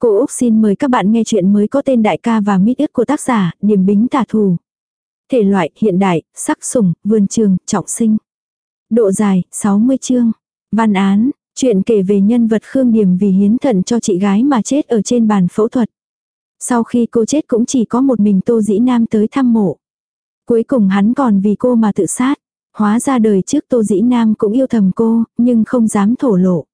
Cô Úc xin mời các bạn nghe chuyện mới có tên Đại ca và mít ướt của tác giả, Điềm Bính Tà Thù. Thể loại, hiện đại, sắc sủng, vườn trường, trọng sinh. Độ dài, 60 chương. Văn án, chuyện kể về nhân vật Khương Điểm vì hiến thận cho chị gái mà chết ở trên bàn phẫu thuật. Sau khi cô chết cũng chỉ có một mình Tô Dĩ Nam tới thăm mộ. Cuối cùng hắn còn vì cô mà tự sát. Hóa ra đời trước Tô Dĩ Nam cũng yêu thầm cô, nhưng không dám thổ lộ.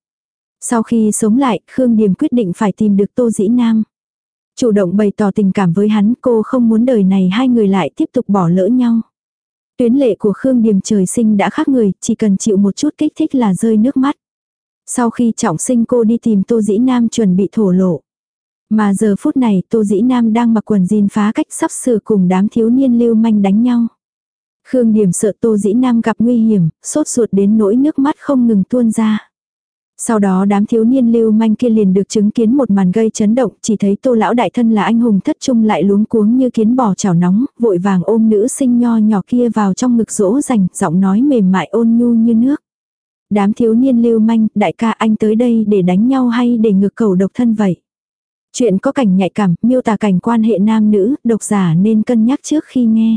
Sau khi sống lại, Khương Điềm quyết định phải tìm được Tô Dĩ Nam. Chủ động bày tỏ tình cảm với hắn, cô không muốn đời này hai người lại tiếp tục bỏ lỡ nhau. Tuyến lệ của Khương Điềm trời sinh đã khác người, chỉ cần chịu một chút kích thích là rơi nước mắt. Sau khi trọng sinh cô đi tìm Tô Dĩ Nam chuẩn bị thổ lộ. Mà giờ phút này Tô Dĩ Nam đang mặc quần jean phá cách sắp sửa cùng đám thiếu niên lưu manh đánh nhau. Khương Điểm sợ Tô Dĩ Nam gặp nguy hiểm, sốt ruột đến nỗi nước mắt không ngừng tuôn ra. Sau đó đám thiếu niên lưu manh kia liền được chứng kiến một màn gây chấn động, chỉ thấy tô lão đại thân là anh hùng thất trung lại luống cuống như kiến bò chảo nóng, vội vàng ôm nữ sinh nho nhỏ kia vào trong ngực dỗ dành, giọng nói mềm mại ôn nhu như nước. Đám thiếu niên lưu manh, đại ca anh tới đây để đánh nhau hay để ngược cầu độc thân vậy? Chuyện có cảnh nhạy cảm, miêu tả cảnh quan hệ nam nữ, độc giả nên cân nhắc trước khi nghe.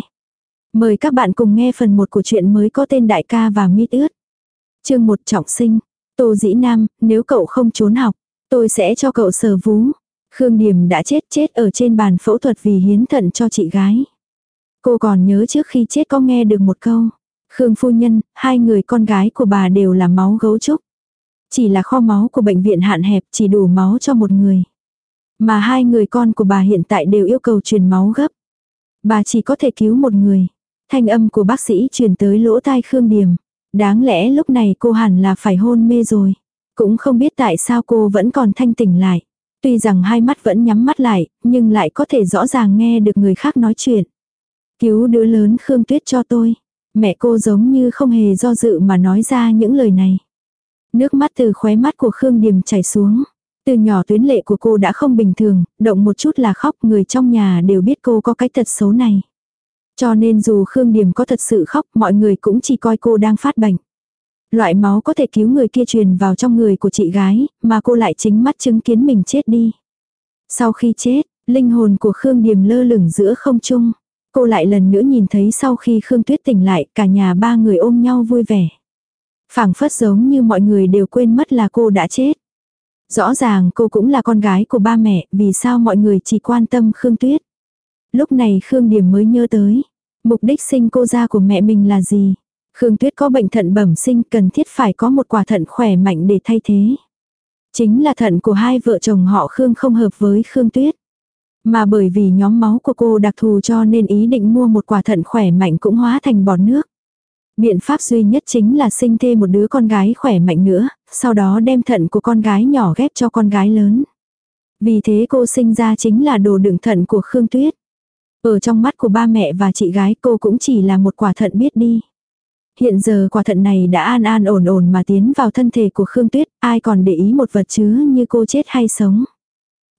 Mời các bạn cùng nghe phần 1 của chuyện mới có tên đại ca và mít ướt. Chương 1 trọng sinh. Tô dĩ nam, nếu cậu không trốn học, tôi sẽ cho cậu sờ vú. Khương Điềm đã chết chết ở trên bàn phẫu thuật vì hiến thận cho chị gái. Cô còn nhớ trước khi chết có nghe được một câu. Khương phu nhân, hai người con gái của bà đều là máu gấu trúc. Chỉ là kho máu của bệnh viện hạn hẹp chỉ đủ máu cho một người. Mà hai người con của bà hiện tại đều yêu cầu truyền máu gấp. Bà chỉ có thể cứu một người. Thanh âm của bác sĩ truyền tới lỗ tai Khương Điềm. Đáng lẽ lúc này cô hẳn là phải hôn mê rồi. Cũng không biết tại sao cô vẫn còn thanh tỉnh lại. Tuy rằng hai mắt vẫn nhắm mắt lại, nhưng lại có thể rõ ràng nghe được người khác nói chuyện. Cứu đứa lớn Khương Tuyết cho tôi. Mẹ cô giống như không hề do dự mà nói ra những lời này. Nước mắt từ khóe mắt của Khương Điềm chảy xuống. Từ nhỏ tuyến lệ của cô đã không bình thường, động một chút là khóc người trong nhà đều biết cô có cái tật xấu này. Cho nên dù Khương Điềm có thật sự khóc, mọi người cũng chỉ coi cô đang phát bệnh. Loại máu có thể cứu người kia truyền vào trong người của chị gái, mà cô lại chính mắt chứng kiến mình chết đi. Sau khi chết, linh hồn của Khương Điềm lơ lửng giữa không trung. Cô lại lần nữa nhìn thấy sau khi Khương Tuyết tỉnh lại, cả nhà ba người ôm nhau vui vẻ. phảng phất giống như mọi người đều quên mất là cô đã chết. Rõ ràng cô cũng là con gái của ba mẹ, vì sao mọi người chỉ quan tâm Khương Tuyết. Lúc này Khương Điểm mới nhớ tới. Mục đích sinh cô ra của mẹ mình là gì? Khương Tuyết có bệnh thận bẩm sinh cần thiết phải có một quả thận khỏe mạnh để thay thế. Chính là thận của hai vợ chồng họ Khương không hợp với Khương Tuyết. Mà bởi vì nhóm máu của cô đặc thù cho nên ý định mua một quả thận khỏe mạnh cũng hóa thành bọt nước. Biện pháp duy nhất chính là sinh thêm một đứa con gái khỏe mạnh nữa, sau đó đem thận của con gái nhỏ ghép cho con gái lớn. Vì thế cô sinh ra chính là đồ đựng thận của Khương Tuyết. Ở trong mắt của ba mẹ và chị gái cô cũng chỉ là một quả thận biết đi. Hiện giờ quả thận này đã an an ổn ổn mà tiến vào thân thể của Khương Tuyết, ai còn để ý một vật chứ như cô chết hay sống.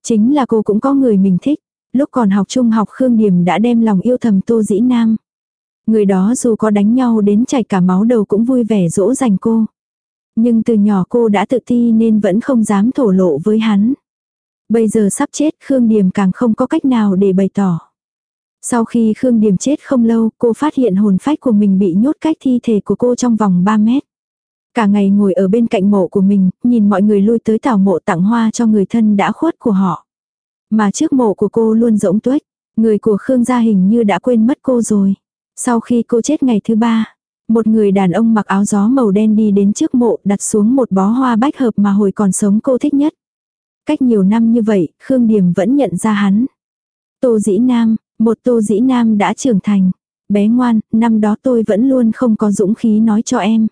Chính là cô cũng có người mình thích. Lúc còn học trung học Khương Điềm đã đem lòng yêu thầm Tô Dĩ Nam. Người đó dù có đánh nhau đến chảy cả máu đầu cũng vui vẻ dỗ dành cô. Nhưng từ nhỏ cô đã tự ti nên vẫn không dám thổ lộ với hắn. Bây giờ sắp chết Khương Điềm càng không có cách nào để bày tỏ. Sau khi Khương Điềm chết không lâu, cô phát hiện hồn phách của mình bị nhốt cách thi thể của cô trong vòng 3 mét. Cả ngày ngồi ở bên cạnh mộ của mình, nhìn mọi người lui tới tảo mộ tặng hoa cho người thân đã khuất của họ. Mà trước mộ của cô luôn rỗng tuếch, người của Khương gia hình như đã quên mất cô rồi. Sau khi cô chết ngày thứ ba, một người đàn ông mặc áo gió màu đen đi đến trước mộ đặt xuống một bó hoa bách hợp mà hồi còn sống cô thích nhất. Cách nhiều năm như vậy, Khương Điềm vẫn nhận ra hắn. Tô Dĩ Nam, một tô dĩ nam đã trưởng thành. Bé ngoan, năm đó tôi vẫn luôn không có dũng khí nói cho em.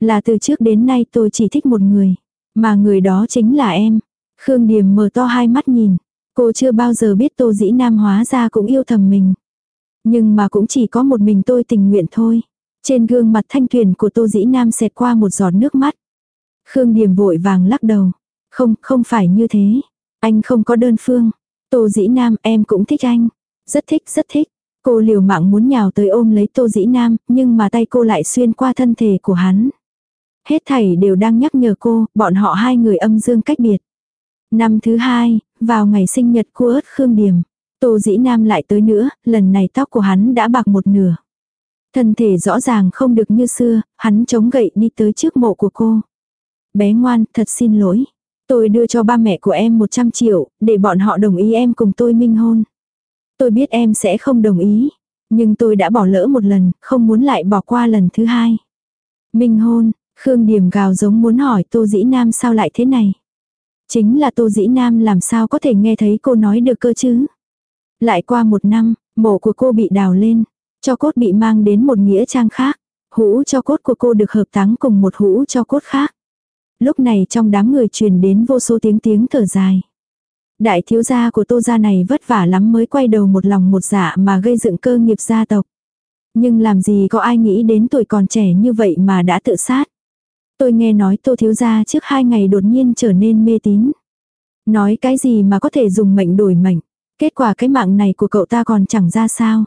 Là từ trước đến nay tôi chỉ thích một người. Mà người đó chính là em. Khương Điềm mở to hai mắt nhìn. Cô chưa bao giờ biết tô dĩ nam hóa ra cũng yêu thầm mình. Nhưng mà cũng chỉ có một mình tôi tình nguyện thôi. Trên gương mặt thanh tuyền của tô dĩ nam xẹt qua một giọt nước mắt. Khương Điềm vội vàng lắc đầu. Không, không phải như thế. Anh không có đơn phương. Tô dĩ nam em cũng thích anh. Rất thích, rất thích. Cô liều mạng muốn nhào tới ôm lấy tô dĩ nam, nhưng mà tay cô lại xuyên qua thân thể của hắn. Hết thảy đều đang nhắc nhở cô, bọn họ hai người âm dương cách biệt. Năm thứ hai, vào ngày sinh nhật của ớt Khương Điềm. Tô Dĩ Nam lại tới nữa, lần này tóc của hắn đã bạc một nửa. Thân thể rõ ràng không được như xưa, hắn chống gậy đi tới trước mộ của cô. Bé ngoan, thật xin lỗi. Tôi đưa cho ba mẹ của em 100 triệu, để bọn họ đồng ý em cùng tôi minh hôn. Tôi biết em sẽ không đồng ý, nhưng tôi đã bỏ lỡ một lần, không muốn lại bỏ qua lần thứ hai. Minh hôn, Khương Điểm gào giống muốn hỏi Tô Dĩ Nam sao lại thế này. Chính là Tô Dĩ Nam làm sao có thể nghe thấy cô nói được cơ chứ. Lại qua một năm, mộ của cô bị đào lên, cho cốt bị mang đến một nghĩa trang khác. Hũ cho cốt của cô được hợp táng cùng một hũ cho cốt khác. Lúc này trong đám người truyền đến vô số tiếng tiếng thở dài. Đại thiếu gia của tô gia này vất vả lắm mới quay đầu một lòng một dạ mà gây dựng cơ nghiệp gia tộc. Nhưng làm gì có ai nghĩ đến tuổi còn trẻ như vậy mà đã tự sát. Tôi nghe nói tô thiếu gia trước hai ngày đột nhiên trở nên mê tín. Nói cái gì mà có thể dùng mệnh đổi mệnh. Kết quả cái mạng này của cậu ta còn chẳng ra sao.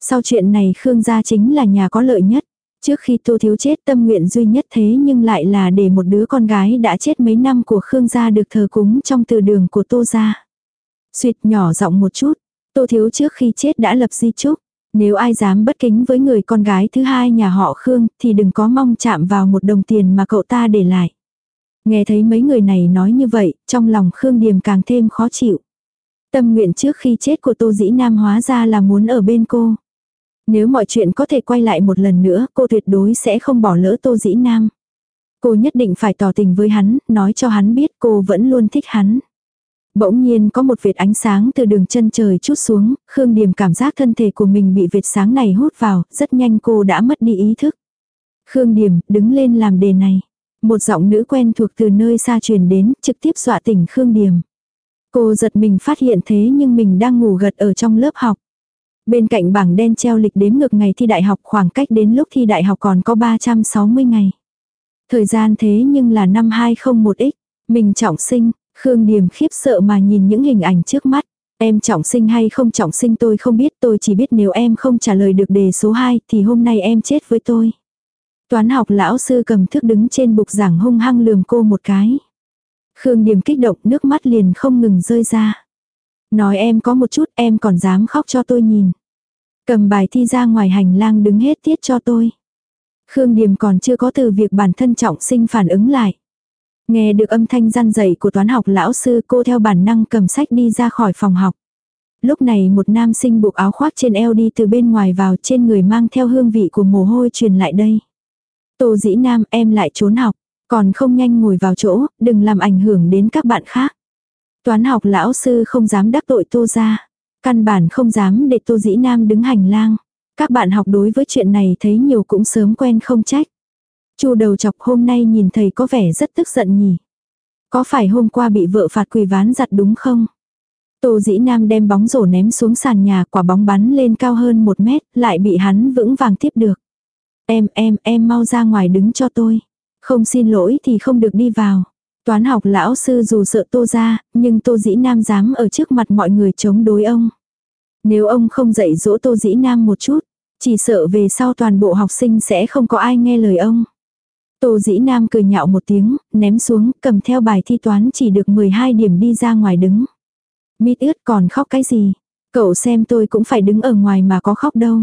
Sau chuyện này Khương gia chính là nhà có lợi nhất. Trước khi Tô Thiếu chết tâm nguyện duy nhất thế nhưng lại là để một đứa con gái đã chết mấy năm của Khương gia được thờ cúng trong từ đường của Tô gia. Xuyệt nhỏ giọng một chút, Tô Thiếu trước khi chết đã lập di chúc. Nếu ai dám bất kính với người con gái thứ hai nhà họ Khương thì đừng có mong chạm vào một đồng tiền mà cậu ta để lại. Nghe thấy mấy người này nói như vậy, trong lòng Khương Điềm càng thêm khó chịu. Tâm nguyện trước khi chết của Tô Dĩ Nam hóa ra là muốn ở bên cô. Nếu mọi chuyện có thể quay lại một lần nữa, cô tuyệt đối sẽ không bỏ lỡ Tô Dĩ Nam. Cô nhất định phải tỏ tình với hắn, nói cho hắn biết cô vẫn luôn thích hắn. Bỗng nhiên có một vệt ánh sáng từ đường chân trời chút xuống, Khương Điềm cảm giác thân thể của mình bị vệt sáng này hút vào, rất nhanh cô đã mất đi ý thức. Khương Điềm, đứng lên làm đề này. Một giọng nữ quen thuộc từ nơi xa truyền đến, trực tiếp dọa tỉnh Khương Điềm. Cô giật mình phát hiện thế nhưng mình đang ngủ gật ở trong lớp học. Bên cạnh bảng đen treo lịch đếm ngược ngày thi đại học khoảng cách đến lúc thi đại học còn có 360 ngày. Thời gian thế nhưng là năm 201x. Mình trọng sinh, Khương Điềm khiếp sợ mà nhìn những hình ảnh trước mắt. Em trọng sinh hay không trọng sinh tôi không biết tôi chỉ biết nếu em không trả lời được đề số 2 thì hôm nay em chết với tôi. Toán học lão sư cầm thước đứng trên bục giảng hung hăng lườm cô một cái. Khương Điềm kích động nước mắt liền không ngừng rơi ra. Nói em có một chút em còn dám khóc cho tôi nhìn. Cầm bài thi ra ngoài hành lang đứng hết tiết cho tôi. Khương Điềm còn chưa có từ việc bản thân trọng sinh phản ứng lại. Nghe được âm thanh răn dậy của toán học lão sư cô theo bản năng cầm sách đi ra khỏi phòng học. Lúc này một nam sinh buộc áo khoác trên eo đi từ bên ngoài vào trên người mang theo hương vị của mồ hôi truyền lại đây. Tô dĩ nam em lại trốn học, còn không nhanh ngồi vào chỗ, đừng làm ảnh hưởng đến các bạn khác. Toán học lão sư không dám đắc tội tô ra. Căn bản không dám để tô dĩ nam đứng hành lang. Các bạn học đối với chuyện này thấy nhiều cũng sớm quen không trách. Chu đầu chọc hôm nay nhìn thầy có vẻ rất tức giận nhỉ. Có phải hôm qua bị vợ phạt quỳ ván giặt đúng không? Tô dĩ nam đem bóng rổ ném xuống sàn nhà quả bóng bắn lên cao hơn một mét, lại bị hắn vững vàng tiếp được. Em em em mau ra ngoài đứng cho tôi. Không xin lỗi thì không được đi vào. Toán học lão sư dù sợ tô ra, nhưng tô dĩ nam dám ở trước mặt mọi người chống đối ông. Nếu ông không dạy dỗ tô dĩ nam một chút, chỉ sợ về sau toàn bộ học sinh sẽ không có ai nghe lời ông. Tô dĩ nam cười nhạo một tiếng, ném xuống, cầm theo bài thi toán chỉ được 12 điểm đi ra ngoài đứng. Mít ướt còn khóc cái gì? Cậu xem tôi cũng phải đứng ở ngoài mà có khóc đâu.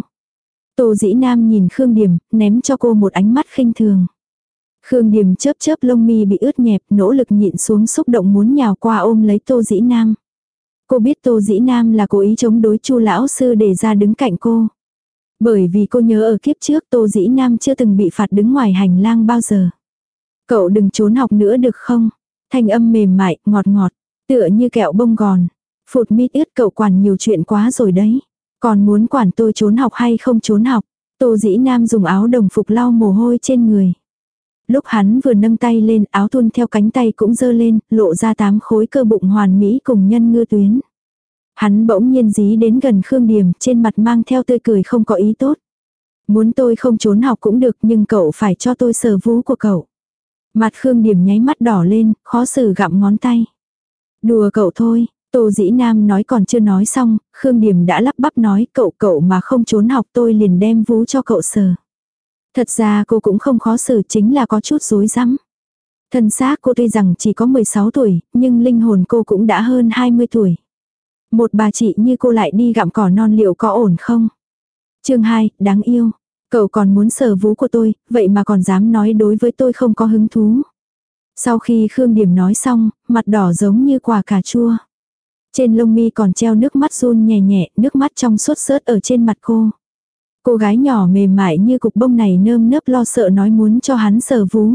Tô dĩ nam nhìn Khương Điểm, ném cho cô một ánh mắt khinh thường. Khương Điềm chớp chớp lông mi bị ướt nhẹp, nỗ lực nhịn xuống xúc động muốn nhào qua ôm lấy Tô Dĩ Nam. Cô biết Tô Dĩ Nam là cố ý chống đối Chu lão sư để ra đứng cạnh cô. Bởi vì cô nhớ ở kiếp trước Tô Dĩ Nam chưa từng bị phạt đứng ngoài hành lang bao giờ. Cậu đừng trốn học nữa được không? Thanh âm mềm mại, ngọt ngọt, tựa như kẹo bông gòn. Phụt mít ướt cậu quản nhiều chuyện quá rồi đấy. Còn muốn quản tôi trốn học hay không trốn học? Tô Dĩ Nam dùng áo đồng phục lau mồ hôi trên người. Lúc hắn vừa nâng tay lên áo thun theo cánh tay cũng dơ lên, lộ ra tám khối cơ bụng hoàn mỹ cùng nhân ngư tuyến. Hắn bỗng nhiên dí đến gần Khương Điềm trên mặt mang theo tươi cười không có ý tốt. Muốn tôi không trốn học cũng được nhưng cậu phải cho tôi sờ vú của cậu. Mặt Khương Điềm nháy mắt đỏ lên, khó xử gặm ngón tay. Đùa cậu thôi, Tô Dĩ Nam nói còn chưa nói xong, Khương Điềm đã lắp bắp nói cậu cậu mà không trốn học tôi liền đem vú cho cậu sờ. Thật ra cô cũng không khó xử chính là có chút rối rắm. Thân xác cô tuy rằng chỉ có 16 tuổi, nhưng linh hồn cô cũng đã hơn 20 tuổi. Một bà chị như cô lại đi gặm cỏ non liệu có ổn không? chương 2, đáng yêu. Cậu còn muốn sờ vú của tôi, vậy mà còn dám nói đối với tôi không có hứng thú. Sau khi Khương Điểm nói xong, mặt đỏ giống như quả cà chua. Trên lông mi còn treo nước mắt run nhẹ nhẹ, nước mắt trong suốt sớt ở trên mặt cô. Cô gái nhỏ mềm mại như cục bông này nơm nớp lo sợ nói muốn cho hắn sờ vú.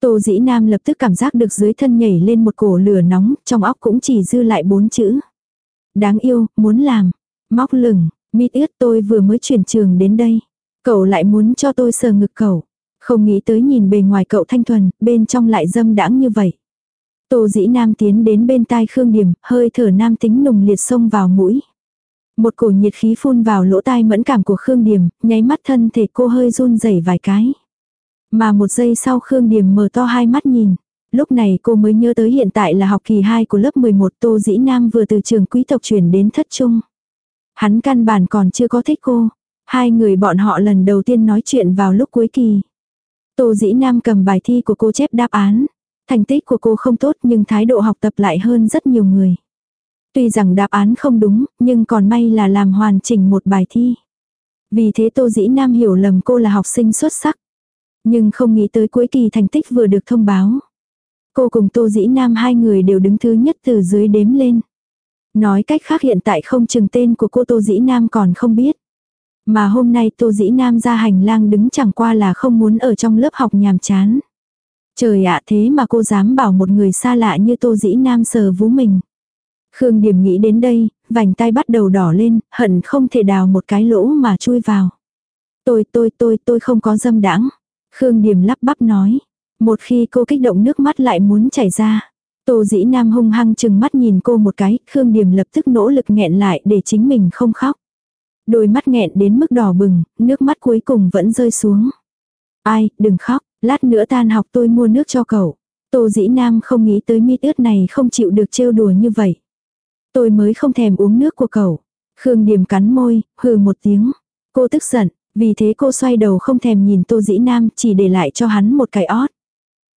Tô dĩ nam lập tức cảm giác được dưới thân nhảy lên một cổ lửa nóng, trong óc cũng chỉ dư lại bốn chữ. Đáng yêu, muốn làm. Móc lửng, mít ướt tôi vừa mới chuyển trường đến đây. Cậu lại muốn cho tôi sờ ngực cậu. Không nghĩ tới nhìn bề ngoài cậu thanh thuần, bên trong lại dâm đãng như vậy. Tô dĩ nam tiến đến bên tai Khương Điểm, hơi thở nam tính nùng liệt xông vào mũi. Một cổ nhiệt khí phun vào lỗ tai mẫn cảm của Khương Điềm, nháy mắt thân thể cô hơi run rẩy vài cái. Mà một giây sau Khương Điềm mở to hai mắt nhìn. Lúc này cô mới nhớ tới hiện tại là học kỳ 2 của lớp 11 Tô Dĩ Nam vừa từ trường quý tộc chuyển đến thất trung. Hắn căn bản còn chưa có thích cô. Hai người bọn họ lần đầu tiên nói chuyện vào lúc cuối kỳ. Tô Dĩ Nam cầm bài thi của cô chép đáp án. Thành tích của cô không tốt nhưng thái độ học tập lại hơn rất nhiều người. Tuy rằng đáp án không đúng, nhưng còn may là làm hoàn chỉnh một bài thi. Vì thế Tô Dĩ Nam hiểu lầm cô là học sinh xuất sắc. Nhưng không nghĩ tới cuối kỳ thành tích vừa được thông báo. Cô cùng Tô Dĩ Nam hai người đều đứng thứ nhất từ dưới đếm lên. Nói cách khác hiện tại không chừng tên của cô Tô Dĩ Nam còn không biết. Mà hôm nay Tô Dĩ Nam ra hành lang đứng chẳng qua là không muốn ở trong lớp học nhàm chán. Trời ạ thế mà cô dám bảo một người xa lạ như Tô Dĩ Nam sờ vú mình. Khương Điểm nghĩ đến đây, vành tay bắt đầu đỏ lên, hận không thể đào một cái lỗ mà chui vào. Tôi tôi tôi tôi không có dâm đãng. Khương Điểm lắp bắp nói. Một khi cô kích động nước mắt lại muốn chảy ra. Tô dĩ nam hung hăng chừng mắt nhìn cô một cái, Khương Điểm lập tức nỗ lực nghẹn lại để chính mình không khóc. Đôi mắt nghẹn đến mức đỏ bừng, nước mắt cuối cùng vẫn rơi xuống. Ai, đừng khóc, lát nữa tan học tôi mua nước cho cậu. Tô dĩ nam không nghĩ tới mít ướt này không chịu được trêu đùa như vậy. Tôi mới không thèm uống nước của cậu. Khương điềm cắn môi, hừ một tiếng. Cô tức giận, vì thế cô xoay đầu không thèm nhìn Tô Dĩ Nam chỉ để lại cho hắn một cái ót.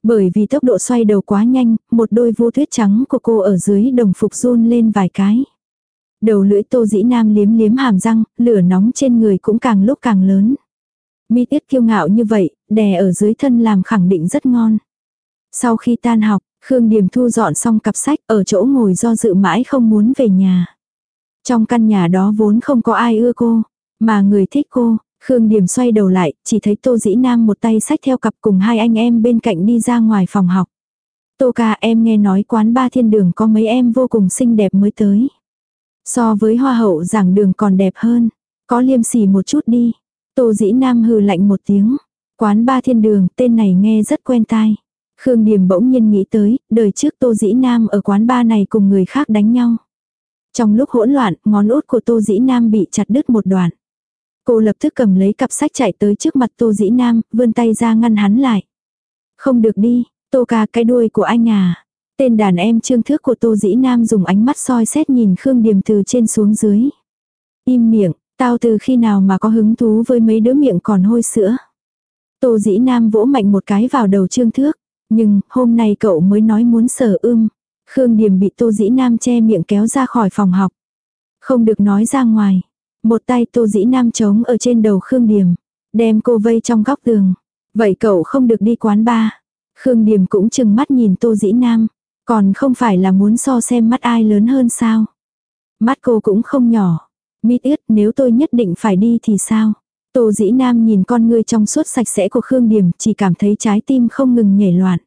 Bởi vì tốc độ xoay đầu quá nhanh, một đôi vô tuyết trắng của cô ở dưới đồng phục run lên vài cái. Đầu lưỡi Tô Dĩ Nam liếm liếm hàm răng, lửa nóng trên người cũng càng lúc càng lớn. Mi tiết kiêu ngạo như vậy, đè ở dưới thân làm khẳng định rất ngon. Sau khi tan học, Khương Điềm thu dọn xong cặp sách ở chỗ ngồi do dự mãi không muốn về nhà. Trong căn nhà đó vốn không có ai ưa cô, mà người thích cô. Khương Điềm xoay đầu lại, chỉ thấy Tô Dĩ Nam một tay sách theo cặp cùng hai anh em bên cạnh đi ra ngoài phòng học. Tô ca em nghe nói quán ba thiên đường có mấy em vô cùng xinh đẹp mới tới. So với hoa hậu giảng đường còn đẹp hơn. Có liêm sỉ một chút đi. Tô Dĩ Nam hừ lạnh một tiếng. Quán ba thiên đường, tên này nghe rất quen tai. Khương Điềm bỗng nhiên nghĩ tới, đời trước Tô Dĩ Nam ở quán ba này cùng người khác đánh nhau. Trong lúc hỗn loạn, ngón út của Tô Dĩ Nam bị chặt đứt một đoạn. Cô lập tức cầm lấy cặp sách chạy tới trước mặt Tô Dĩ Nam, vươn tay ra ngăn hắn lại. Không được đi, Tô ca cái đuôi của anh à. Tên đàn em trương thước của Tô Dĩ Nam dùng ánh mắt soi xét nhìn Khương Điềm từ trên xuống dưới. Im miệng, tao từ khi nào mà có hứng thú với mấy đứa miệng còn hôi sữa. Tô Dĩ Nam vỗ mạnh một cái vào đầu trương thước. Nhưng, hôm nay cậu mới nói muốn sở ưm. Khương Điềm bị Tô Dĩ Nam che miệng kéo ra khỏi phòng học. Không được nói ra ngoài. Một tay Tô Dĩ Nam trống ở trên đầu Khương Điềm. Đem cô vây trong góc tường. Vậy cậu không được đi quán ba. Khương Điềm cũng chừng mắt nhìn Tô Dĩ Nam. Còn không phải là muốn so xem mắt ai lớn hơn sao. Mắt cô cũng không nhỏ. Mít ướt nếu tôi nhất định phải đi thì sao. Tô dĩ nam nhìn con ngươi trong suốt sạch sẽ của Khương Điềm chỉ cảm thấy trái tim không ngừng nhảy loạn.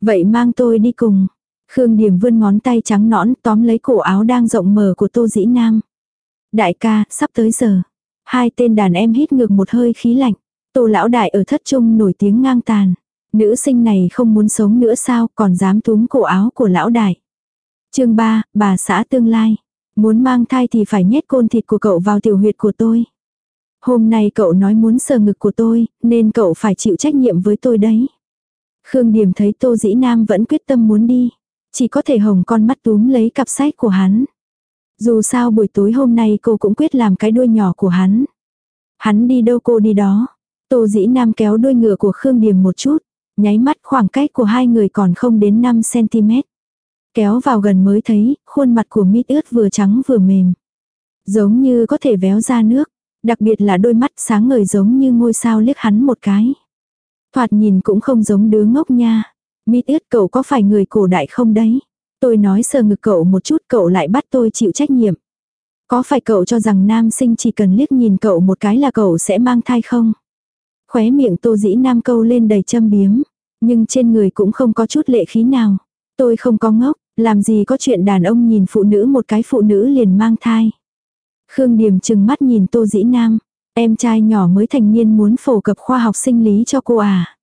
Vậy mang tôi đi cùng. Khương Điềm vươn ngón tay trắng nõn tóm lấy cổ áo đang rộng mở của Tô Dĩ Nam. Đại ca, sắp tới giờ. Hai tên đàn em hít ngược một hơi khí lạnh. Tô lão đại ở thất trung nổi tiếng ngang tàn. Nữ sinh này không muốn sống nữa sao còn dám túm cổ áo của lão đại. chương 3, bà xã tương lai. Muốn mang thai thì phải nhét côn thịt của cậu vào tiểu huyệt của tôi. Hôm nay cậu nói muốn sờ ngực của tôi, nên cậu phải chịu trách nhiệm với tôi đấy. Khương Điềm thấy Tô Dĩ Nam vẫn quyết tâm muốn đi. Chỉ có thể hồng con mắt túm lấy cặp sách của hắn. Dù sao buổi tối hôm nay cô cũng quyết làm cái đuôi nhỏ của hắn. Hắn đi đâu cô đi đó. Tô Dĩ Nam kéo đuôi ngựa của Khương Điềm một chút. Nháy mắt khoảng cách của hai người còn không đến 5cm. Kéo vào gần mới thấy, khuôn mặt của mít ướt vừa trắng vừa mềm. Giống như có thể véo ra nước. Đặc biệt là đôi mắt sáng ngời giống như ngôi sao liếc hắn một cái. Thoạt nhìn cũng không giống đứa ngốc nha. Mít ướt cậu có phải người cổ đại không đấy? Tôi nói sờ ngực cậu một chút cậu lại bắt tôi chịu trách nhiệm. Có phải cậu cho rằng nam sinh chỉ cần liếc nhìn cậu một cái là cậu sẽ mang thai không? Khóe miệng tô dĩ nam câu lên đầy châm biếm. Nhưng trên người cũng không có chút lệ khí nào. Tôi không có ngốc, làm gì có chuyện đàn ông nhìn phụ nữ một cái phụ nữ liền mang thai. Khương Điềm chừng mắt nhìn tô dĩ nam. Em trai nhỏ mới thành niên muốn phổ cập khoa học sinh lý cho cô à.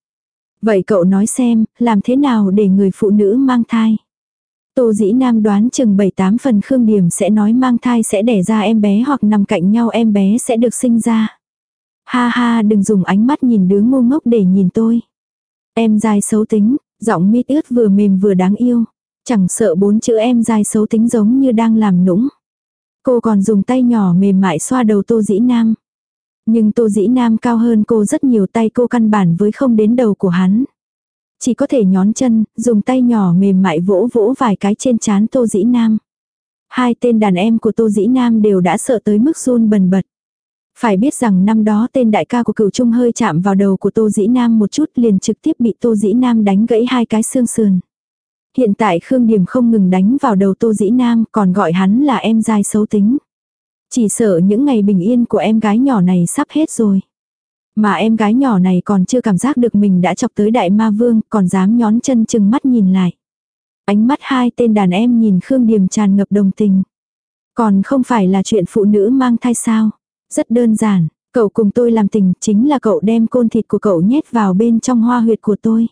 Vậy cậu nói xem, làm thế nào để người phụ nữ mang thai? Tô dĩ nam đoán chừng 7-8 phần Khương Điểm sẽ nói mang thai sẽ đẻ ra em bé hoặc nằm cạnh nhau em bé sẽ được sinh ra. Ha ha đừng dùng ánh mắt nhìn đứa ngu ngốc để nhìn tôi. Em dài xấu tính, giọng mít ướt vừa mềm vừa đáng yêu. Chẳng sợ bốn chữ em dài xấu tính giống như đang làm nũng. Cô còn dùng tay nhỏ mềm mại xoa đầu tô dĩ nam. Nhưng tô dĩ nam cao hơn cô rất nhiều tay cô căn bản với không đến đầu của hắn. Chỉ có thể nhón chân, dùng tay nhỏ mềm mại vỗ vỗ vài cái trên chán tô dĩ nam. Hai tên đàn em của tô dĩ nam đều đã sợ tới mức run bần bật. Phải biết rằng năm đó tên đại ca của cửu trung hơi chạm vào đầu của tô dĩ nam một chút liền trực tiếp bị tô dĩ nam đánh gãy hai cái xương sườn. Hiện tại Khương Điểm không ngừng đánh vào đầu tô dĩ nam còn gọi hắn là em dai xấu tính. Chỉ sợ những ngày bình yên của em gái nhỏ này sắp hết rồi. Mà em gái nhỏ này còn chưa cảm giác được mình đã chọc tới đại ma vương, còn dám nhón chân chừng mắt nhìn lại. Ánh mắt hai tên đàn em nhìn Khương Điềm tràn ngập đồng tình. Còn không phải là chuyện phụ nữ mang thai sao. Rất đơn giản, cậu cùng tôi làm tình chính là cậu đem côn thịt của cậu nhét vào bên trong hoa huyệt của tôi.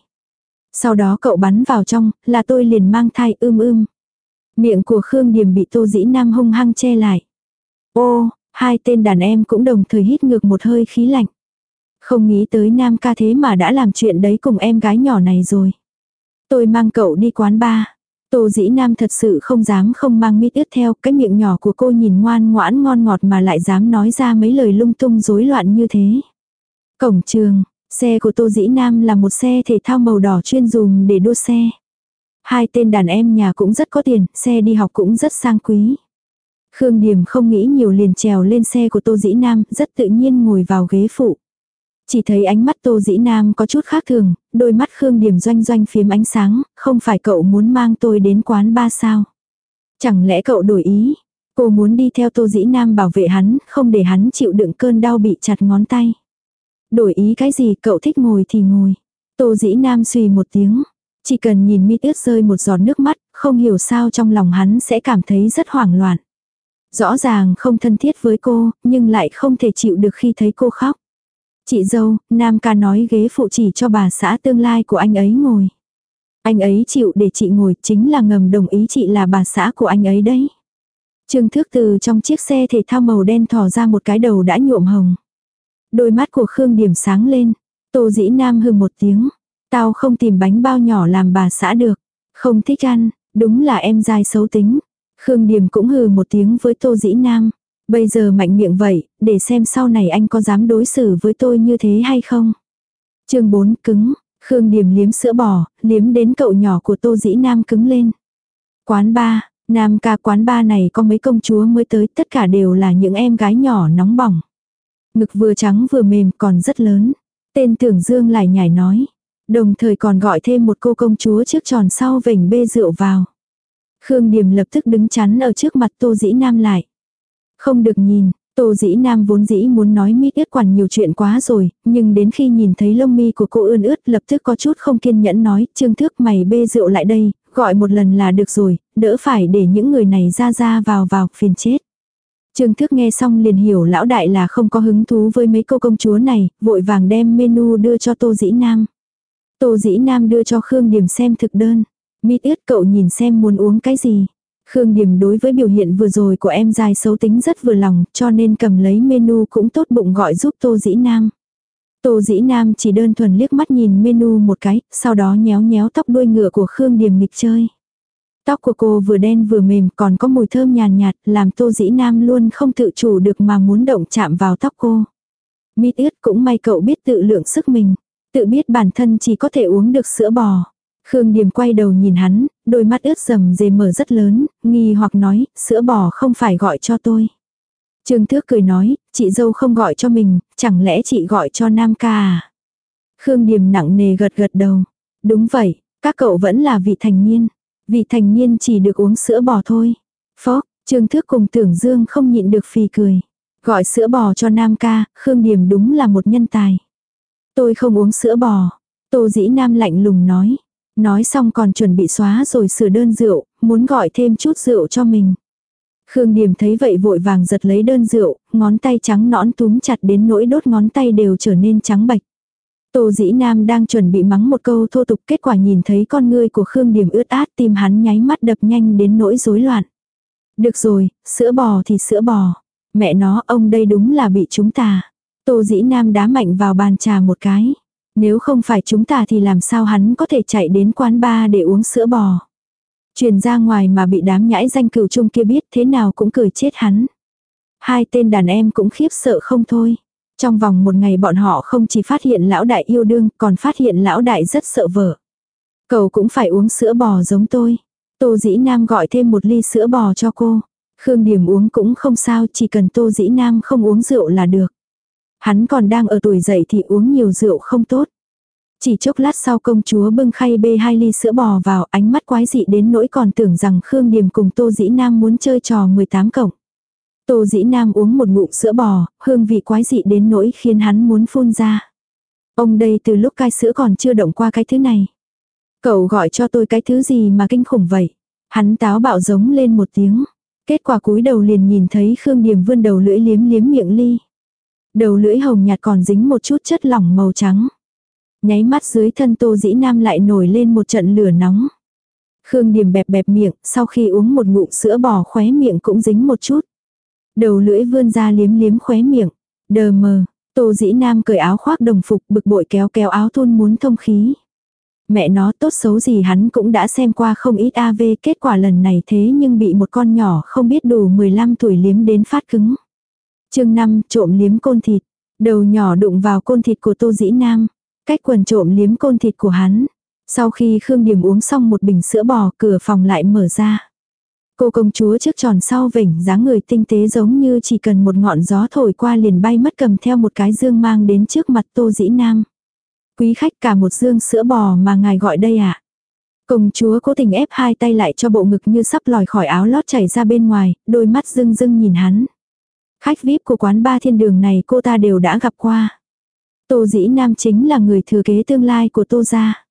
Sau đó cậu bắn vào trong, là tôi liền mang thai ưm ưm. Miệng của Khương Điềm bị tô dĩ nam hung hăng che lại. Ô, hai tên đàn em cũng đồng thời hít ngược một hơi khí lạnh. Không nghĩ tới nam ca thế mà đã làm chuyện đấy cùng em gái nhỏ này rồi. Tôi mang cậu đi quán bar. Tô dĩ nam thật sự không dám không mang mít ướt theo, cái miệng nhỏ của cô nhìn ngoan ngoãn ngon ngọt mà lại dám nói ra mấy lời lung tung rối loạn như thế. Cổng trường, xe của tô dĩ nam là một xe thể thao màu đỏ chuyên dùng để đua xe. Hai tên đàn em nhà cũng rất có tiền, xe đi học cũng rất sang quý. Khương điểm không nghĩ nhiều liền trèo lên xe của Tô Dĩ Nam, rất tự nhiên ngồi vào ghế phụ. Chỉ thấy ánh mắt Tô Dĩ Nam có chút khác thường, đôi mắt Khương điểm doanh doanh phiếm ánh sáng, không phải cậu muốn mang tôi đến quán ba sao? Chẳng lẽ cậu đổi ý? Cô muốn đi theo Tô Dĩ Nam bảo vệ hắn, không để hắn chịu đựng cơn đau bị chặt ngón tay. Đổi ý cái gì cậu thích ngồi thì ngồi. Tô Dĩ Nam suy một tiếng. Chỉ cần nhìn mít ướt rơi một giọt nước mắt, không hiểu sao trong lòng hắn sẽ cảm thấy rất hoảng loạn. Rõ ràng không thân thiết với cô, nhưng lại không thể chịu được khi thấy cô khóc. Chị dâu, Nam ca nói ghế phụ chỉ cho bà xã tương lai của anh ấy ngồi. Anh ấy chịu để chị ngồi chính là ngầm đồng ý chị là bà xã của anh ấy đấy. Trương Thước từ trong chiếc xe thể thao màu đen thò ra một cái đầu đã nhuộm hồng. Đôi mắt của Khương điểm sáng lên. Tô dĩ nam hư một tiếng. Tao không tìm bánh bao nhỏ làm bà xã được. Không thích ăn, đúng là em dai xấu tính. Khương Điểm cũng hừ một tiếng với Tô Dĩ Nam. Bây giờ mạnh miệng vậy, để xem sau này anh có dám đối xử với tôi như thế hay không. chương 4 cứng, Khương Điểm liếm sữa bò, liếm đến cậu nhỏ của Tô Dĩ Nam cứng lên. Quán ba, Nam ca quán ba này có mấy công chúa mới tới, tất cả đều là những em gái nhỏ nóng bỏng. Ngực vừa trắng vừa mềm còn rất lớn. Tên tưởng dương lại nhảy nói. Đồng thời còn gọi thêm một cô công chúa trước tròn sau vành bê rượu vào. Khương Điềm lập tức đứng chắn ở trước mặt Tô Dĩ Nam lại. Không được nhìn, Tô Dĩ Nam vốn dĩ muốn nói mít ít quản nhiều chuyện quá rồi, nhưng đến khi nhìn thấy lông mi của cô ươn ướt lập tức có chút không kiên nhẫn nói, Trương Thước mày bê rượu lại đây, gọi một lần là được rồi, đỡ phải để những người này ra ra vào vào, phiền chết. Trương Thước nghe xong liền hiểu lão đại là không có hứng thú với mấy cô công chúa này, vội vàng đem menu đưa cho Tô Dĩ Nam. Tô Dĩ Nam đưa cho Khương Điểm xem thực đơn. Mít ướt cậu nhìn xem muốn uống cái gì. Khương Điểm đối với biểu hiện vừa rồi của em dài xấu tính rất vừa lòng, cho nên cầm lấy menu cũng tốt bụng gọi giúp Tô Dĩ Nam. Tô Dĩ Nam chỉ đơn thuần liếc mắt nhìn menu một cái, sau đó nhéo nhéo tóc đuôi ngựa của Khương Điểm nghịch chơi. Tóc của cô vừa đen vừa mềm còn có mùi thơm nhàn nhạt, làm Tô Dĩ Nam luôn không tự chủ được mà muốn động chạm vào tóc cô. Mít ướt cũng may cậu biết tự lượng sức mình. Tự biết bản thân chỉ có thể uống được sữa bò. Khương Điềm quay đầu nhìn hắn, đôi mắt ướt rầm dề mở rất lớn, nghi hoặc nói, sữa bò không phải gọi cho tôi. Trương Thước cười nói, chị dâu không gọi cho mình, chẳng lẽ chị gọi cho Nam ca à? Khương Điềm nặng nề gật gật đầu. Đúng vậy, các cậu vẫn là vị thành niên. Vị thành niên chỉ được uống sữa bò thôi. Phó, Trương Thước cùng tưởng Dương không nhịn được phì cười. Gọi sữa bò cho Nam ca, Khương điểm đúng là một nhân tài. Tôi không uống sữa bò. Tô dĩ Nam lạnh lùng nói. Nói xong còn chuẩn bị xóa rồi sửa đơn rượu, muốn gọi thêm chút rượu cho mình. Khương điểm thấy vậy vội vàng giật lấy đơn rượu, ngón tay trắng nõn túm chặt đến nỗi đốt ngón tay đều trở nên trắng bạch. Tô dĩ nam đang chuẩn bị mắng một câu thô tục kết quả nhìn thấy con ngươi của Khương Điềm ướt át tim hắn nháy mắt đập nhanh đến nỗi rối loạn. Được rồi, sữa bò thì sữa bò. Mẹ nó ông đây đúng là bị chúng ta. Tô dĩ nam đá mạnh vào bàn trà một cái. Nếu không phải chúng ta thì làm sao hắn có thể chạy đến quán bar để uống sữa bò. Truyền ra ngoài mà bị đám nhãi danh cửu trung kia biết thế nào cũng cười chết hắn. Hai tên đàn em cũng khiếp sợ không thôi. Trong vòng một ngày bọn họ không chỉ phát hiện lão đại yêu đương, còn phát hiện lão đại rất sợ vợ. Cậu cũng phải uống sữa bò giống tôi. Tô dĩ nam gọi thêm một ly sữa bò cho cô. Khương Điểm uống cũng không sao, chỉ cần tô dĩ nam không uống rượu là được. Hắn còn đang ở tuổi dậy thì uống nhiều rượu không tốt. Chỉ chốc lát sau công chúa bưng khay bê hai ly sữa bò vào, ánh mắt quái dị đến nỗi còn tưởng rằng Khương Điềm cùng Tô Dĩ Nam muốn chơi trò 18 cộng. Tô Dĩ Nam uống một ngụm sữa bò, hương vị quái dị đến nỗi khiến hắn muốn phun ra. Ông đây từ lúc cai sữa còn chưa động qua cái thứ này. Cậu gọi cho tôi cái thứ gì mà kinh khủng vậy. Hắn táo bạo giống lên một tiếng. Kết quả cúi đầu liền nhìn thấy Khương Điềm vươn đầu lưỡi liếm liếm miệng ly. Đầu lưỡi hồng nhạt còn dính một chút chất lỏng màu trắng. Nháy mắt dưới thân tô dĩ nam lại nổi lên một trận lửa nóng. Khương Điềm bẹp bẹp miệng, sau khi uống một ngụm sữa bò khóe miệng cũng dính một chút. Đầu lưỡi vươn ra liếm liếm khóe miệng. Đờ mờ, tô dĩ nam cởi áo khoác đồng phục bực bội kéo kéo áo thun muốn thông khí. Mẹ nó tốt xấu gì hắn cũng đã xem qua không ít AV kết quả lần này thế nhưng bị một con nhỏ không biết đủ 15 tuổi liếm đến phát cứng. chương 5 trộm liếm côn thịt. Đầu nhỏ đụng vào côn thịt của tô dĩ nam. Cách quần trộm liếm côn thịt của hắn. Sau khi Khương Điểm uống xong một bình sữa bò cửa phòng lại mở ra. Cô công chúa trước tròn sau vỉnh dáng người tinh tế giống như chỉ cần một ngọn gió thổi qua liền bay mất cầm theo một cái dương mang đến trước mặt tô dĩ nam. Quý khách cả một dương sữa bò mà ngài gọi đây à? Công chúa cố tình ép hai tay lại cho bộ ngực như sắp lòi khỏi áo lót chảy ra bên ngoài, đôi mắt rưng rưng nhìn hắn. Khách VIP của quán ba thiên đường này cô ta đều đã gặp qua. Tô dĩ nam chính là người thừa kế tương lai của tô gia.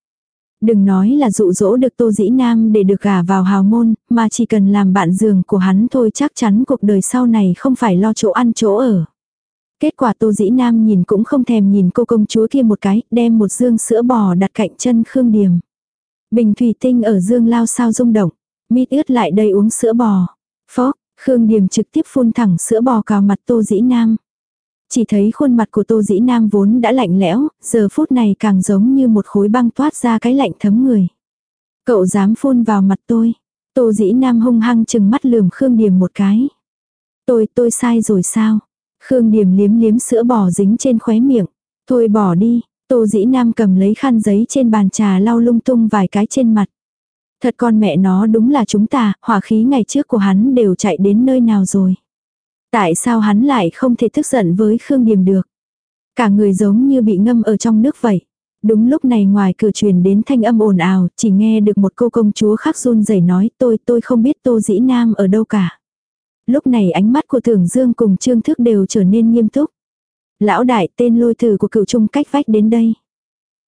Đừng nói là dụ dỗ được tô dĩ nam để được gả vào hào môn, mà chỉ cần làm bạn giường của hắn thôi chắc chắn cuộc đời sau này không phải lo chỗ ăn chỗ ở. Kết quả tô dĩ nam nhìn cũng không thèm nhìn cô công chúa kia một cái, đem một dương sữa bò đặt cạnh chân Khương Điềm. Bình thủy tinh ở dương lao sao rung động, mít ướt lại đây uống sữa bò. Phó, Khương Điềm trực tiếp phun thẳng sữa bò cào mặt tô dĩ nam. Chỉ thấy khuôn mặt của tô dĩ nam vốn đã lạnh lẽo, giờ phút này càng giống như một khối băng toát ra cái lạnh thấm người. Cậu dám phun vào mặt tôi. Tô dĩ nam hung hăng chừng mắt lườm Khương Điềm một cái. Tôi, tôi sai rồi sao? Khương Điềm liếm liếm sữa bò dính trên khóe miệng. Thôi bỏ đi, Tô dĩ nam cầm lấy khăn giấy trên bàn trà lau lung tung vài cái trên mặt. Thật con mẹ nó đúng là chúng ta, hỏa khí ngày trước của hắn đều chạy đến nơi nào rồi. Tại sao hắn lại không thể tức giận với Khương Điềm được? Cả người giống như bị ngâm ở trong nước vậy. Đúng lúc này ngoài cửa truyền đến thanh âm ồn ào, chỉ nghe được một cô công chúa khác run rẩy nói tôi tôi không biết tô dĩ nam ở đâu cả. Lúc này ánh mắt của tưởng dương cùng trương thức đều trở nên nghiêm túc. Lão đại tên lôi tử của cựu trung cách vách đến đây.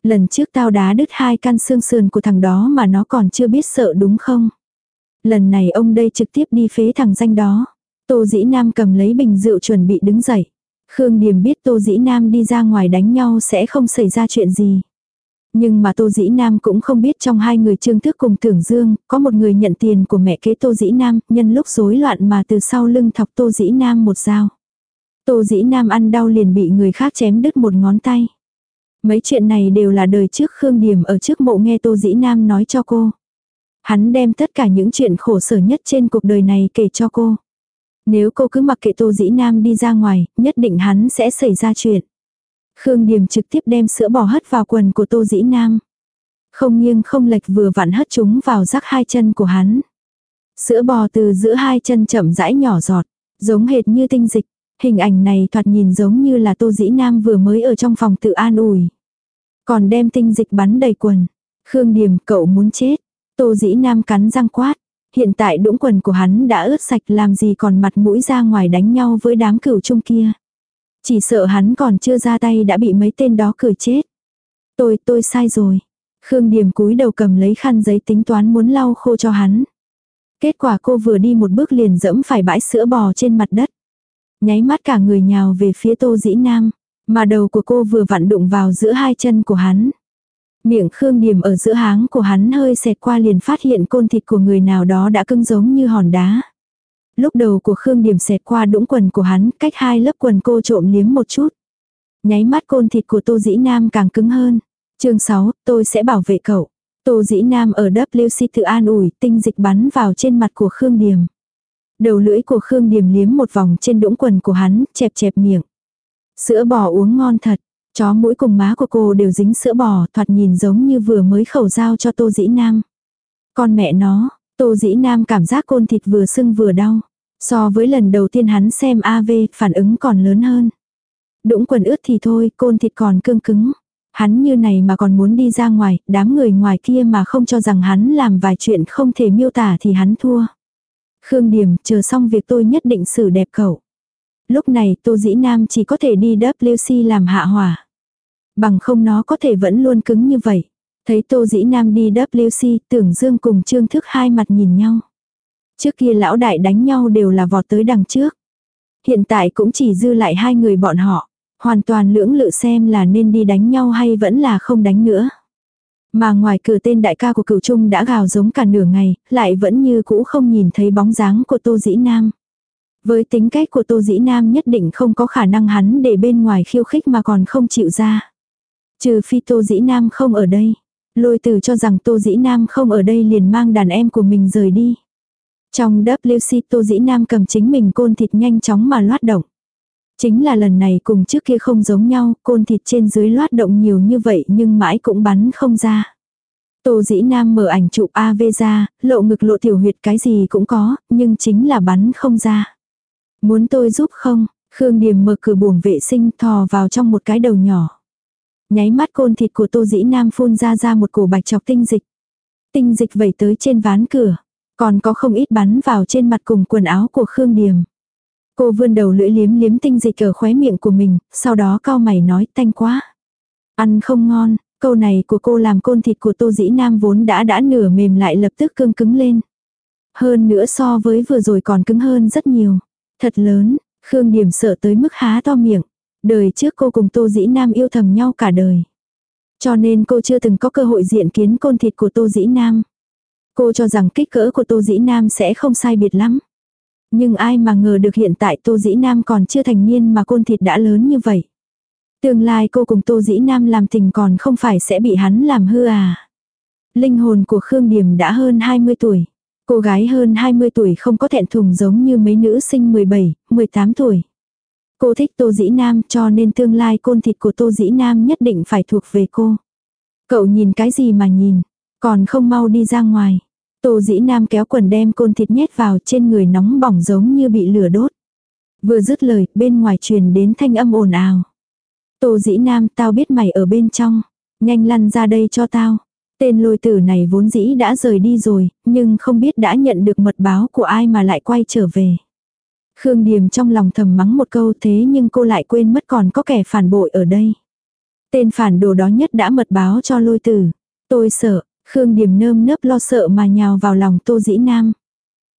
Lần trước tao đá đứt hai căn xương sườn của thằng đó mà nó còn chưa biết sợ đúng không? Lần này ông đây trực tiếp đi phế thằng danh đó. Tô Dĩ Nam cầm lấy bình rượu chuẩn bị đứng dậy. Khương Điềm biết Tô Dĩ Nam đi ra ngoài đánh nhau sẽ không xảy ra chuyện gì. Nhưng mà Tô Dĩ Nam cũng không biết trong hai người trương thức cùng tưởng dương, có một người nhận tiền của mẹ kế Tô Dĩ Nam, nhân lúc rối loạn mà từ sau lưng thọc Tô Dĩ Nam một dao. Tô Dĩ Nam ăn đau liền bị người khác chém đứt một ngón tay. Mấy chuyện này đều là đời trước Khương Điềm ở trước mộ nghe Tô Dĩ Nam nói cho cô. Hắn đem tất cả những chuyện khổ sở nhất trên cuộc đời này kể cho cô. Nếu cô cứ mặc kệ Tô Dĩ Nam đi ra ngoài, nhất định hắn sẽ xảy ra chuyện. Khương Điềm trực tiếp đem sữa bò hất vào quần của Tô Dĩ Nam. Không nghiêng không lệch vừa vặn hất chúng vào rắc hai chân của hắn. Sữa bò từ giữa hai chân chậm rãi nhỏ giọt, giống hệt như tinh dịch. Hình ảnh này thoạt nhìn giống như là Tô Dĩ Nam vừa mới ở trong phòng tự an ủi. Còn đem tinh dịch bắn đầy quần. Khương Điềm cậu muốn chết. Tô Dĩ Nam cắn răng quát. Hiện tại đũng quần của hắn đã ướt sạch làm gì còn mặt mũi ra ngoài đánh nhau với đám cửu trung kia. Chỉ sợ hắn còn chưa ra tay đã bị mấy tên đó cười chết. Tôi, tôi sai rồi. Khương Điềm cúi đầu cầm lấy khăn giấy tính toán muốn lau khô cho hắn. Kết quả cô vừa đi một bước liền dẫm phải bãi sữa bò trên mặt đất. Nháy mắt cả người nhào về phía tô dĩ nam. Mà đầu của cô vừa vặn đụng vào giữa hai chân của hắn. Miệng Khương Điềm ở giữa háng của hắn hơi xẹt qua liền phát hiện côn thịt của người nào đó đã cứng giống như hòn đá. Lúc đầu của Khương Điềm xẹt qua đũng quần của hắn, cách hai lớp quần cô trộm liếm một chút. Nháy mắt côn thịt của Tô Dĩ Nam càng cứng hơn. chương 6, tôi sẽ bảo vệ cậu. Tô Dĩ Nam ở WC tự an ủi, tinh dịch bắn vào trên mặt của Khương Điềm. Đầu lưỡi của Khương Điềm liếm một vòng trên đũng quần của hắn, chẹp chẹp miệng. Sữa bò uống ngon thật. Chó mũi cùng má của cô đều dính sữa bò, thoạt nhìn giống như vừa mới khẩu giao cho Tô Dĩ Nam. Con mẹ nó, Tô Dĩ Nam cảm giác côn thịt vừa sưng vừa đau. So với lần đầu tiên hắn xem AV, phản ứng còn lớn hơn. Đũng quần ướt thì thôi, côn thịt còn cương cứng. Hắn như này mà còn muốn đi ra ngoài, đám người ngoài kia mà không cho rằng hắn làm vài chuyện không thể miêu tả thì hắn thua. Khương Điểm, chờ xong việc tôi nhất định xử đẹp cậu. Lúc này Tô Dĩ Nam chỉ có thể đi WC làm hạ hỏa. Bằng không nó có thể vẫn luôn cứng như vậy. Thấy Tô Dĩ Nam đi WC, tưởng Dương cùng Trương Thức hai mặt nhìn nhau. Trước kia lão đại đánh nhau đều là vọt tới đằng trước. Hiện tại cũng chỉ dư lại hai người bọn họ. Hoàn toàn lưỡng lự xem là nên đi đánh nhau hay vẫn là không đánh nữa. Mà ngoài cửa tên đại ca của cửu trung đã gào giống cả nửa ngày, lại vẫn như cũ không nhìn thấy bóng dáng của Tô Dĩ Nam. Với tính cách của Tô Dĩ Nam nhất định không có khả năng hắn để bên ngoài khiêu khích mà còn không chịu ra. Trừ phi Tô Dĩ Nam không ở đây. Lôi từ cho rằng Tô Dĩ Nam không ở đây liền mang đàn em của mình rời đi. Trong WC Tô Dĩ Nam cầm chính mình côn thịt nhanh chóng mà loát động. Chính là lần này cùng trước kia không giống nhau, côn thịt trên dưới loát động nhiều như vậy nhưng mãi cũng bắn không ra. Tô Dĩ Nam mở ảnh chụp AV ra, lộ ngực lộ tiểu huyệt cái gì cũng có, nhưng chính là bắn không ra. Muốn tôi giúp không? Khương Điềm mở cửa buồng vệ sinh thò vào trong một cái đầu nhỏ. Nháy mắt côn thịt của Tô Dĩ Nam phun ra ra một cổ bạch chọc tinh dịch. Tinh dịch vẩy tới trên ván cửa. Còn có không ít bắn vào trên mặt cùng quần áo của Khương Điềm. Cô vươn đầu lưỡi liếm liếm tinh dịch ở khóe miệng của mình, sau đó cao mày nói tanh quá. Ăn không ngon, câu này của cô làm côn thịt của Tô Dĩ Nam vốn đã đã nửa mềm lại lập tức cương cứng lên. Hơn nữa so với vừa rồi còn cứng hơn rất nhiều. Thật lớn, Khương Điểm sợ tới mức há to miệng. Đời trước cô cùng Tô Dĩ Nam yêu thầm nhau cả đời. Cho nên cô chưa từng có cơ hội diện kiến côn thịt của Tô Dĩ Nam. Cô cho rằng kích cỡ của Tô Dĩ Nam sẽ không sai biệt lắm. Nhưng ai mà ngờ được hiện tại Tô Dĩ Nam còn chưa thành niên mà côn thịt đã lớn như vậy. Tương lai cô cùng Tô Dĩ Nam làm tình còn không phải sẽ bị hắn làm hư à. Linh hồn của Khương Điểm đã hơn 20 tuổi. Cô gái hơn 20 tuổi không có thẹn thùng giống như mấy nữ sinh 17, 18 tuổi. Cô thích Tô Dĩ Nam cho nên tương lai côn thịt của Tô Dĩ Nam nhất định phải thuộc về cô. Cậu nhìn cái gì mà nhìn, còn không mau đi ra ngoài. Tô Dĩ Nam kéo quần đem côn thịt nhét vào trên người nóng bỏng giống như bị lửa đốt. Vừa dứt lời, bên ngoài truyền đến thanh âm ồn ào. Tô Dĩ Nam, tao biết mày ở bên trong. Nhanh lăn ra đây cho tao. Tên lôi tử này vốn dĩ đã rời đi rồi, nhưng không biết đã nhận được mật báo của ai mà lại quay trở về. Khương Điềm trong lòng thầm mắng một câu thế nhưng cô lại quên mất còn có kẻ phản bội ở đây. Tên phản đồ đó nhất đã mật báo cho lôi tử. Tôi sợ, Khương Điềm nơm nớp lo sợ mà nhào vào lòng Tô Dĩ Nam.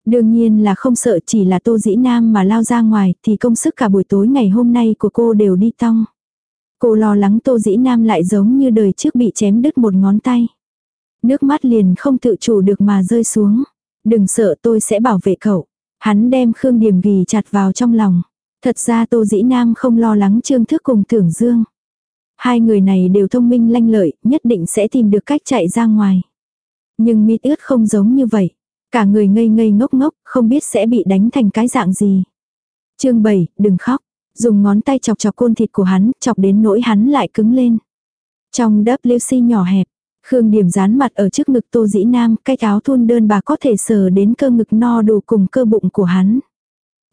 Đương nhiên là không sợ chỉ là Tô Dĩ Nam mà lao ra ngoài thì công sức cả buổi tối ngày hôm nay của cô đều đi tong. Cô lo lắng Tô Dĩ Nam lại giống như đời trước bị chém đứt một ngón tay. Nước mắt liền không tự chủ được mà rơi xuống. Đừng sợ tôi sẽ bảo vệ cậu. Hắn đem Khương Điềm ghi chặt vào trong lòng. Thật ra Tô Dĩ Nam không lo lắng Trương Thức cùng Tưởng Dương. Hai người này đều thông minh lanh lợi, nhất định sẽ tìm được cách chạy ra ngoài. Nhưng mít ướt không giống như vậy. Cả người ngây ngây ngốc ngốc, không biết sẽ bị đánh thành cái dạng gì. chương 7, đừng khóc. Dùng ngón tay chọc chọc côn thịt của hắn, chọc đến nỗi hắn lại cứng lên. Trong WC nhỏ hẹp, Khương Điểm dán mặt ở trước ngực Tô Dĩ Nam, cái áo thun đơn bà có thể sờ đến cơ ngực no đủ cùng cơ bụng của hắn.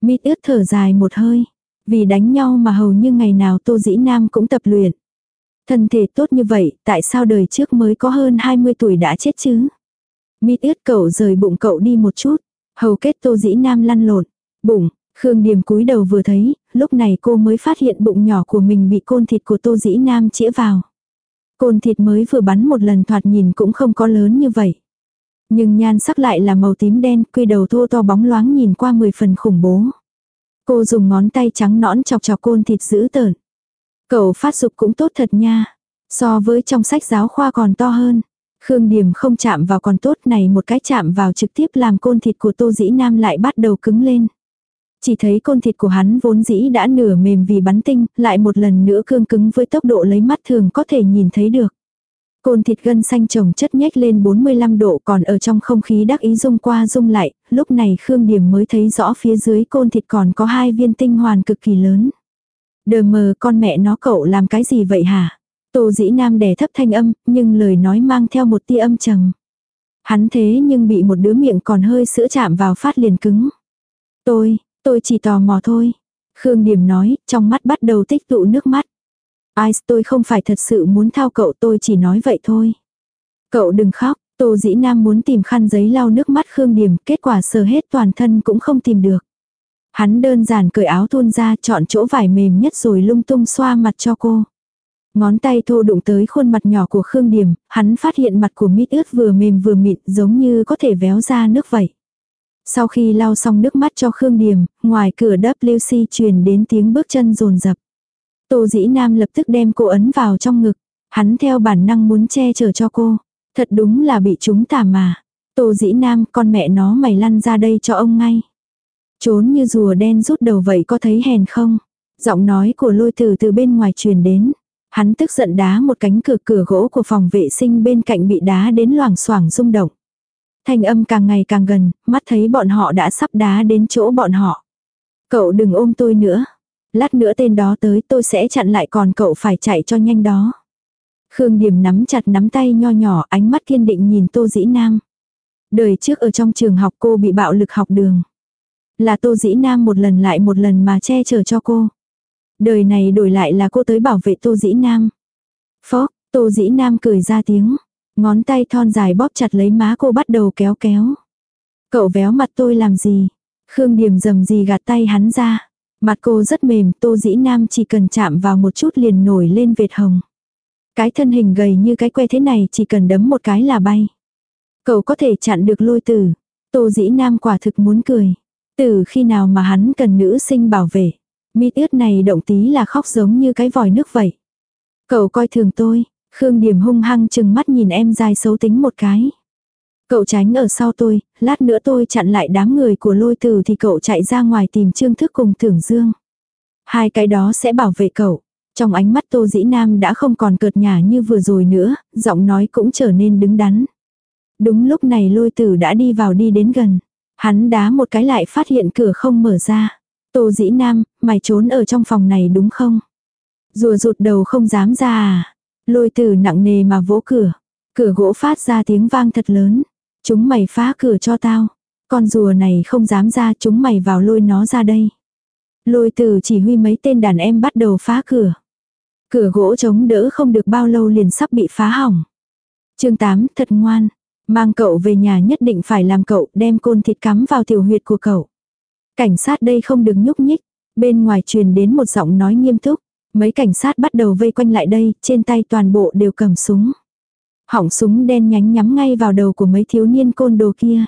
Mít ướt thở dài một hơi. Vì đánh nhau mà hầu như ngày nào Tô Dĩ Nam cũng tập luyện. Thân thể tốt như vậy, tại sao đời trước mới có hơn 20 tuổi đã chết chứ? Mít ướt cậu rời bụng cậu đi một chút. Hầu kết Tô Dĩ Nam lăn lộn. Bụng, Khương Điềm cúi đầu vừa thấy, lúc này cô mới phát hiện bụng nhỏ của mình bị côn thịt của Tô Dĩ Nam chĩa vào. Côn thịt mới vừa bắn một lần thoạt nhìn cũng không có lớn như vậy. Nhưng nhan sắc lại là màu tím đen, quy đầu thô to bóng loáng nhìn qua 10 phần khủng bố. Cô dùng ngón tay trắng nõn chọc chọc côn thịt dữ tợn. Cậu phát dục cũng tốt thật nha. So với trong sách giáo khoa còn to hơn. Khương Điểm không chạm vào còn tốt này một cái chạm vào trực tiếp làm côn thịt của Tô Dĩ Nam lại bắt đầu cứng lên. Chỉ thấy côn thịt của hắn vốn dĩ đã nửa mềm vì bắn tinh, lại một lần nữa cương cứng với tốc độ lấy mắt thường có thể nhìn thấy được. Côn thịt gân xanh trồng chất nhếch lên 45 độ còn ở trong không khí đắc ý rung qua rung lại, lúc này Khương Điểm mới thấy rõ phía dưới côn thịt còn có hai viên tinh hoàn cực kỳ lớn. Đờ mờ con mẹ nó cậu làm cái gì vậy hả? Tô dĩ nam đè thấp thanh âm, nhưng lời nói mang theo một tia âm trầm. Hắn thế nhưng bị một đứa miệng còn hơi sữa chạm vào phát liền cứng. Tôi, tôi chỉ tò mò thôi. Khương Điểm nói, trong mắt bắt đầu tích tụ nước mắt. Ai, tôi không phải thật sự muốn thao cậu tôi chỉ nói vậy thôi. Cậu đừng khóc, Tô Dĩ Nam muốn tìm khăn giấy lau nước mắt Khương Điểm, kết quả sờ hết toàn thân cũng không tìm được. Hắn đơn giản cởi áo thun ra chọn chỗ vải mềm nhất rồi lung tung xoa mặt cho cô. Ngón tay thô đụng tới khuôn mặt nhỏ của Khương Điểm, hắn phát hiện mặt của mít ướt vừa mềm vừa mịn giống như có thể véo ra nước vậy. Sau khi lau xong nước mắt cho Khương Điểm, ngoài cửa WC truyền đến tiếng bước chân rồn rập. Tô dĩ nam lập tức đem cô ấn vào trong ngực. Hắn theo bản năng muốn che chở cho cô. Thật đúng là bị chúng tà mà. Tô dĩ nam con mẹ nó mày lăn ra đây cho ông ngay. Trốn như rùa đen rút đầu vậy có thấy hèn không? Giọng nói của lôi từ từ bên ngoài truyền đến. Hắn tức giận đá một cánh cửa cửa gỗ của phòng vệ sinh bên cạnh bị đá đến loảng xoảng rung động. Thanh âm càng ngày càng gần, mắt thấy bọn họ đã sắp đá đến chỗ bọn họ. Cậu đừng ôm tôi nữa. Lát nữa tên đó tới tôi sẽ chặn lại còn cậu phải chạy cho nhanh đó. Khương Điềm nắm chặt nắm tay nho nhỏ ánh mắt kiên định nhìn Tô Dĩ Nam. Đời trước ở trong trường học cô bị bạo lực học đường. Là Tô Dĩ Nam một lần lại một lần mà che chở cho cô. Đời này đổi lại là cô tới bảo vệ Tô Dĩ Nam. Phó, Tô Dĩ Nam cười ra tiếng. Ngón tay thon dài bóp chặt lấy má cô bắt đầu kéo kéo. Cậu véo mặt tôi làm gì? Khương Điềm dầm gì gạt tay hắn ra. Mặt cô rất mềm, tô dĩ nam chỉ cần chạm vào một chút liền nổi lên vệt hồng. Cái thân hình gầy như cái que thế này chỉ cần đấm một cái là bay. Cậu có thể chặn được lôi tử. Tô dĩ nam quả thực muốn cười. Từ khi nào mà hắn cần nữ sinh bảo vệ. Mít ướt này động tí là khóc giống như cái vòi nước vậy. Cậu coi thường tôi. Khương Điểm hung hăng chừng mắt nhìn em dài xấu tính một cái. Cậu tránh ở sau tôi, lát nữa tôi chặn lại đám người của lôi tử thì cậu chạy ra ngoài tìm trương thức cùng tưởng dương. Hai cái đó sẽ bảo vệ cậu. Trong ánh mắt tô dĩ nam đã không còn cợt nhả như vừa rồi nữa, giọng nói cũng trở nên đứng đắn. Đúng lúc này lôi tử đã đi vào đi đến gần. Hắn đá một cái lại phát hiện cửa không mở ra. Tô dĩ nam, mày trốn ở trong phòng này đúng không? Rùa rụt đầu không dám ra à? Lôi tử nặng nề mà vỗ cửa. Cửa gỗ phát ra tiếng vang thật lớn. Chúng mày phá cửa cho tao. Con rùa này không dám ra, chúng mày vào lôi nó ra đây. Lôi từ chỉ huy mấy tên đàn em bắt đầu phá cửa. Cửa gỗ chống đỡ không được bao lâu liền sắp bị phá hỏng. chương 8 thật ngoan. Mang cậu về nhà nhất định phải làm cậu, đem côn thịt cắm vào tiểu huyệt của cậu. Cảnh sát đây không được nhúc nhích. Bên ngoài truyền đến một giọng nói nghiêm túc. Mấy cảnh sát bắt đầu vây quanh lại đây, trên tay toàn bộ đều cầm súng. Hỏng súng đen nhánh nhắm ngay vào đầu của mấy thiếu niên côn đồ kia.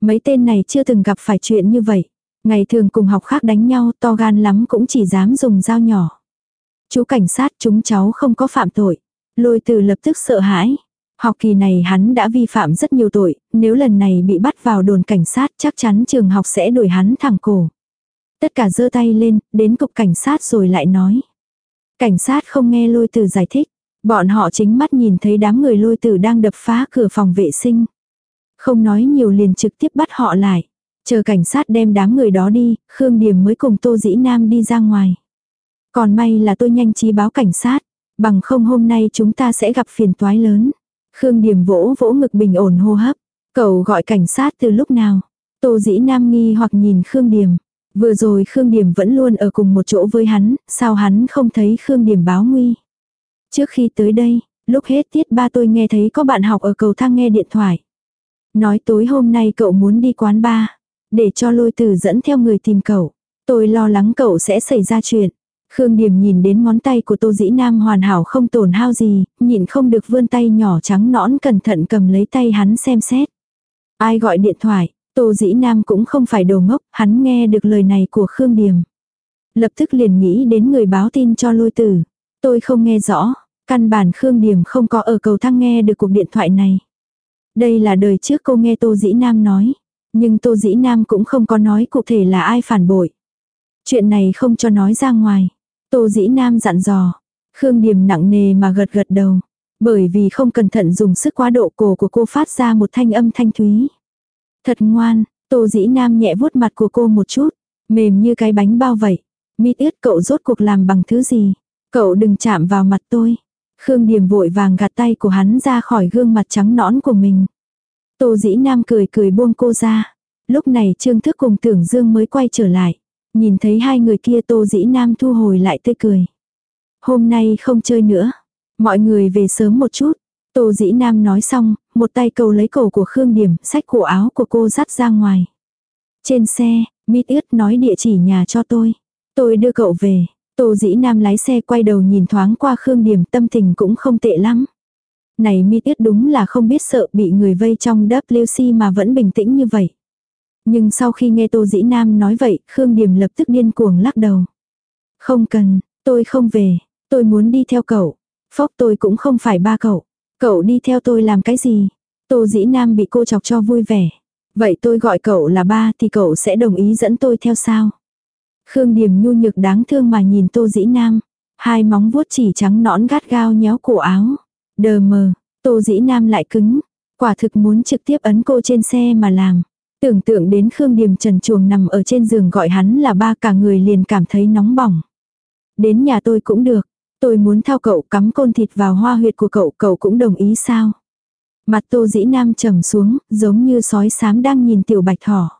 Mấy tên này chưa từng gặp phải chuyện như vậy. Ngày thường cùng học khác đánh nhau to gan lắm cũng chỉ dám dùng dao nhỏ. Chú cảnh sát chúng cháu không có phạm tội. Lôi từ lập tức sợ hãi. Học kỳ này hắn đã vi phạm rất nhiều tội, nếu lần này bị bắt vào đồn cảnh sát chắc chắn trường học sẽ đuổi hắn thẳng cổ. Tất cả giơ tay lên, đến cục cảnh sát rồi lại nói. Cảnh sát không nghe lôi tử giải thích. Bọn họ chính mắt nhìn thấy đám người lôi tử đang đập phá cửa phòng vệ sinh. Không nói nhiều liền trực tiếp bắt họ lại. Chờ cảnh sát đem đám người đó đi, Khương Điềm mới cùng Tô Dĩ Nam đi ra ngoài. Còn may là tôi nhanh trí báo cảnh sát. Bằng không hôm nay chúng ta sẽ gặp phiền toái lớn. Khương Điểm vỗ vỗ ngực bình ổn hô hấp. Cậu gọi cảnh sát từ lúc nào? Tô dĩ nam nghi hoặc nhìn Khương Điểm. Vừa rồi Khương Điểm vẫn luôn ở cùng một chỗ với hắn, sao hắn không thấy Khương Điểm báo nguy? Trước khi tới đây, lúc hết tiết ba tôi nghe thấy có bạn học ở cầu thang nghe điện thoại. Nói tối hôm nay cậu muốn đi quán ba, để cho lôi tử dẫn theo người tìm cậu. Tôi lo lắng cậu sẽ xảy ra chuyện. Khương Điểm nhìn đến ngón tay của Tô Dĩ Nam hoàn hảo không tổn hao gì, nhịn không được vươn tay nhỏ trắng nõn cẩn thận cầm lấy tay hắn xem xét. Ai gọi điện thoại, Tô Dĩ Nam cũng không phải đồ ngốc, hắn nghe được lời này của Khương Điềm, Lập tức liền nghĩ đến người báo tin cho lôi tử. Tôi không nghe rõ, căn bản Khương Điềm không có ở cầu thang nghe được cuộc điện thoại này. Đây là đời trước cô nghe Tô Dĩ Nam nói. Nhưng Tô Dĩ Nam cũng không có nói cụ thể là ai phản bội. Chuyện này không cho nói ra ngoài. Tô Dĩ Nam dặn dò. Khương Điềm nặng nề mà gật gật đầu. Bởi vì không cẩn thận dùng sức quá độ cổ của cô phát ra một thanh âm thanh thúy. Thật ngoan, Tô Dĩ Nam nhẹ vuốt mặt của cô một chút. Mềm như cái bánh bao vậy. Mít ướt cậu rốt cuộc làm bằng thứ gì. Cậu đừng chạm vào mặt tôi. Khương Điềm vội vàng gạt tay của hắn ra khỏi gương mặt trắng nõn của mình. Tô Dĩ Nam cười cười buông cô ra. Lúc này Trương Thức cùng Tưởng Dương mới quay trở lại. Nhìn thấy hai người kia Tô Dĩ Nam thu hồi lại tươi cười. Hôm nay không chơi nữa. Mọi người về sớm một chút. Tô Dĩ Nam nói xong, một tay cầu lấy cổ của Khương Điểm, sách cổ áo của cô dắt ra ngoài. Trên xe, Mít ướt nói địa chỉ nhà cho tôi. Tôi đưa cậu về. Tô Dĩ Nam lái xe quay đầu nhìn thoáng qua Khương Điểm tâm tình cũng không tệ lắm. Này Mít ướt đúng là không biết sợ bị người vây trong WC mà vẫn bình tĩnh như vậy. Nhưng sau khi nghe Tô Dĩ Nam nói vậy, Khương Điềm lập tức điên cuồng lắc đầu. Không cần, tôi không về, tôi muốn đi theo cậu. Phóc tôi cũng không phải ba cậu. Cậu đi theo tôi làm cái gì? Tô Dĩ Nam bị cô chọc cho vui vẻ. Vậy tôi gọi cậu là ba thì cậu sẽ đồng ý dẫn tôi theo sao? Khương Điềm nhu nhược đáng thương mà nhìn Tô Dĩ Nam. Hai móng vuốt chỉ trắng nõn gắt gao nhéo cổ áo. Đờ mờ, Tô Dĩ Nam lại cứng. Quả thực muốn trực tiếp ấn cô trên xe mà làm. Tưởng tượng đến Khương Điềm trần chuồng nằm ở trên giường gọi hắn là ba cả người liền cảm thấy nóng bỏng. Đến nhà tôi cũng được. Tôi muốn thao cậu cắm côn thịt vào hoa huyệt của cậu, cậu cũng đồng ý sao? Mặt tô dĩ nam trầm xuống, giống như sói xám đang nhìn tiểu bạch thỏ.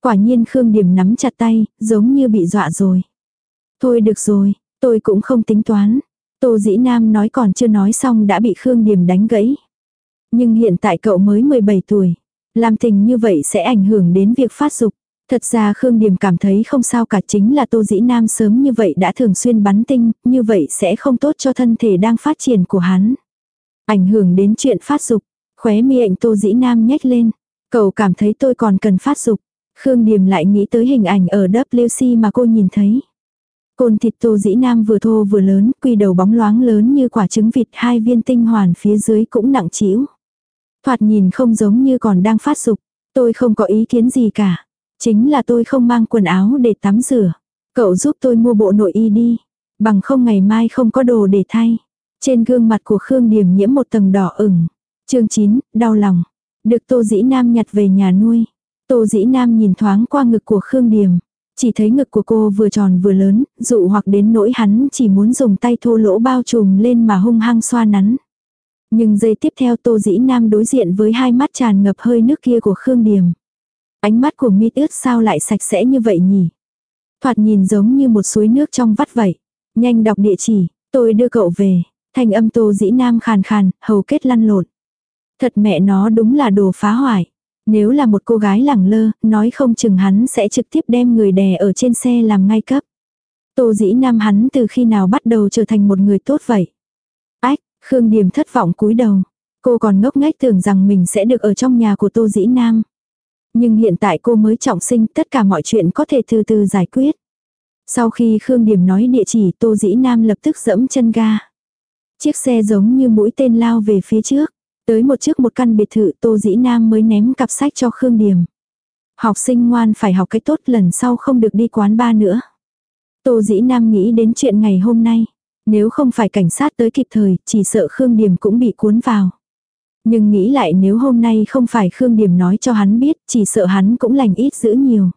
Quả nhiên Khương Điềm nắm chặt tay, giống như bị dọa rồi. Thôi được rồi, tôi cũng không tính toán. Tô dĩ nam nói còn chưa nói xong đã bị Khương Điềm đánh gãy. Nhưng hiện tại cậu mới 17 tuổi. Làm tình như vậy sẽ ảnh hưởng đến việc phát dục. Thật ra Khương Điềm cảm thấy không sao cả chính là Tô Dĩ Nam sớm như vậy đã thường xuyên bắn tinh, như vậy sẽ không tốt cho thân thể đang phát triển của hắn. Ảnh hưởng đến chuyện phát dục, khóe mi ảnh Tô Dĩ Nam nhếch lên. Cậu cảm thấy tôi còn cần phát dục. Khương Điềm lại nghĩ tới hình ảnh ở WC mà cô nhìn thấy. Côn thịt Tô Dĩ Nam vừa thô vừa lớn, quy đầu bóng loáng lớn như quả trứng vịt hai viên tinh hoàn phía dưới cũng nặng trĩu. Thoạt nhìn không giống như còn đang phát dục. Tôi không có ý kiến gì cả. Chính là tôi không mang quần áo để tắm rửa. Cậu giúp tôi mua bộ nội y đi. Bằng không ngày mai không có đồ để thay. Trên gương mặt của Khương Điềm nhiễm một tầng đỏ ửng. chương 9, đau lòng. Được Tô Dĩ Nam nhặt về nhà nuôi. Tô Dĩ Nam nhìn thoáng qua ngực của Khương Điềm. Chỉ thấy ngực của cô vừa tròn vừa lớn, dụ hoặc đến nỗi hắn chỉ muốn dùng tay thô lỗ bao trùm lên mà hung hăng xoa nắn. Nhưng giây tiếp theo Tô Dĩ Nam đối diện với hai mắt tràn ngập hơi nước kia của Khương Điềm. Ánh mắt của mít ướt sao lại sạch sẽ như vậy nhỉ? Thoạt nhìn giống như một suối nước trong vắt vậy. Nhanh đọc địa chỉ, tôi đưa cậu về. Thanh âm Tô Dĩ Nam khàn khàn, hầu kết lăn lộn. Thật mẹ nó đúng là đồ phá hoại. Nếu là một cô gái lẳng lơ, nói không chừng hắn sẽ trực tiếp đem người đè ở trên xe làm ngay cấp. Tô dĩ nam hắn từ khi nào bắt đầu trở thành một người tốt vậy? Ách, Khương Điềm thất vọng cúi đầu. Cô còn ngốc nghếch tưởng rằng mình sẽ được ở trong nhà của Tô Dĩ Nam. Nhưng hiện tại cô mới trọng sinh, tất cả mọi chuyện có thể từ từ giải quyết. Sau khi Khương điểm nói địa chỉ Tô Dĩ Nam lập tức dẫm chân ga. Chiếc xe giống như mũi tên lao về phía trước. Tới một trước một căn biệt thự Tô Dĩ Nam mới ném cặp sách cho Khương điểm Học sinh ngoan phải học cái tốt lần sau không được đi quán ba nữa. Tô Dĩ Nam nghĩ đến chuyện ngày hôm nay. Nếu không phải cảnh sát tới kịp thời, chỉ sợ Khương điểm cũng bị cuốn vào. Nhưng nghĩ lại nếu hôm nay không phải Khương Điềm nói cho hắn biết, chỉ sợ hắn cũng lành ít giữ nhiều.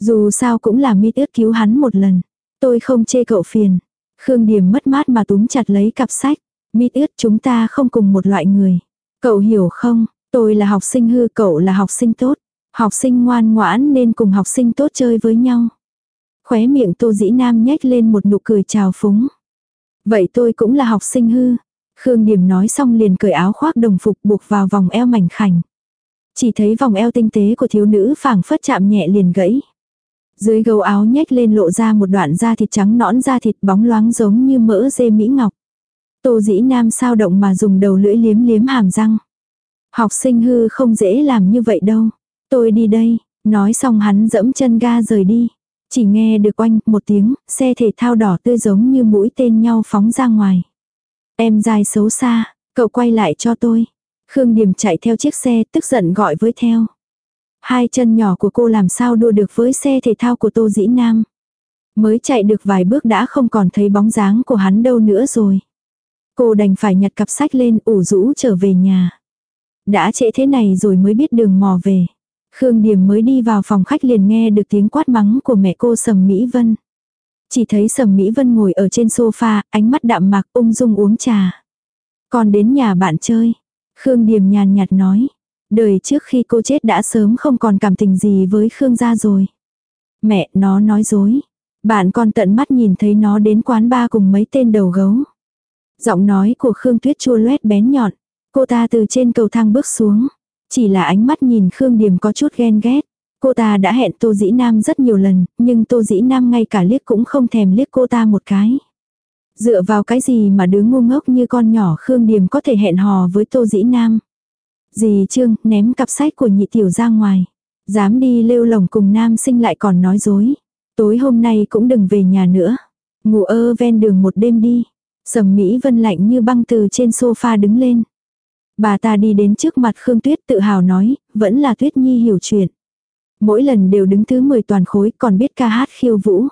Dù sao cũng là mít ước cứu hắn một lần. Tôi không chê cậu phiền. Khương Điềm mất mát mà túm chặt lấy cặp sách. Mít ướt chúng ta không cùng một loại người. Cậu hiểu không, tôi là học sinh hư cậu là học sinh tốt. Học sinh ngoan ngoãn nên cùng học sinh tốt chơi với nhau. Khóe miệng tô dĩ nam nhếch lên một nụ cười trào phúng. Vậy tôi cũng là học sinh hư. Khương Điềm nói xong liền cởi áo khoác đồng phục buộc vào vòng eo mảnh khảnh. Chỉ thấy vòng eo tinh tế của thiếu nữ phảng phất chạm nhẹ liền gãy. Dưới gấu áo nhếch lên lộ ra một đoạn da thịt trắng nõn da thịt bóng loáng giống như mỡ dê mỹ ngọc. Tô dĩ nam sao động mà dùng đầu lưỡi liếm liếm hàm răng. Học sinh hư không dễ làm như vậy đâu. Tôi đi đây, nói xong hắn dẫm chân ga rời đi. Chỉ nghe được oanh một tiếng, xe thể thao đỏ tươi giống như mũi tên nhau phóng ra ngoài. Em dài xấu xa, cậu quay lại cho tôi. Khương Điềm chạy theo chiếc xe tức giận gọi với theo. Hai chân nhỏ của cô làm sao đua được với xe thể thao của Tô Dĩ Nam. Mới chạy được vài bước đã không còn thấy bóng dáng của hắn đâu nữa rồi. Cô đành phải nhặt cặp sách lên ủ rũ trở về nhà. Đã trễ thế này rồi mới biết đường mò về. Khương Điềm mới đi vào phòng khách liền nghe được tiếng quát mắng của mẹ cô Sầm Mỹ Vân. Chỉ thấy Sầm Mỹ Vân ngồi ở trên sofa, ánh mắt đạm mạc ung dung uống trà. Còn đến nhà bạn chơi. Khương Điềm nhàn nhạt nói. Đời trước khi cô chết đã sớm không còn cảm tình gì với Khương gia rồi. Mẹ, nó nói dối. Bạn còn tận mắt nhìn thấy nó đến quán ba cùng mấy tên đầu gấu. Giọng nói của Khương Tuyết chua loét bén nhọn. Cô ta từ trên cầu thang bước xuống. Chỉ là ánh mắt nhìn Khương Điềm có chút ghen ghét. Cô ta đã hẹn Tô Dĩ Nam rất nhiều lần, nhưng Tô Dĩ Nam ngay cả liếc cũng không thèm liếc cô ta một cái. Dựa vào cái gì mà đứa ngu ngốc như con nhỏ Khương Điềm có thể hẹn hò với Tô Dĩ Nam. Dì Trương ném cặp sách của nhị tiểu ra ngoài. Dám đi lêu lồng cùng nam sinh lại còn nói dối. Tối hôm nay cũng đừng về nhà nữa. Ngủ ơ ven đường một đêm đi. Sầm Mỹ Vân lạnh như băng từ trên sofa đứng lên. Bà ta đi đến trước mặt Khương Tuyết tự hào nói, vẫn là Tuyết Nhi hiểu chuyện. Mỗi lần đều đứng thứ 10 toàn khối còn biết ca hát khiêu vũ.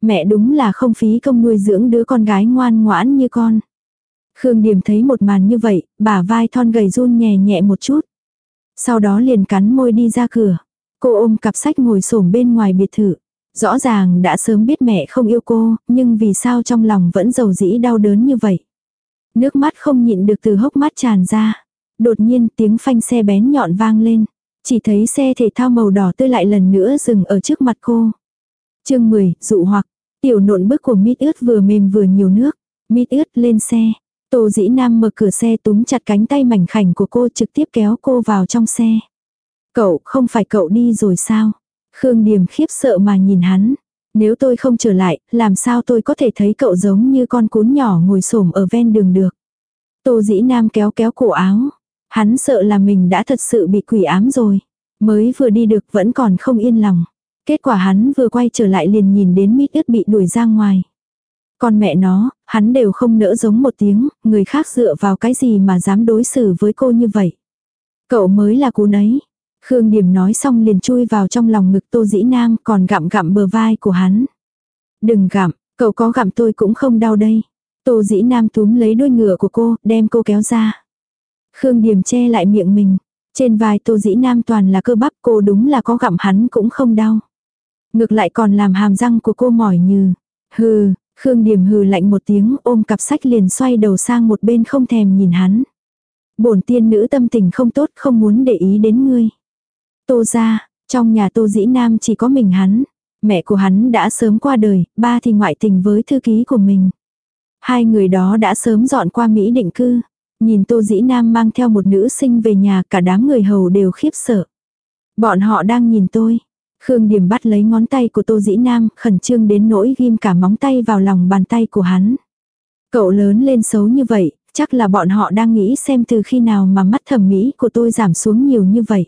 Mẹ đúng là không phí công nuôi dưỡng đứa con gái ngoan ngoãn như con. Khương Điềm thấy một màn như vậy, bà vai thon gầy run nhẹ nhẹ một chút. Sau đó liền cắn môi đi ra cửa. Cô ôm cặp sách ngồi xổm bên ngoài biệt thự. Rõ ràng đã sớm biết mẹ không yêu cô, nhưng vì sao trong lòng vẫn giàu dĩ đau đớn như vậy. Nước mắt không nhịn được từ hốc mắt tràn ra. Đột nhiên tiếng phanh xe bén nhọn vang lên. Chỉ thấy xe thể thao màu đỏ tươi lại lần nữa dừng ở trước mặt cô. chương 10, dụ hoặc, tiểu nộn bức của mít ướt vừa mềm vừa nhiều nước. Mít ướt lên xe. Tô dĩ nam mở cửa xe túm chặt cánh tay mảnh khảnh của cô trực tiếp kéo cô vào trong xe. Cậu, không phải cậu đi rồi sao? Khương Điềm khiếp sợ mà nhìn hắn. Nếu tôi không trở lại, làm sao tôi có thể thấy cậu giống như con cún nhỏ ngồi xổm ở ven đường được. Tô dĩ nam kéo kéo cổ áo. Hắn sợ là mình đã thật sự bị quỷ ám rồi. Mới vừa đi được vẫn còn không yên lòng. Kết quả hắn vừa quay trở lại liền nhìn đến mít ướt bị đuổi ra ngoài. Con mẹ nó, hắn đều không nỡ giống một tiếng, người khác dựa vào cái gì mà dám đối xử với cô như vậy. Cậu mới là cú nấy. Khương Điểm nói xong liền chui vào trong lòng ngực Tô Dĩ Nam còn gặm gặm bờ vai của hắn. Đừng gặm, cậu có gặm tôi cũng không đau đây. Tô Dĩ Nam túm lấy đuôi ngựa của cô, đem cô kéo ra. Khương Điềm che lại miệng mình. Trên vai Tô Dĩ Nam toàn là cơ bắp cô đúng là có gặm hắn cũng không đau. Ngược lại còn làm hàm răng của cô mỏi như. Hừ, Khương Điềm hừ lạnh một tiếng ôm cặp sách liền xoay đầu sang một bên không thèm nhìn hắn. Bổn tiên nữ tâm tình không tốt không muốn để ý đến ngươi. Tô ra, trong nhà tô dĩ nam chỉ có mình hắn. Mẹ của hắn đã sớm qua đời, ba thì ngoại tình với thư ký của mình. Hai người đó đã sớm dọn qua Mỹ định cư. Nhìn tô dĩ nam mang theo một nữ sinh về nhà cả đám người hầu đều khiếp sợ. Bọn họ đang nhìn tôi. Khương Điểm bắt lấy ngón tay của Tô Dĩ Nam, khẩn trương đến nỗi ghim cả móng tay vào lòng bàn tay của hắn. Cậu lớn lên xấu như vậy, chắc là bọn họ đang nghĩ xem từ khi nào mà mắt thẩm mỹ của tôi giảm xuống nhiều như vậy.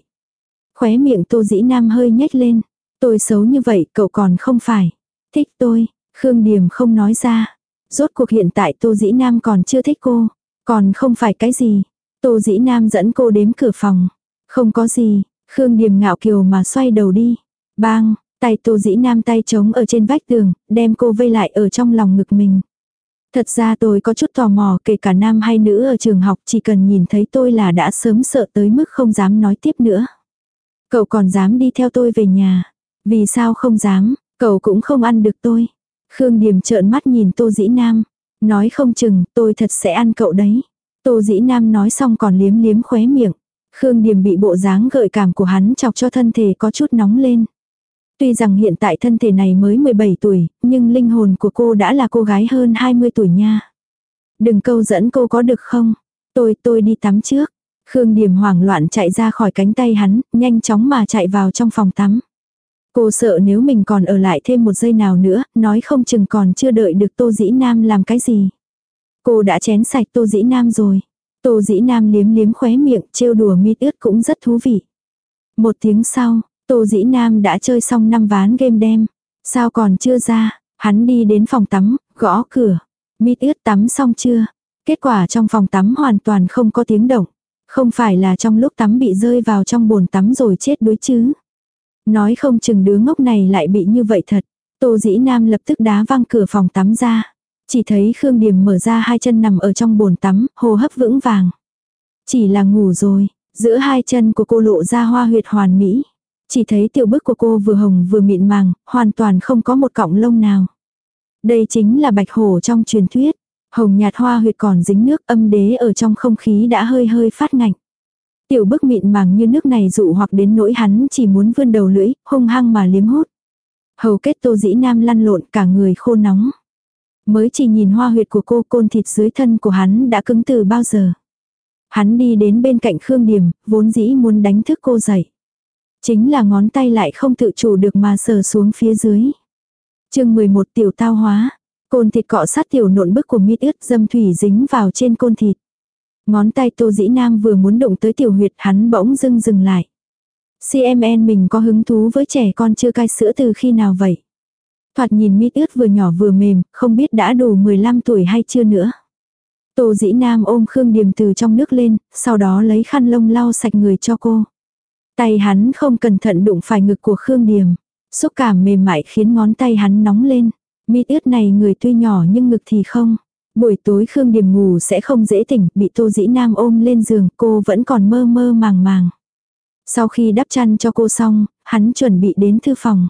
Khóe miệng Tô Dĩ Nam hơi nhếch lên. Tôi xấu như vậy cậu còn không phải. Thích tôi, Khương Điểm không nói ra. Rốt cuộc hiện tại Tô Dĩ Nam còn chưa thích cô. Còn không phải cái gì. Tô Dĩ Nam dẫn cô đến cửa phòng. Không có gì, Khương Điềm ngạo kiều mà xoay đầu đi. Bang, tay Tô Dĩ Nam tay trống ở trên vách tường, đem cô vây lại ở trong lòng ngực mình. Thật ra tôi có chút tò mò kể cả nam hay nữ ở trường học chỉ cần nhìn thấy tôi là đã sớm sợ tới mức không dám nói tiếp nữa. Cậu còn dám đi theo tôi về nhà. Vì sao không dám, cậu cũng không ăn được tôi. Khương Điềm trợn mắt nhìn Tô Dĩ Nam. Nói không chừng, tôi thật sẽ ăn cậu đấy. Tô Dĩ Nam nói xong còn liếm liếm khóe miệng. Khương Điềm bị bộ dáng gợi cảm của hắn chọc cho thân thể có chút nóng lên. Tuy rằng hiện tại thân thể này mới 17 tuổi, nhưng linh hồn của cô đã là cô gái hơn 20 tuổi nha. Đừng câu dẫn cô có được không? Tôi, tôi đi tắm trước. Khương Điềm hoảng loạn chạy ra khỏi cánh tay hắn, nhanh chóng mà chạy vào trong phòng tắm. Cô sợ nếu mình còn ở lại thêm một giây nào nữa, nói không chừng còn chưa đợi được Tô Dĩ Nam làm cái gì. Cô đã chén sạch Tô Dĩ Nam rồi. Tô Dĩ Nam liếm liếm khóe miệng, trêu đùa mít ướt cũng rất thú vị. Một tiếng sau, Tô Dĩ Nam đã chơi xong năm ván game đem. Sao còn chưa ra, hắn đi đến phòng tắm, gõ cửa. Mít ướt tắm xong chưa? Kết quả trong phòng tắm hoàn toàn không có tiếng động. Không phải là trong lúc tắm bị rơi vào trong bồn tắm rồi chết đuối chứ. Nói không chừng đứa ngốc này lại bị như vậy thật. Tô dĩ nam lập tức đá văng cửa phòng tắm ra. Chỉ thấy Khương Điềm mở ra hai chân nằm ở trong bồn tắm, hô hấp vững vàng. Chỉ là ngủ rồi, giữa hai chân của cô lộ ra hoa huyệt hoàn mỹ. Chỉ thấy tiểu bức của cô vừa hồng vừa mịn màng, hoàn toàn không có một cọng lông nào. Đây chính là bạch hổ trong truyền thuyết. Hồng nhạt hoa huyệt còn dính nước âm đế ở trong không khí đã hơi hơi phát ngạnh. Tiểu bức mịn màng như nước này dụ hoặc đến nỗi hắn chỉ muốn vươn đầu lưỡi, hung hăng mà liếm hút. Hầu kết tô dĩ nam lăn lộn cả người khô nóng. Mới chỉ nhìn hoa huyệt của cô côn thịt dưới thân của hắn đã cứng từ bao giờ. Hắn đi đến bên cạnh Khương điểm vốn dĩ muốn đánh thức cô dậy. Chính là ngón tay lại không tự chủ được mà sờ xuống phía dưới. chương 11 tiểu tao hóa. Côn thịt cọ sát tiểu nộn bức của mít ướt dâm thủy dính vào trên côn thịt. Ngón tay tô dĩ nam vừa muốn động tới tiểu huyệt hắn bỗng dưng dừng lại. CMN mình có hứng thú với trẻ con chưa cai sữa từ khi nào vậy? Thoạt nhìn mít ướt vừa nhỏ vừa mềm, không biết đã đủ 15 tuổi hay chưa nữa. Tô dĩ nam ôm Khương Điềm từ trong nước lên, sau đó lấy khăn lông lau sạch người cho cô. Tay hắn không cẩn thận đụng phải ngực của Khương Điềm. Xúc cảm mềm mại khiến ngón tay hắn nóng lên. Mít ướt này người tuy nhỏ nhưng ngực thì không. Buổi tối Khương Điềm ngủ sẽ không dễ tỉnh, bị Tô Dĩ Nam ôm lên giường, cô vẫn còn mơ mơ màng màng. Sau khi đắp chăn cho cô xong, hắn chuẩn bị đến thư phòng.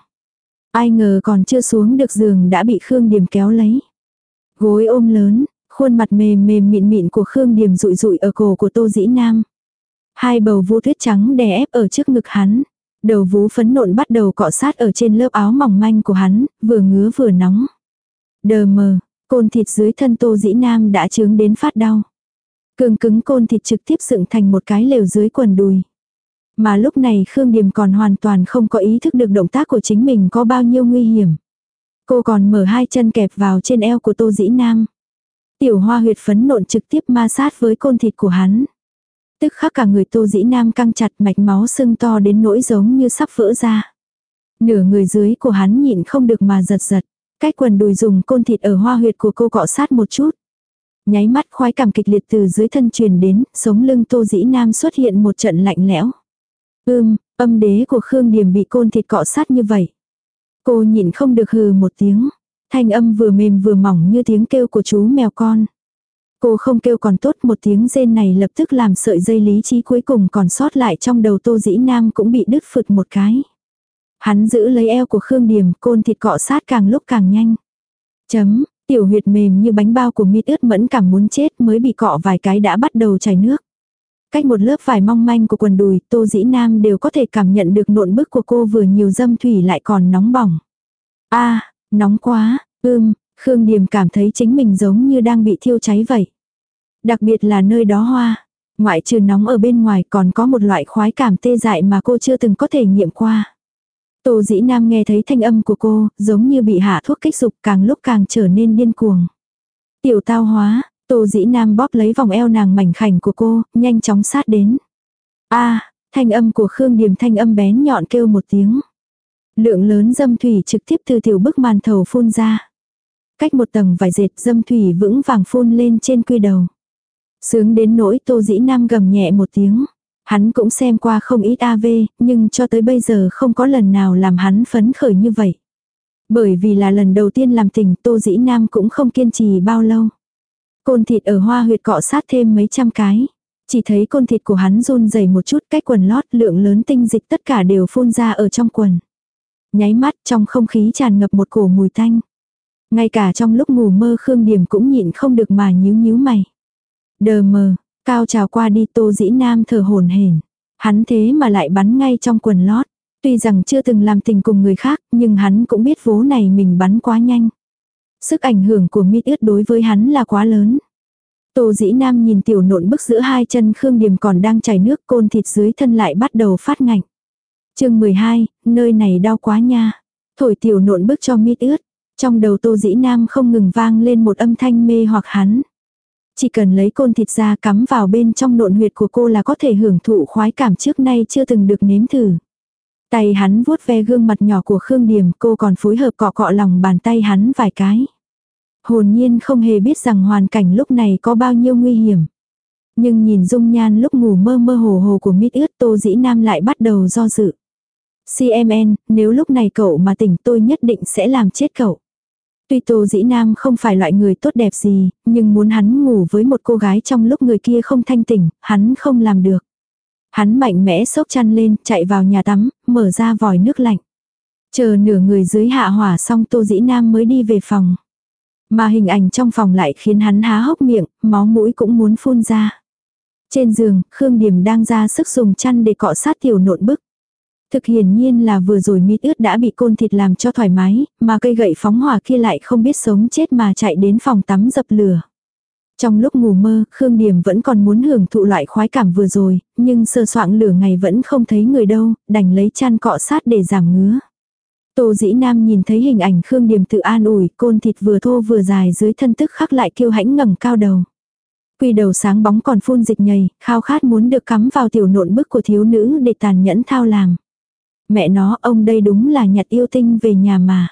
Ai ngờ còn chưa xuống được giường đã bị Khương Điềm kéo lấy. Gối ôm lớn, khuôn mặt mềm mềm mịn mịn của Khương Điềm rụi rụi ở cổ của Tô Dĩ Nam. Hai bầu vú tuyết trắng đè ép ở trước ngực hắn. Đầu vú phấn nộn bắt đầu cọ sát ở trên lớp áo mỏng manh của hắn, vừa ngứa vừa nóng. Đờ mờ, côn thịt dưới thân tô dĩ nam đã trướng đến phát đau. Cường cứng côn thịt trực tiếp dựng thành một cái lều dưới quần đùi. Mà lúc này Khương Điềm còn hoàn toàn không có ý thức được động tác của chính mình có bao nhiêu nguy hiểm. Cô còn mở hai chân kẹp vào trên eo của tô dĩ nam. Tiểu hoa huyệt phấn nộn trực tiếp ma sát với côn thịt của hắn. Tức khắc cả người tô dĩ nam căng chặt mạch máu sưng to đến nỗi giống như sắp vỡ ra. Nửa người dưới của hắn nhịn không được mà giật giật. Cách quần đùi dùng côn thịt ở hoa huyệt của cô cọ sát một chút. Nháy mắt khoái cảm kịch liệt từ dưới thân truyền đến, sống lưng tô dĩ nam xuất hiện một trận lạnh lẽo. Ưm, âm đế của Khương Điềm bị côn thịt cọ sát như vậy. Cô nhịn không được hừ một tiếng. Thanh âm vừa mềm vừa mỏng như tiếng kêu của chú mèo con. Cô không kêu còn tốt một tiếng rên này lập tức làm sợi dây lý trí cuối cùng còn sót lại trong đầu tô dĩ nam cũng bị đứt phượt một cái. Hắn giữ lấy eo của Khương Điềm, côn thịt cọ sát càng lúc càng nhanh. Chấm, tiểu huyệt mềm như bánh bao của mít ướt mẫn cảm muốn chết mới bị cọ vài cái đã bắt đầu chảy nước. Cách một lớp vải mong manh của quần đùi, tô dĩ nam đều có thể cảm nhận được nộn bức của cô vừa nhiều dâm thủy lại còn nóng bỏng. a nóng quá, ưm, Khương Điềm cảm thấy chính mình giống như đang bị thiêu cháy vậy. Đặc biệt là nơi đó hoa. Ngoại trừ nóng ở bên ngoài còn có một loại khoái cảm tê dại mà cô chưa từng có thể nghiệm qua. Tô dĩ nam nghe thấy thanh âm của cô, giống như bị hạ thuốc kích dục càng lúc càng trở nên điên cuồng. Tiểu tao hóa, tô dĩ nam bóp lấy vòng eo nàng mảnh khảnh của cô, nhanh chóng sát đến. a thanh âm của Khương Điềm thanh âm bén nhọn kêu một tiếng. Lượng lớn dâm thủy trực tiếp từ tiểu bức màn thầu phun ra. Cách một tầng vải dệt dâm thủy vững vàng phun lên trên quy đầu. Sướng đến nỗi tô dĩ nam gầm nhẹ một tiếng. Hắn cũng xem qua không ít AV, nhưng cho tới bây giờ không có lần nào làm hắn phấn khởi như vậy. Bởi vì là lần đầu tiên làm tình tô dĩ nam cũng không kiên trì bao lâu. Côn thịt ở hoa huyệt cọ sát thêm mấy trăm cái. Chỉ thấy côn thịt của hắn run dày một chút cách quần lót lượng lớn tinh dịch tất cả đều phun ra ở trong quần. Nháy mắt trong không khí tràn ngập một cổ mùi tanh. Ngay cả trong lúc ngủ mơ Khương Điểm cũng nhịn không được mà nhíu nhíu mày. Đờ mờ, cao trào qua đi tô dĩ nam thở hồn hển. Hắn thế mà lại bắn ngay trong quần lót. Tuy rằng chưa từng làm tình cùng người khác, nhưng hắn cũng biết vố này mình bắn quá nhanh. Sức ảnh hưởng của mít ướt đối với hắn là quá lớn. Tô dĩ nam nhìn tiểu nộn bức giữa hai chân Khương Điềm còn đang chảy nước côn thịt dưới thân lại bắt đầu phát ngạnh. chương 12, nơi này đau quá nha. Thổi tiểu nộn bức cho mít ướt. Trong đầu tô dĩ nam không ngừng vang lên một âm thanh mê hoặc hắn. Chỉ cần lấy côn thịt ra cắm vào bên trong nộn huyệt của cô là có thể hưởng thụ khoái cảm trước nay chưa từng được nếm thử. Tay hắn vuốt ve gương mặt nhỏ của Khương Điềm cô còn phối hợp cọ cọ lòng bàn tay hắn vài cái. Hồn nhiên không hề biết rằng hoàn cảnh lúc này có bao nhiêu nguy hiểm. Nhưng nhìn dung nhan lúc ngủ mơ mơ hồ hồ của mít ướt tô dĩ nam lại bắt đầu do dự. CMN, nếu lúc này cậu mà tỉnh tôi nhất định sẽ làm chết cậu. Tuy Tô Dĩ Nam không phải loại người tốt đẹp gì, nhưng muốn hắn ngủ với một cô gái trong lúc người kia không thanh tỉnh, hắn không làm được. Hắn mạnh mẽ sốc chăn lên, chạy vào nhà tắm, mở ra vòi nước lạnh. Chờ nửa người dưới hạ hỏa xong Tô Dĩ Nam mới đi về phòng. Mà hình ảnh trong phòng lại khiến hắn há hốc miệng, máu mũi cũng muốn phun ra. Trên giường, Khương điểm đang ra sức dùng chăn để cọ sát tiểu nộn bức. Thực hiển nhiên là vừa rồi mít ướt đã bị côn thịt làm cho thoải mái, mà cây gậy phóng hỏa kia lại không biết sống chết mà chạy đến phòng tắm dập lửa. Trong lúc ngủ mơ, Khương Điểm vẫn còn muốn hưởng thụ loại khoái cảm vừa rồi, nhưng sơ soạn lửa ngày vẫn không thấy người đâu, đành lấy chăn cọ sát để giảm ngứa. Tô dĩ nam nhìn thấy hình ảnh Khương Điểm tự an ủi, côn thịt vừa thô vừa dài dưới thân tức khắc lại kêu hãnh ngẩng cao đầu. Quy đầu sáng bóng còn phun dịch nhầy, khao khát muốn được cắm vào tiểu nộn bức của thiếu nữ để tàn nhẫn thao làm. Mẹ nó ông đây đúng là nhặt yêu tinh về nhà mà.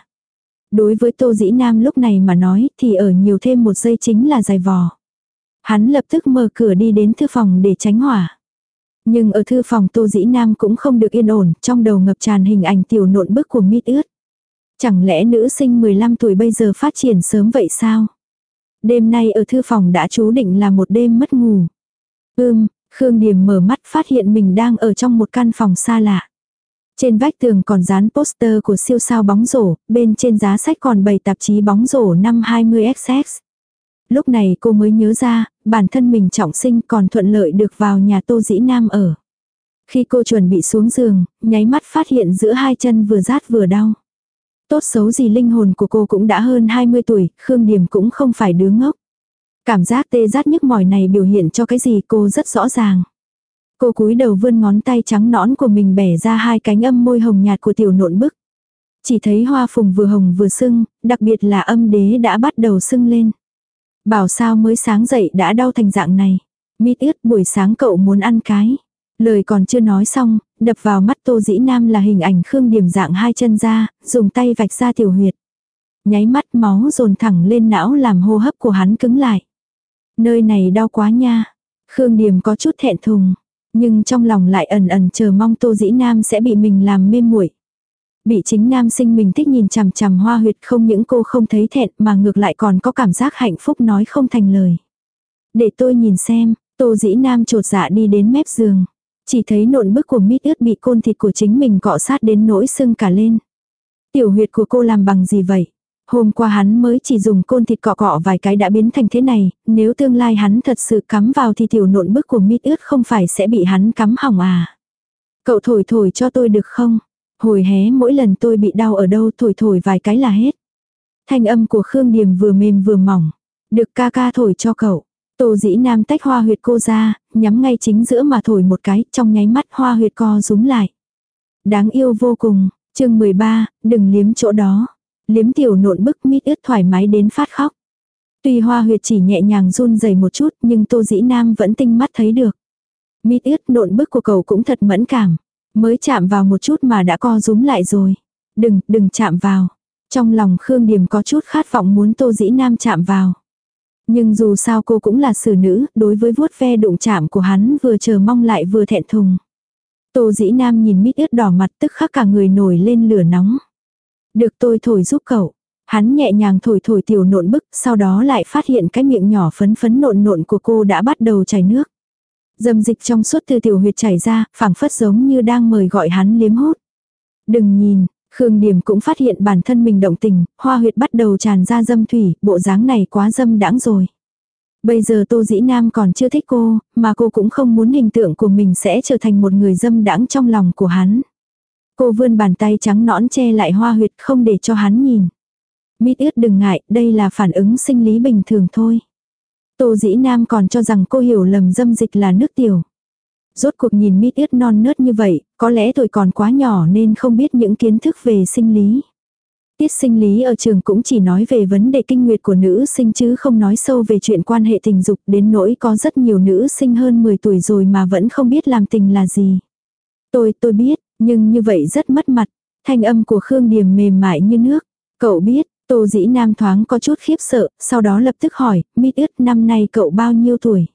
Đối với Tô Dĩ Nam lúc này mà nói thì ở nhiều thêm một giây chính là dài vò. Hắn lập tức mở cửa đi đến thư phòng để tránh hỏa. Nhưng ở thư phòng Tô Dĩ Nam cũng không được yên ổn, trong đầu ngập tràn hình ảnh tiểu nộn bức của mít ướt. Chẳng lẽ nữ sinh 15 tuổi bây giờ phát triển sớm vậy sao? Đêm nay ở thư phòng đã chú định là một đêm mất ngủ. Ưm, Khương Điềm mở mắt phát hiện mình đang ở trong một căn phòng xa lạ. Trên vách tường còn dán poster của siêu sao bóng rổ, bên trên giá sách còn bày tạp chí bóng rổ năm 20XX. Lúc này cô mới nhớ ra, bản thân mình trọng sinh còn thuận lợi được vào nhà Tô Dĩ Nam ở. Khi cô chuẩn bị xuống giường, nháy mắt phát hiện giữa hai chân vừa rát vừa đau. Tốt xấu gì linh hồn của cô cũng đã hơn 20 tuổi, Khương Điểm cũng không phải đứa ngốc. Cảm giác tê rát nhức mỏi này biểu hiện cho cái gì cô rất rõ ràng. Cô cúi đầu vươn ngón tay trắng nõn của mình bẻ ra hai cánh âm môi hồng nhạt của tiểu nộn bức. Chỉ thấy hoa phùng vừa hồng vừa sưng, đặc biệt là âm đế đã bắt đầu sưng lên. Bảo sao mới sáng dậy đã đau thành dạng này. Mít ướt buổi sáng cậu muốn ăn cái. Lời còn chưa nói xong, đập vào mắt tô dĩ nam là hình ảnh khương điểm dạng hai chân ra, dùng tay vạch ra tiểu huyệt. Nháy mắt máu dồn thẳng lên não làm hô hấp của hắn cứng lại. Nơi này đau quá nha. Khương điểm có chút thẹn thùng. Nhưng trong lòng lại ẩn ẩn chờ mong Tô Dĩ Nam sẽ bị mình làm mê muội. Bị chính nam sinh mình thích nhìn chằm chằm hoa huyệt không những cô không thấy thẹn mà ngược lại còn có cảm giác hạnh phúc nói không thành lời. Để tôi nhìn xem, Tô Dĩ Nam trột dạ đi đến mép giường. Chỉ thấy nộn bức của mít ướt bị côn thịt của chính mình cọ sát đến nỗi sưng cả lên. Tiểu huyệt của cô làm bằng gì vậy? Hôm qua hắn mới chỉ dùng côn thịt cọ cọ vài cái đã biến thành thế này, nếu tương lai hắn thật sự cắm vào thì tiểu nộn bức của mít ướt không phải sẽ bị hắn cắm hỏng à. Cậu thổi thổi cho tôi được không? Hồi hé mỗi lần tôi bị đau ở đâu thổi thổi vài cái là hết. Thanh âm của Khương Điềm vừa mềm vừa mỏng. Được ca ca thổi cho cậu. Tô dĩ nam tách hoa huyệt cô ra, nhắm ngay chính giữa mà thổi một cái, trong nháy mắt hoa huyệt co rúm lại. Đáng yêu vô cùng, chương 13, đừng liếm chỗ đó. Liếm tiểu nộn bức mít ướt thoải mái đến phát khóc. Tuy hoa huyệt chỉ nhẹ nhàng run rẩy một chút nhưng tô dĩ nam vẫn tinh mắt thấy được. Mít ướt nộn bức của cậu cũng thật mẫn cảm. Mới chạm vào một chút mà đã co rúm lại rồi. Đừng, đừng chạm vào. Trong lòng Khương Điềm có chút khát vọng muốn tô dĩ nam chạm vào. Nhưng dù sao cô cũng là xử nữ, đối với vuốt ve đụng chạm của hắn vừa chờ mong lại vừa thẹn thùng. Tô dĩ nam nhìn mít ướt đỏ mặt tức khắc cả người nổi lên lửa nóng. Được tôi thổi giúp cậu. Hắn nhẹ nhàng thổi thổi tiểu nộn bức, sau đó lại phát hiện cái miệng nhỏ phấn phấn nộn nộn của cô đã bắt đầu chảy nước. Dâm dịch trong suốt từ tiểu huyệt chảy ra, phảng phất giống như đang mời gọi hắn liếm hút. Đừng nhìn, Khương Điểm cũng phát hiện bản thân mình động tình, hoa huyệt bắt đầu tràn ra dâm thủy, bộ dáng này quá dâm đãng rồi. Bây giờ Tô Dĩ Nam còn chưa thích cô, mà cô cũng không muốn hình tượng của mình sẽ trở thành một người dâm đãng trong lòng của hắn. Cô vươn bàn tay trắng nõn che lại hoa huyệt không để cho hắn nhìn. Mít ướt đừng ngại, đây là phản ứng sinh lý bình thường thôi. Tô Dĩ Nam còn cho rằng cô hiểu lầm dâm dịch là nước tiểu. Rốt cuộc nhìn mít ướt non nớt như vậy, có lẽ tôi còn quá nhỏ nên không biết những kiến thức về sinh lý. Tiết sinh lý ở trường cũng chỉ nói về vấn đề kinh nguyệt của nữ sinh chứ không nói sâu về chuyện quan hệ tình dục đến nỗi có rất nhiều nữ sinh hơn 10 tuổi rồi mà vẫn không biết làm tình là gì. Tôi, tôi biết, nhưng như vậy rất mất mặt. Thanh âm của Khương Điềm mềm mại như nước. Cậu biết, Tô Dĩ Nam thoáng có chút khiếp sợ, sau đó lập tức hỏi, mít ướt năm nay cậu bao nhiêu tuổi?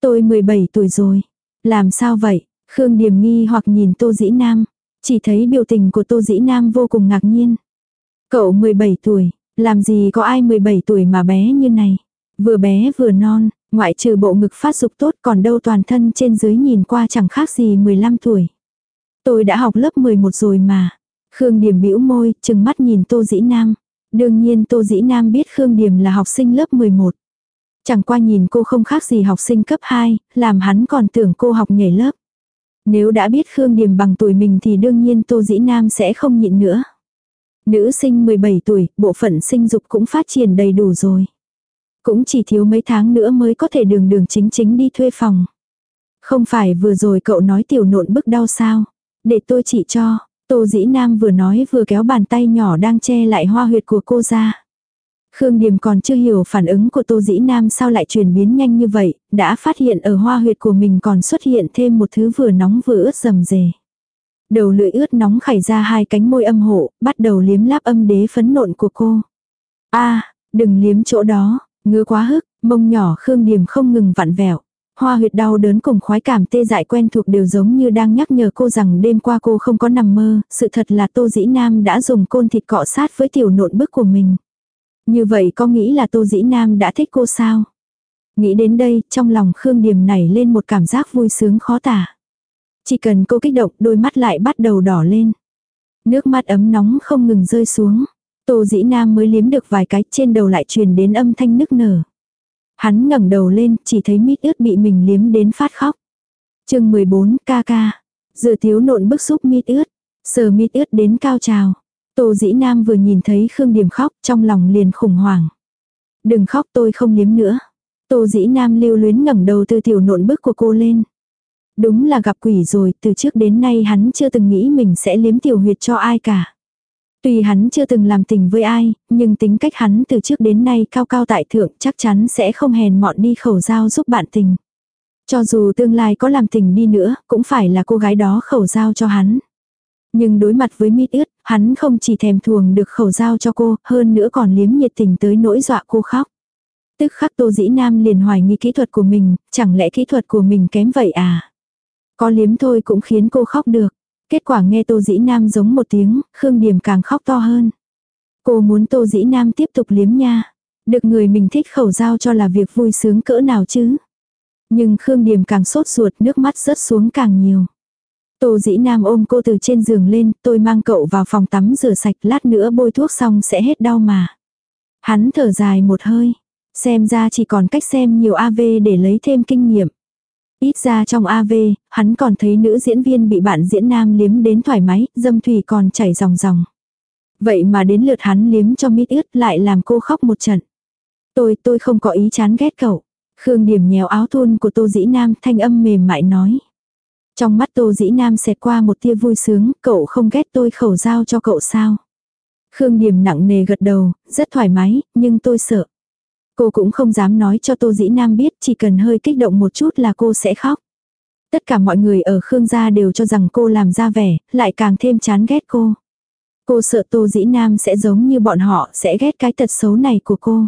Tôi 17 tuổi rồi. Làm sao vậy? Khương Điềm nghi hoặc nhìn Tô Dĩ Nam. Chỉ thấy biểu tình của Tô Dĩ Nam vô cùng ngạc nhiên. Cậu 17 tuổi, làm gì có ai 17 tuổi mà bé như này. Vừa bé vừa non, ngoại trừ bộ ngực phát dục tốt còn đâu toàn thân trên dưới nhìn qua chẳng khác gì 15 tuổi. Tôi đã học lớp 11 rồi mà. Khương điểm bĩu môi, chừng mắt nhìn Tô Dĩ Nam. Đương nhiên Tô Dĩ Nam biết Khương điểm là học sinh lớp 11. Chẳng qua nhìn cô không khác gì học sinh cấp 2, làm hắn còn tưởng cô học nhảy lớp. Nếu đã biết Khương điểm bằng tuổi mình thì đương nhiên Tô Dĩ Nam sẽ không nhịn nữa. Nữ sinh 17 tuổi, bộ phận sinh dục cũng phát triển đầy đủ rồi. Cũng chỉ thiếu mấy tháng nữa mới có thể đường đường chính chính đi thuê phòng. Không phải vừa rồi cậu nói tiểu nộn bức đau sao? Để tôi chỉ cho. Tô dĩ nam vừa nói vừa kéo bàn tay nhỏ đang che lại hoa huyệt của cô ra. Khương Điềm còn chưa hiểu phản ứng của Tô Dĩ Nam sao lại chuyển biến nhanh như vậy, đã phát hiện ở hoa huyệt của mình còn xuất hiện thêm một thứ vừa nóng vừa ướt rầm rề. Đầu lưỡi ướt nóng khải ra hai cánh môi âm hộ, bắt đầu liếm láp âm đế phấn nộn của cô. a đừng liếm chỗ đó, ngứa quá hức, mông nhỏ Khương Điềm không ngừng vặn vẹo. Hoa huyệt đau đớn cùng khoái cảm tê dại quen thuộc đều giống như đang nhắc nhở cô rằng đêm qua cô không có nằm mơ, sự thật là Tô Dĩ Nam đã dùng côn thịt cọ sát với tiểu nộn bức của mình. Như vậy có nghĩ là Tô Dĩ Nam đã thích cô sao? Nghĩ đến đây, trong lòng Khương Điềm nảy lên một cảm giác vui sướng khó tả. Chỉ cần cô kích động, đôi mắt lại bắt đầu đỏ lên. Nước mắt ấm nóng không ngừng rơi xuống. Tô Dĩ Nam mới liếm được vài cái, trên đầu lại truyền đến âm thanh nức nở. Hắn ngẩng đầu lên, chỉ thấy mít ướt bị mình liếm đến phát khóc. chương 14, ca ca. dự thiếu nộn bức xúc mít ướt. Sờ mít ướt đến cao trào. Tô dĩ nam vừa nhìn thấy Khương Điểm khóc, trong lòng liền khủng hoảng. Đừng khóc tôi không liếm nữa. Tô dĩ nam lưu luyến ngẩng đầu từ tiểu nộn bức của cô lên. Đúng là gặp quỷ rồi, từ trước đến nay hắn chưa từng nghĩ mình sẽ liếm tiểu huyệt cho ai cả. Tuy hắn chưa từng làm tình với ai, nhưng tính cách hắn từ trước đến nay cao cao tại thượng chắc chắn sẽ không hèn mọn đi khẩu giao giúp bạn tình. Cho dù tương lai có làm tình đi nữa, cũng phải là cô gái đó khẩu giao cho hắn. Nhưng đối mặt với mít ướt, hắn không chỉ thèm thuồng được khẩu giao cho cô, hơn nữa còn liếm nhiệt tình tới nỗi dọa cô khóc. Tức khắc tô dĩ nam liền hoài nghi kỹ thuật của mình, chẳng lẽ kỹ thuật của mình kém vậy à? Có liếm thôi cũng khiến cô khóc được. Kết quả nghe Tô Dĩ Nam giống một tiếng, Khương điểm càng khóc to hơn. Cô muốn Tô Dĩ Nam tiếp tục liếm nha. Được người mình thích khẩu giao cho là việc vui sướng cỡ nào chứ. Nhưng Khương điểm càng sốt ruột nước mắt rớt xuống càng nhiều. Tô Dĩ Nam ôm cô từ trên giường lên, tôi mang cậu vào phòng tắm rửa sạch lát nữa bôi thuốc xong sẽ hết đau mà. Hắn thở dài một hơi. Xem ra chỉ còn cách xem nhiều AV để lấy thêm kinh nghiệm. Ít ra trong AV, hắn còn thấy nữ diễn viên bị bạn diễn nam liếm đến thoải mái, dâm thủy còn chảy ròng ròng. Vậy mà đến lượt hắn liếm cho mít ướt lại làm cô khóc một trận. Tôi, tôi không có ý chán ghét cậu. Khương điểm nhéo áo thun của Tô Dĩ Nam thanh âm mềm mại nói. Trong mắt Tô Dĩ Nam xẹt qua một tia vui sướng, cậu không ghét tôi khẩu giao cho cậu sao. Khương điểm nặng nề gật đầu, rất thoải mái, nhưng tôi sợ. Cô cũng không dám nói cho Tô Dĩ Nam biết chỉ cần hơi kích động một chút là cô sẽ khóc. Tất cả mọi người ở Khương gia đều cho rằng cô làm ra vẻ, lại càng thêm chán ghét cô. Cô sợ Tô Dĩ Nam sẽ giống như bọn họ sẽ ghét cái tật xấu này của cô.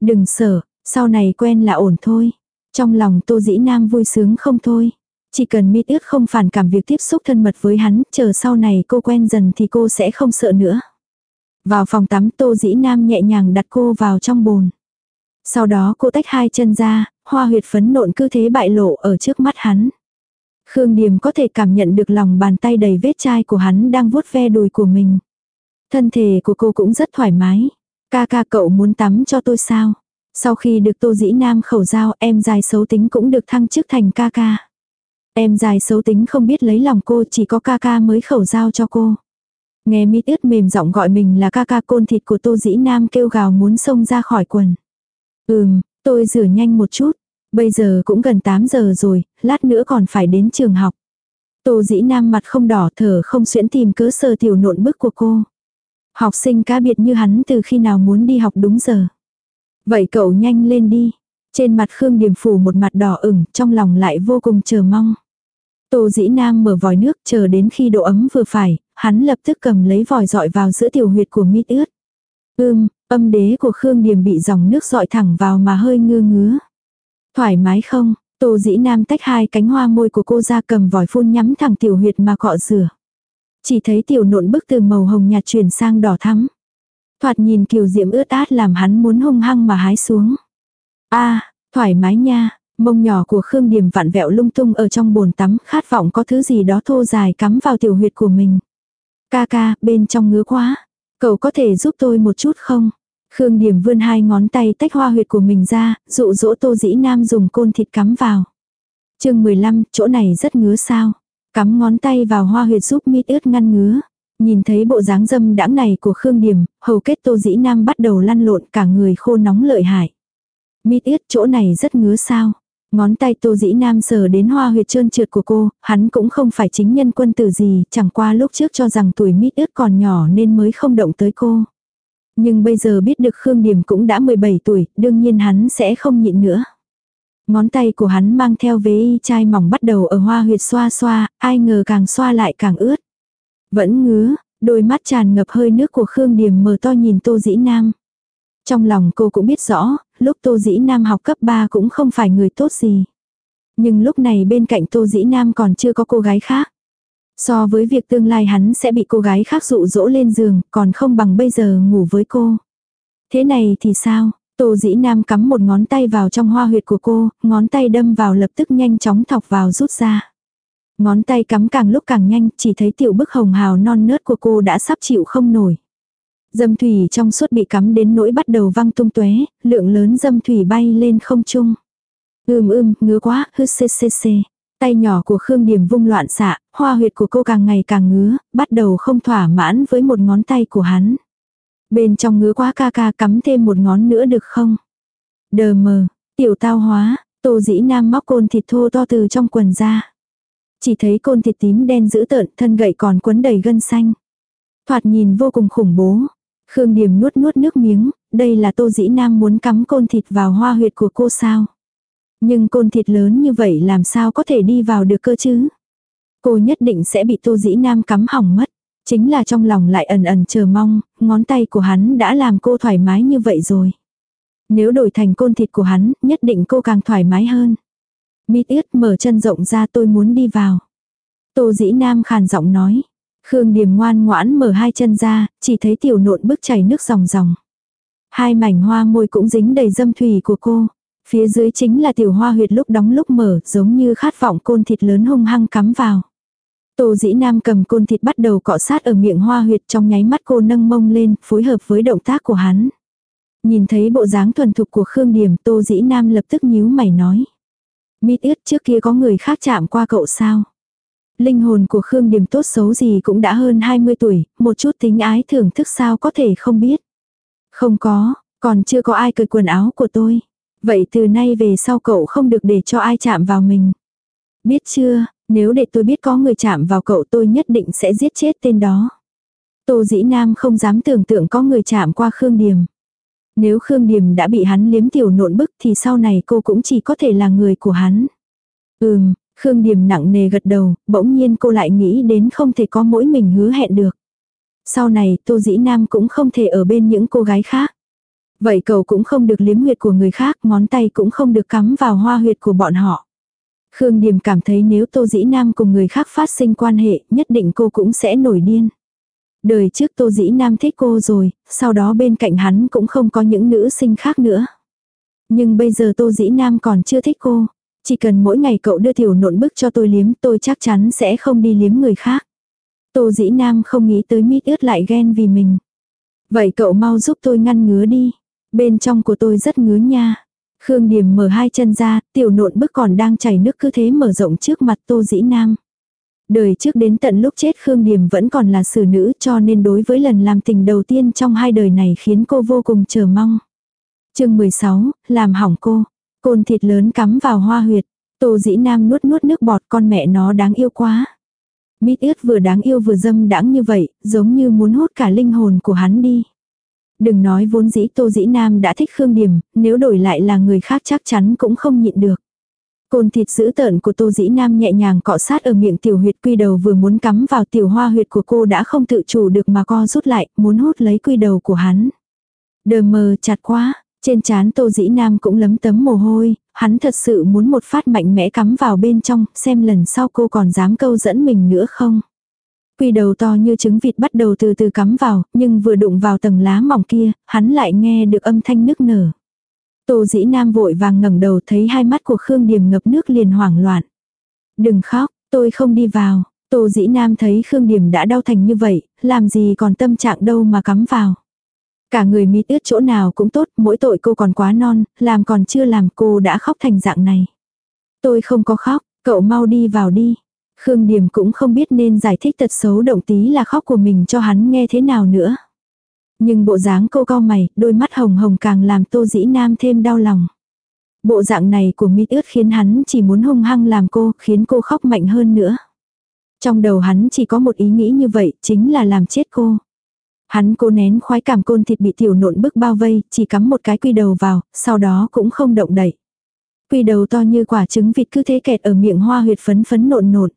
Đừng sợ, sau này quen là ổn thôi. Trong lòng Tô Dĩ Nam vui sướng không thôi. Chỉ cần mít ước không phản cảm việc tiếp xúc thân mật với hắn, chờ sau này cô quen dần thì cô sẽ không sợ nữa. Vào phòng tắm Tô Dĩ Nam nhẹ nhàng đặt cô vào trong bồn. Sau đó cô tách hai chân ra, hoa huyệt phấn nộn cứ thế bại lộ ở trước mắt hắn. Khương Điềm có thể cảm nhận được lòng bàn tay đầy vết chai của hắn đang vuốt ve đùi của mình. Thân thể của cô cũng rất thoải mái. Ca ca cậu muốn tắm cho tôi sao? Sau khi được tô dĩ nam khẩu giao em dài xấu tính cũng được thăng chức thành ca ca. Em dài xấu tính không biết lấy lòng cô chỉ có ca ca mới khẩu giao cho cô. Nghe mít ướt mềm giọng gọi mình là ca ca côn thịt của tô dĩ nam kêu gào muốn xông ra khỏi quần. Ừm, tôi rửa nhanh một chút. Bây giờ cũng gần 8 giờ rồi, lát nữa còn phải đến trường học. Tô dĩ nam mặt không đỏ thở không xuyễn tìm cớ sờ tiểu nộn bức của cô. Học sinh cá biệt như hắn từ khi nào muốn đi học đúng giờ. Vậy cậu nhanh lên đi. Trên mặt Khương Điềm phủ một mặt đỏ ửng, trong lòng lại vô cùng chờ mong. Tô dĩ nam mở vòi nước chờ đến khi độ ấm vừa phải, hắn lập tức cầm lấy vòi dọi vào giữa tiểu huyệt của mít ướt. Ưm, âm đế của Khương Điềm bị dòng nước dọi thẳng vào mà hơi ngơ ngứa. Thoải mái không? Tô dĩ nam tách hai cánh hoa môi của cô ra cầm vòi phun nhắm thẳng tiểu huyệt mà cọ rửa. Chỉ thấy tiểu nộn bức từ màu hồng nhạt chuyển sang đỏ thắm. Thoạt nhìn kiều diễm ướt át làm hắn muốn hung hăng mà hái xuống. a thoải mái nha, mông nhỏ của Khương Điềm vặn vẹo lung tung ở trong bồn tắm, khát vọng có thứ gì đó thô dài cắm vào tiểu huyệt của mình. Ca ca, bên trong ngứa quá. Cậu có thể giúp tôi một chút không? Khương Điềm vươn hai ngón tay tách hoa huyệt của mình ra, dụ dỗ tô dĩ nam dùng côn thịt cắm vào. chương 15, chỗ này rất ngứa sao? Cắm ngón tay vào hoa huyệt giúp mít ướt ngăn ngứa. Nhìn thấy bộ dáng dâm đãng này của Khương Điềm, hầu kết tô dĩ nam bắt đầu lăn lộn cả người khô nóng lợi hại. Mít ướt chỗ này rất ngứa sao? Ngón tay tô dĩ nam sờ đến hoa huyệt trơn trượt của cô, hắn cũng không phải chính nhân quân tử gì, chẳng qua lúc trước cho rằng tuổi mít ướt còn nhỏ nên mới không động tới cô. Nhưng bây giờ biết được Khương Điềm cũng đã 17 tuổi, đương nhiên hắn sẽ không nhịn nữa. Ngón tay của hắn mang theo vế y chai mỏng bắt đầu ở hoa huyệt xoa xoa, ai ngờ càng xoa lại càng ướt. Vẫn ngứa, đôi mắt tràn ngập hơi nước của Khương Điềm mở to nhìn Tô Dĩ Nam. Trong lòng cô cũng biết rõ, lúc Tô Dĩ Nam học cấp 3 cũng không phải người tốt gì. Nhưng lúc này bên cạnh Tô Dĩ Nam còn chưa có cô gái khác. So với việc tương lai hắn sẽ bị cô gái khác dụ dỗ lên giường, còn không bằng bây giờ ngủ với cô. Thế này thì sao? Tô dĩ nam cắm một ngón tay vào trong hoa huyệt của cô, ngón tay đâm vào lập tức nhanh chóng thọc vào rút ra. Ngón tay cắm càng lúc càng nhanh, chỉ thấy tiểu bức hồng hào non nớt của cô đã sắp chịu không nổi. Dâm thủy trong suốt bị cắm đến nỗi bắt đầu văng tung tóe, lượng lớn dâm thủy bay lên không trung. Ưm ưm, ngứa quá, hư xê xê xê. Tay nhỏ của Khương điểm vung loạn xạ, hoa huyệt của cô càng ngày càng ngứa, bắt đầu không thỏa mãn với một ngón tay của hắn. Bên trong ngứa quá ca ca cắm thêm một ngón nữa được không? Đờ mờ, tiểu tao hóa, tô dĩ nam móc côn thịt thô to từ trong quần ra. Chỉ thấy côn thịt tím đen dữ tợn, thân gậy còn quấn đầy gân xanh. Thoạt nhìn vô cùng khủng bố. Khương điểm nuốt nuốt nước miếng, đây là tô dĩ nam muốn cắm côn thịt vào hoa huyệt của cô sao? Nhưng côn thịt lớn như vậy làm sao có thể đi vào được cơ chứ? Cô nhất định sẽ bị tô dĩ nam cắm hỏng mất. Chính là trong lòng lại ẩn ẩn chờ mong, ngón tay của hắn đã làm cô thoải mái như vậy rồi. Nếu đổi thành côn thịt của hắn, nhất định cô càng thoải mái hơn. Mít ướt mở chân rộng ra tôi muốn đi vào. Tô dĩ nam khàn giọng nói. Khương Điềm ngoan ngoãn mở hai chân ra, chỉ thấy tiểu nộn bước chảy nước ròng ròng. Hai mảnh hoa môi cũng dính đầy dâm thủy của cô. Phía dưới chính là tiểu hoa huyệt lúc đóng lúc mở, giống như khát vọng côn thịt lớn hung hăng cắm vào. Tô dĩ nam cầm côn thịt bắt đầu cọ sát ở miệng hoa huyệt trong nháy mắt cô nâng mông lên, phối hợp với động tác của hắn. Nhìn thấy bộ dáng thuần thục của Khương Điểm, Tô dĩ nam lập tức nhíu mày nói. Mít ướt trước kia có người khác chạm qua cậu sao? Linh hồn của Khương Điểm tốt xấu gì cũng đã hơn 20 tuổi, một chút tính ái thưởng thức sao có thể không biết. Không có, còn chưa có ai cởi quần áo của tôi. Vậy từ nay về sau cậu không được để cho ai chạm vào mình. Biết chưa, nếu để tôi biết có người chạm vào cậu tôi nhất định sẽ giết chết tên đó. Tô dĩ nam không dám tưởng tượng có người chạm qua Khương Điềm. Nếu Khương Điềm đã bị hắn liếm tiểu nộn bức thì sau này cô cũng chỉ có thể là người của hắn. Ừm, Khương Điềm nặng nề gật đầu, bỗng nhiên cô lại nghĩ đến không thể có mỗi mình hứa hẹn được. Sau này Tô Dĩ Nam cũng không thể ở bên những cô gái khác. Vậy cậu cũng không được liếm huyệt của người khác, ngón tay cũng không được cắm vào hoa huyệt của bọn họ. Khương Điềm cảm thấy nếu Tô Dĩ Nam cùng người khác phát sinh quan hệ, nhất định cô cũng sẽ nổi điên. Đời trước Tô Dĩ Nam thích cô rồi, sau đó bên cạnh hắn cũng không có những nữ sinh khác nữa. Nhưng bây giờ Tô Dĩ Nam còn chưa thích cô. Chỉ cần mỗi ngày cậu đưa tiểu nộn bức cho tôi liếm tôi chắc chắn sẽ không đi liếm người khác. Tô dĩ nam không nghĩ tới mít ướt lại ghen vì mình. Vậy cậu mau giúp tôi ngăn ngứa đi. Bên trong của tôi rất ngứa nha. Khương Điềm mở hai chân ra, tiểu nộn bức còn đang chảy nước cứ thế mở rộng trước mặt tô dĩ nam. Đời trước đến tận lúc chết Khương Điềm vẫn còn là xử nữ cho nên đối với lần làm tình đầu tiên trong hai đời này khiến cô vô cùng chờ mong. chương 16, làm hỏng cô. Côn thịt lớn cắm vào hoa huyệt. Tô dĩ nam nuốt nuốt nước bọt con mẹ nó đáng yêu quá. Mít ướt vừa đáng yêu vừa dâm đãng như vậy, giống như muốn hút cả linh hồn của hắn đi. Đừng nói vốn dĩ Tô Dĩ Nam đã thích Khương Điểm, nếu đổi lại là người khác chắc chắn cũng không nhịn được. Côn thịt dữ tợn của Tô Dĩ Nam nhẹ nhàng cọ sát ở miệng tiểu huyệt quy đầu vừa muốn cắm vào tiểu hoa huyệt của cô đã không tự chủ được mà co rút lại, muốn hút lấy quy đầu của hắn. Đờ mờ chặt quá, trên trán Tô Dĩ Nam cũng lấm tấm mồ hôi, hắn thật sự muốn một phát mạnh mẽ cắm vào bên trong, xem lần sau cô còn dám câu dẫn mình nữa không. Quy đầu to như trứng vịt bắt đầu từ từ cắm vào, nhưng vừa đụng vào tầng lá mỏng kia, hắn lại nghe được âm thanh nức nở. Tô dĩ nam vội vàng ngẩng đầu thấy hai mắt của Khương Điềm ngập nước liền hoảng loạn. Đừng khóc, tôi không đi vào. Tô dĩ nam thấy Khương Điềm đã đau thành như vậy, làm gì còn tâm trạng đâu mà cắm vào. Cả người mít ướt chỗ nào cũng tốt, mỗi tội cô còn quá non, làm còn chưa làm cô đã khóc thành dạng này. Tôi không có khóc, cậu mau đi vào đi. Khương Điềm cũng không biết nên giải thích tật xấu động tí là khóc của mình cho hắn nghe thế nào nữa. Nhưng bộ dáng cô cao mày, đôi mắt hồng hồng càng làm tô dĩ nam thêm đau lòng. Bộ dạng này của mít ướt khiến hắn chỉ muốn hung hăng làm cô, khiến cô khóc mạnh hơn nữa. Trong đầu hắn chỉ có một ý nghĩ như vậy, chính là làm chết cô. Hắn cố nén khoái cảm côn thịt bị tiểu nộn bức bao vây, chỉ cắm một cái quy đầu vào, sau đó cũng không động đậy. Quy đầu to như quả trứng vịt cứ thế kẹt ở miệng hoa huyệt phấn phấn nộn nộn.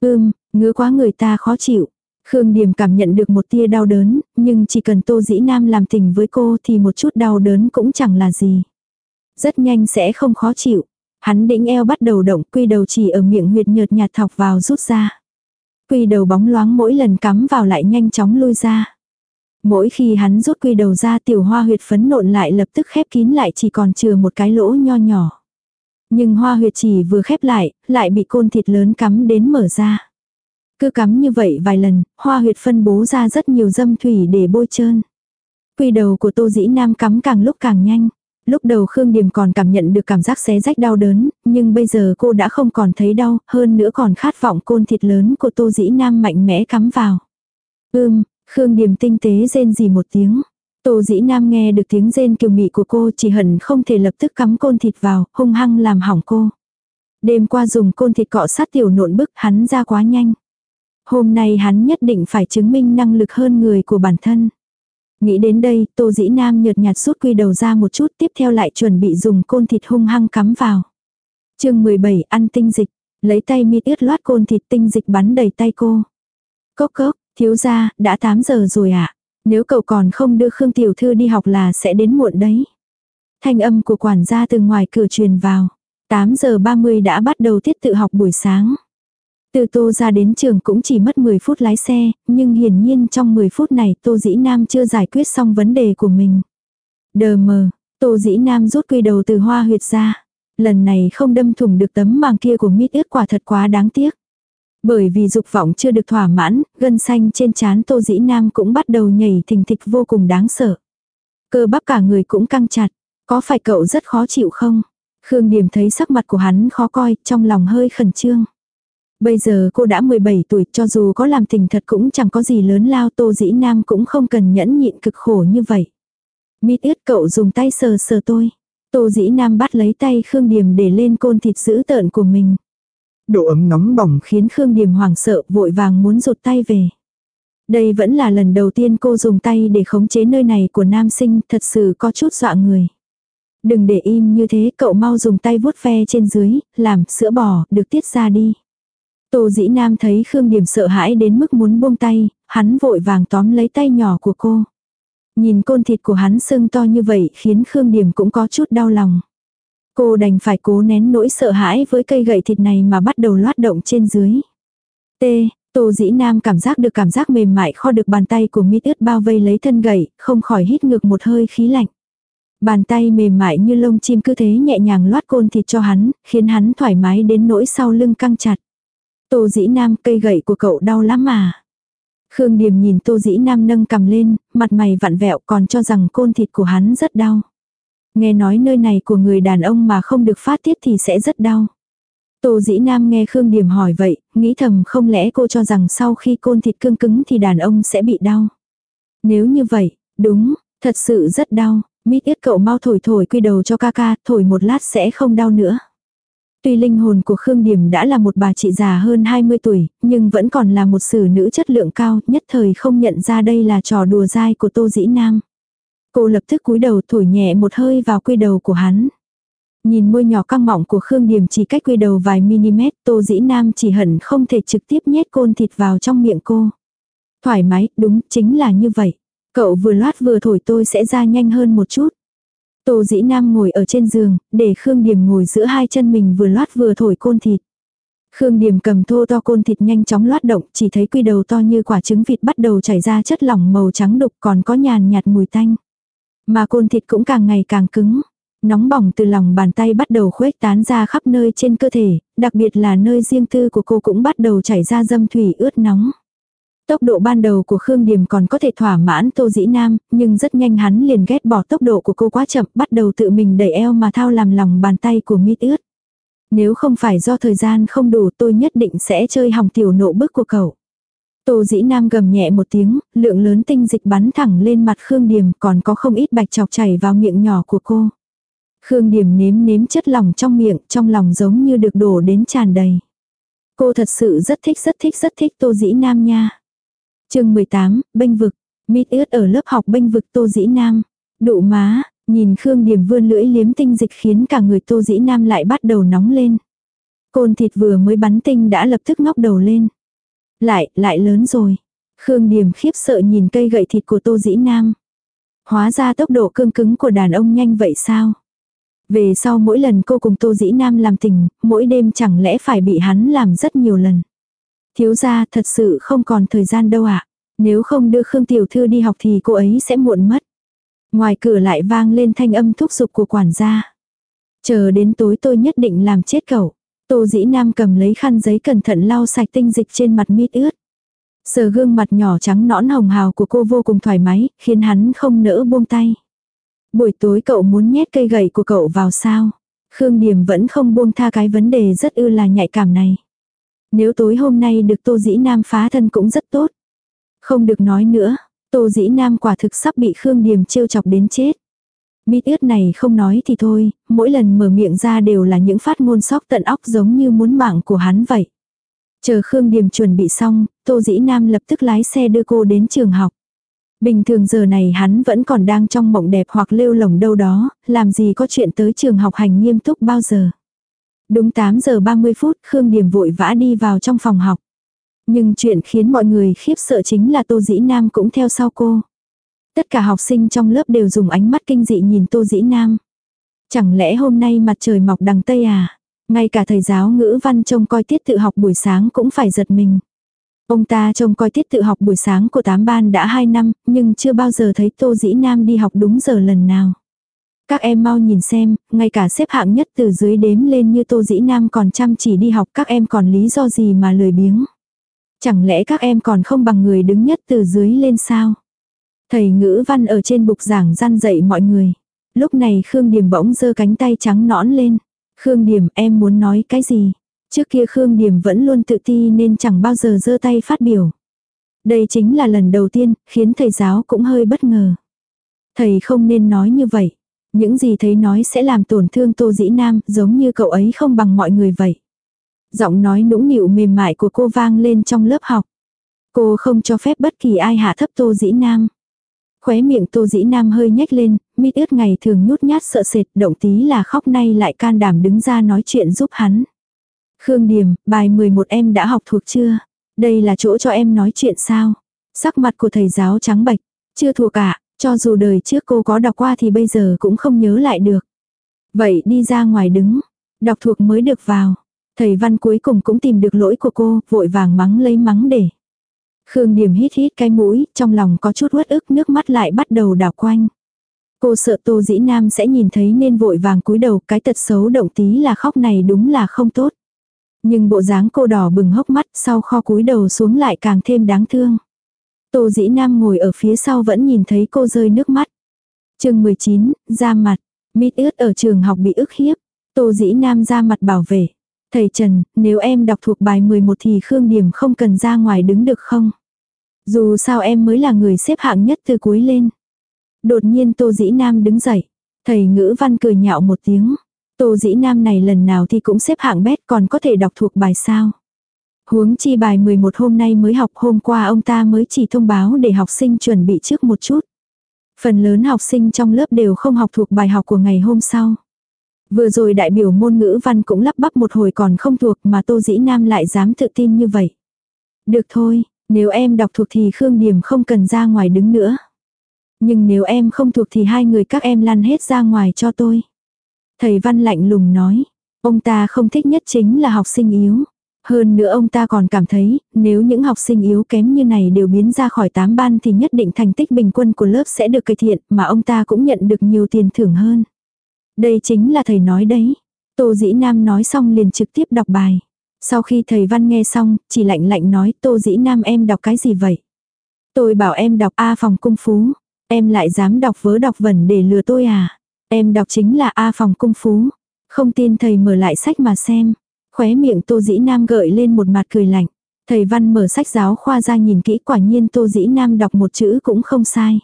Ưm, ngứa quá người ta khó chịu. Khương Điềm cảm nhận được một tia đau đớn, nhưng chỉ cần Tô Dĩ Nam làm tình với cô thì một chút đau đớn cũng chẳng là gì. Rất nhanh sẽ không khó chịu. Hắn đĩnh eo bắt đầu động quy đầu chỉ ở miệng huyệt nhợt nhạt thọc vào rút ra. Quy đầu bóng loáng mỗi lần cắm vào lại nhanh chóng lui ra. Mỗi khi hắn rút quy đầu ra tiểu hoa huyệt phấn nộn lại lập tức khép kín lại chỉ còn chừa một cái lỗ nho nhỏ. Nhưng hoa huyệt chỉ vừa khép lại, lại bị côn thịt lớn cắm đến mở ra. Cứ cắm như vậy vài lần, hoa huyệt phân bố ra rất nhiều dâm thủy để bôi trơn. Quy đầu của tô dĩ nam cắm càng lúc càng nhanh. Lúc đầu Khương Điềm còn cảm nhận được cảm giác xé rách đau đớn, nhưng bây giờ cô đã không còn thấy đau, hơn nữa còn khát vọng côn thịt lớn của tô dĩ nam mạnh mẽ cắm vào. Ưm, Khương Điềm tinh tế rên gì một tiếng. Tô dĩ nam nghe được tiếng rên kiều mị của cô chỉ hận không thể lập tức cắm côn thịt vào, hung hăng làm hỏng cô. Đêm qua dùng côn thịt cọ sát tiểu nộn bức hắn ra quá nhanh. Hôm nay hắn nhất định phải chứng minh năng lực hơn người của bản thân. Nghĩ đến đây, tô dĩ nam nhợt nhạt rút quy đầu ra một chút tiếp theo lại chuẩn bị dùng côn thịt hung hăng cắm vào. chương 17 ăn tinh dịch, lấy tay mi ướt loát côn thịt tinh dịch bắn đầy tay cô. Cốc cốc, thiếu ra, đã 8 giờ rồi ạ. À? Nếu cậu còn không đưa Khương Tiểu Thư đi học là sẽ đến muộn đấy. Thanh âm của quản gia từ ngoài cửa truyền vào. 8 giờ 30 đã bắt đầu tiết tự học buổi sáng. Từ Tô ra đến trường cũng chỉ mất 10 phút lái xe, nhưng hiển nhiên trong 10 phút này Tô Dĩ Nam chưa giải quyết xong vấn đề của mình. Đờ mờ, Tô Dĩ Nam rút quy đầu từ hoa huyệt ra. Lần này không đâm thủng được tấm màng kia của mít ướt quả thật quá đáng tiếc. Bởi vì dục vọng chưa được thỏa mãn, gân xanh trên trán Tô Dĩ Nam cũng bắt đầu nhảy thình thịch vô cùng đáng sợ. Cơ bắp cả người cũng căng chặt. Có phải cậu rất khó chịu không? Khương Điềm thấy sắc mặt của hắn khó coi, trong lòng hơi khẩn trương. Bây giờ cô đã 17 tuổi, cho dù có làm tình thật cũng chẳng có gì lớn lao Tô Dĩ Nam cũng không cần nhẫn nhịn cực khổ như vậy. Mít ướt cậu dùng tay sờ sờ tôi. Tô Dĩ Nam bắt lấy tay Khương Điềm để lên côn thịt dữ tợn của mình. Độ ấm nóng bỏng khiến Khương Điềm hoảng sợ vội vàng muốn rụt tay về. Đây vẫn là lần đầu tiên cô dùng tay để khống chế nơi này của nam sinh thật sự có chút dọa người. Đừng để im như thế cậu mau dùng tay vuốt ve trên dưới, làm sữa bò, được tiết ra đi. Tô dĩ nam thấy Khương Điềm sợ hãi đến mức muốn buông tay, hắn vội vàng tóm lấy tay nhỏ của cô. Nhìn côn thịt của hắn sưng to như vậy khiến Khương Điềm cũng có chút đau lòng. Cô đành phải cố nén nỗi sợ hãi với cây gậy thịt này mà bắt đầu loát động trên dưới. T. Tô dĩ nam cảm giác được cảm giác mềm mại kho được bàn tay của mít ướt bao vây lấy thân gậy, không khỏi hít ngược một hơi khí lạnh. Bàn tay mềm mại như lông chim cứ thế nhẹ nhàng loát côn thịt cho hắn, khiến hắn thoải mái đến nỗi sau lưng căng chặt. Tô dĩ nam cây gậy của cậu đau lắm mà. Khương Điềm nhìn Tô Dĩ Nam nâng cầm lên, mặt mày vặn vẹo còn cho rằng côn thịt của hắn rất đau. Nghe nói nơi này của người đàn ông mà không được phát tiết thì sẽ rất đau. Tô Dĩ Nam nghe Khương Điềm hỏi vậy, nghĩ thầm không lẽ cô cho rằng sau khi côn thịt cương cứng thì đàn ông sẽ bị đau. Nếu như vậy, đúng, thật sự rất đau, mít ít cậu mau thổi thổi quy đầu cho ca ca, thổi một lát sẽ không đau nữa. Tuy linh hồn của Khương Điểm đã là một bà chị già hơn 20 tuổi, nhưng vẫn còn là một xử nữ chất lượng cao, nhất thời không nhận ra đây là trò đùa dai của Tô Dĩ Nam. Cô lập tức cúi đầu thổi nhẹ một hơi vào quy đầu của hắn. Nhìn môi nhỏ căng mọng của Khương Điểm chỉ cách quy đầu vài mm, Tô Dĩ Nam chỉ hận không thể trực tiếp nhét côn thịt vào trong miệng cô. Thoải mái, đúng, chính là như vậy. Cậu vừa loát vừa thổi tôi sẽ ra nhanh hơn một chút. Tô dĩ nam ngồi ở trên giường, để Khương Điềm ngồi giữa hai chân mình vừa loát vừa thổi côn thịt. Khương Điềm cầm thô to côn thịt nhanh chóng loát động, chỉ thấy quy đầu to như quả trứng vịt bắt đầu chảy ra chất lỏng màu trắng đục còn có nhàn nhạt mùi tanh. Mà côn thịt cũng càng ngày càng cứng. Nóng bỏng từ lòng bàn tay bắt đầu khuếch tán ra khắp nơi trên cơ thể, đặc biệt là nơi riêng tư của cô cũng bắt đầu chảy ra dâm thủy ướt nóng. Tốc độ ban đầu của Khương Điềm còn có thể thỏa mãn Tô Dĩ Nam, nhưng rất nhanh hắn liền ghét bỏ tốc độ của cô quá chậm, bắt đầu tự mình đẩy eo mà thao làm lòng bàn tay của mít ướt. Nếu không phải do thời gian không đủ tôi nhất định sẽ chơi hỏng tiểu nộ bức của cậu. Tô Dĩ Nam gầm nhẹ một tiếng, lượng lớn tinh dịch bắn thẳng lên mặt Khương Điềm còn có không ít bạch chọc chảy vào miệng nhỏ của cô. Khương Điềm nếm nếm chất lỏng trong miệng, trong lòng giống như được đổ đến tràn đầy. Cô thật sự rất thích rất thích rất thích Tô Dĩ Nam nha chương 18, bênh vực. Mít ướt ở lớp học bênh vực Tô Dĩ Nam. Đụ má, nhìn Khương Điềm vươn lưỡi liếm tinh dịch khiến cả người Tô Dĩ Nam lại bắt đầu nóng lên. Côn thịt vừa mới bắn tinh đã lập tức ngóc đầu lên. Lại, lại lớn rồi. Khương điềm khiếp sợ nhìn cây gậy thịt của Tô Dĩ Nam. Hóa ra tốc độ cương cứng của đàn ông nhanh vậy sao? Về sau mỗi lần cô cùng Tô Dĩ Nam làm tình, mỗi đêm chẳng lẽ phải bị hắn làm rất nhiều lần. Thiếu gia thật sự không còn thời gian đâu ạ. À? Nếu không đưa Khương Tiểu Thư đi học thì cô ấy sẽ muộn mất. Ngoài cửa lại vang lên thanh âm thúc giục của quản gia. Chờ đến tối tôi nhất định làm chết cậu. Tô dĩ nam cầm lấy khăn giấy cẩn thận lau sạch tinh dịch trên mặt mít ướt. Sờ gương mặt nhỏ trắng nõn hồng hào của cô vô cùng thoải mái, khiến hắn không nỡ buông tay. Buổi tối cậu muốn nhét cây gậy của cậu vào sao? Khương Điềm vẫn không buông tha cái vấn đề rất ư là nhạy cảm này. Nếu tối hôm nay được Tô Dĩ Nam phá thân cũng rất tốt. Không được nói nữa, Tô Dĩ Nam quả thực sắp bị Khương Điềm trêu chọc đến chết. Mít ướt này không nói thì thôi, mỗi lần mở miệng ra đều là những phát ngôn sóc tận óc giống như muốn mạng của hắn vậy. Chờ Khương Điềm chuẩn bị xong, Tô Dĩ Nam lập tức lái xe đưa cô đến trường học. Bình thường giờ này hắn vẫn còn đang trong mộng đẹp hoặc lêu lồng đâu đó, làm gì có chuyện tới trường học hành nghiêm túc bao giờ. Đúng 8 giờ 30 phút, Khương Điềm vội vã đi vào trong phòng học. Nhưng chuyện khiến mọi người khiếp sợ chính là Tô Dĩ Nam cũng theo sau cô. Tất cả học sinh trong lớp đều dùng ánh mắt kinh dị nhìn Tô Dĩ Nam. Chẳng lẽ hôm nay mặt trời mọc đằng Tây à? Ngay cả thầy giáo ngữ văn trông coi tiết tự học buổi sáng cũng phải giật mình. Ông ta trông coi tiết tự học buổi sáng của tám ban đã 2 năm, nhưng chưa bao giờ thấy Tô Dĩ Nam đi học đúng giờ lần nào. Các em mau nhìn xem, ngay cả xếp hạng nhất từ dưới đếm lên như Tô Dĩ Nam còn chăm chỉ đi học các em còn lý do gì mà lười biếng. Chẳng lẽ các em còn không bằng người đứng nhất từ dưới lên sao? Thầy ngữ văn ở trên bục giảng gian dạy mọi người. Lúc này Khương Điềm bỗng giơ cánh tay trắng nõn lên. Khương Điềm em muốn nói cái gì? Trước kia Khương Điềm vẫn luôn tự ti nên chẳng bao giờ giơ tay phát biểu. Đây chính là lần đầu tiên, khiến thầy giáo cũng hơi bất ngờ. Thầy không nên nói như vậy. Những gì thấy nói sẽ làm tổn thương Tô Dĩ Nam, giống như cậu ấy không bằng mọi người vậy. Giọng nói nũng nịu mềm mại của cô vang lên trong lớp học. Cô không cho phép bất kỳ ai hạ thấp Tô Dĩ Nam. Khóe miệng Tô Dĩ Nam hơi nhếch lên, mít ướt ngày thường nhút nhát sợ sệt, động tí là khóc nay lại can đảm đứng ra nói chuyện giúp hắn. Khương Điềm, bài 11 em đã học thuộc chưa? Đây là chỗ cho em nói chuyện sao? Sắc mặt của thầy giáo trắng bạch, chưa thuộc cả, cho dù đời trước cô có đọc qua thì bây giờ cũng không nhớ lại được. Vậy đi ra ngoài đứng, đọc thuộc mới được vào. Thầy văn cuối cùng cũng tìm được lỗi của cô, vội vàng mắng lấy mắng để. Khương Điểm hít hít cái mũi, trong lòng có chút uất ức nước mắt lại bắt đầu đảo quanh. Cô sợ Tô Dĩ Nam sẽ nhìn thấy nên vội vàng cúi đầu cái tật xấu động tí là khóc này đúng là không tốt. Nhưng bộ dáng cô đỏ bừng hốc mắt sau kho cúi đầu xuống lại càng thêm đáng thương. Tô Dĩ Nam ngồi ở phía sau vẫn nhìn thấy cô rơi nước mắt. chương 19, ra mặt, mít ướt ở trường học bị ức hiếp. Tô Dĩ Nam ra mặt bảo vệ. Thầy Trần, nếu em đọc thuộc bài 11 thì Khương Điểm không cần ra ngoài đứng được không? Dù sao em mới là người xếp hạng nhất từ cuối lên. Đột nhiên Tô Dĩ Nam đứng dậy. Thầy ngữ văn cười nhạo một tiếng. Tô Dĩ Nam này lần nào thì cũng xếp hạng bét còn có thể đọc thuộc bài sao. Huống chi bài 11 hôm nay mới học hôm qua ông ta mới chỉ thông báo để học sinh chuẩn bị trước một chút. Phần lớn học sinh trong lớp đều không học thuộc bài học của ngày hôm sau. Vừa rồi đại biểu môn ngữ văn cũng lắp bắp một hồi còn không thuộc mà Tô Dĩ Nam lại dám tự tin như vậy. Được thôi, nếu em đọc thuộc thì Khương Điểm không cần ra ngoài đứng nữa. Nhưng nếu em không thuộc thì hai người các em lăn hết ra ngoài cho tôi. Thầy Văn lạnh lùng nói, ông ta không thích nhất chính là học sinh yếu. Hơn nữa ông ta còn cảm thấy, nếu những học sinh yếu kém như này đều biến ra khỏi tám ban thì nhất định thành tích bình quân của lớp sẽ được cải thiện, mà ông ta cũng nhận được nhiều tiền thưởng hơn. Đây chính là thầy nói đấy. Tô Dĩ Nam nói xong liền trực tiếp đọc bài. Sau khi thầy Văn nghe xong, chỉ lạnh lạnh nói Tô Dĩ Nam em đọc cái gì vậy? Tôi bảo em đọc A phòng cung phú. Em lại dám đọc vớ đọc vẩn để lừa tôi à? Em đọc chính là A phòng cung phú. Không tin thầy mở lại sách mà xem. Khóe miệng Tô Dĩ Nam gợi lên một mặt cười lạnh. Thầy Văn mở sách giáo khoa ra nhìn kỹ quả nhiên Tô Dĩ Nam đọc một chữ cũng không sai.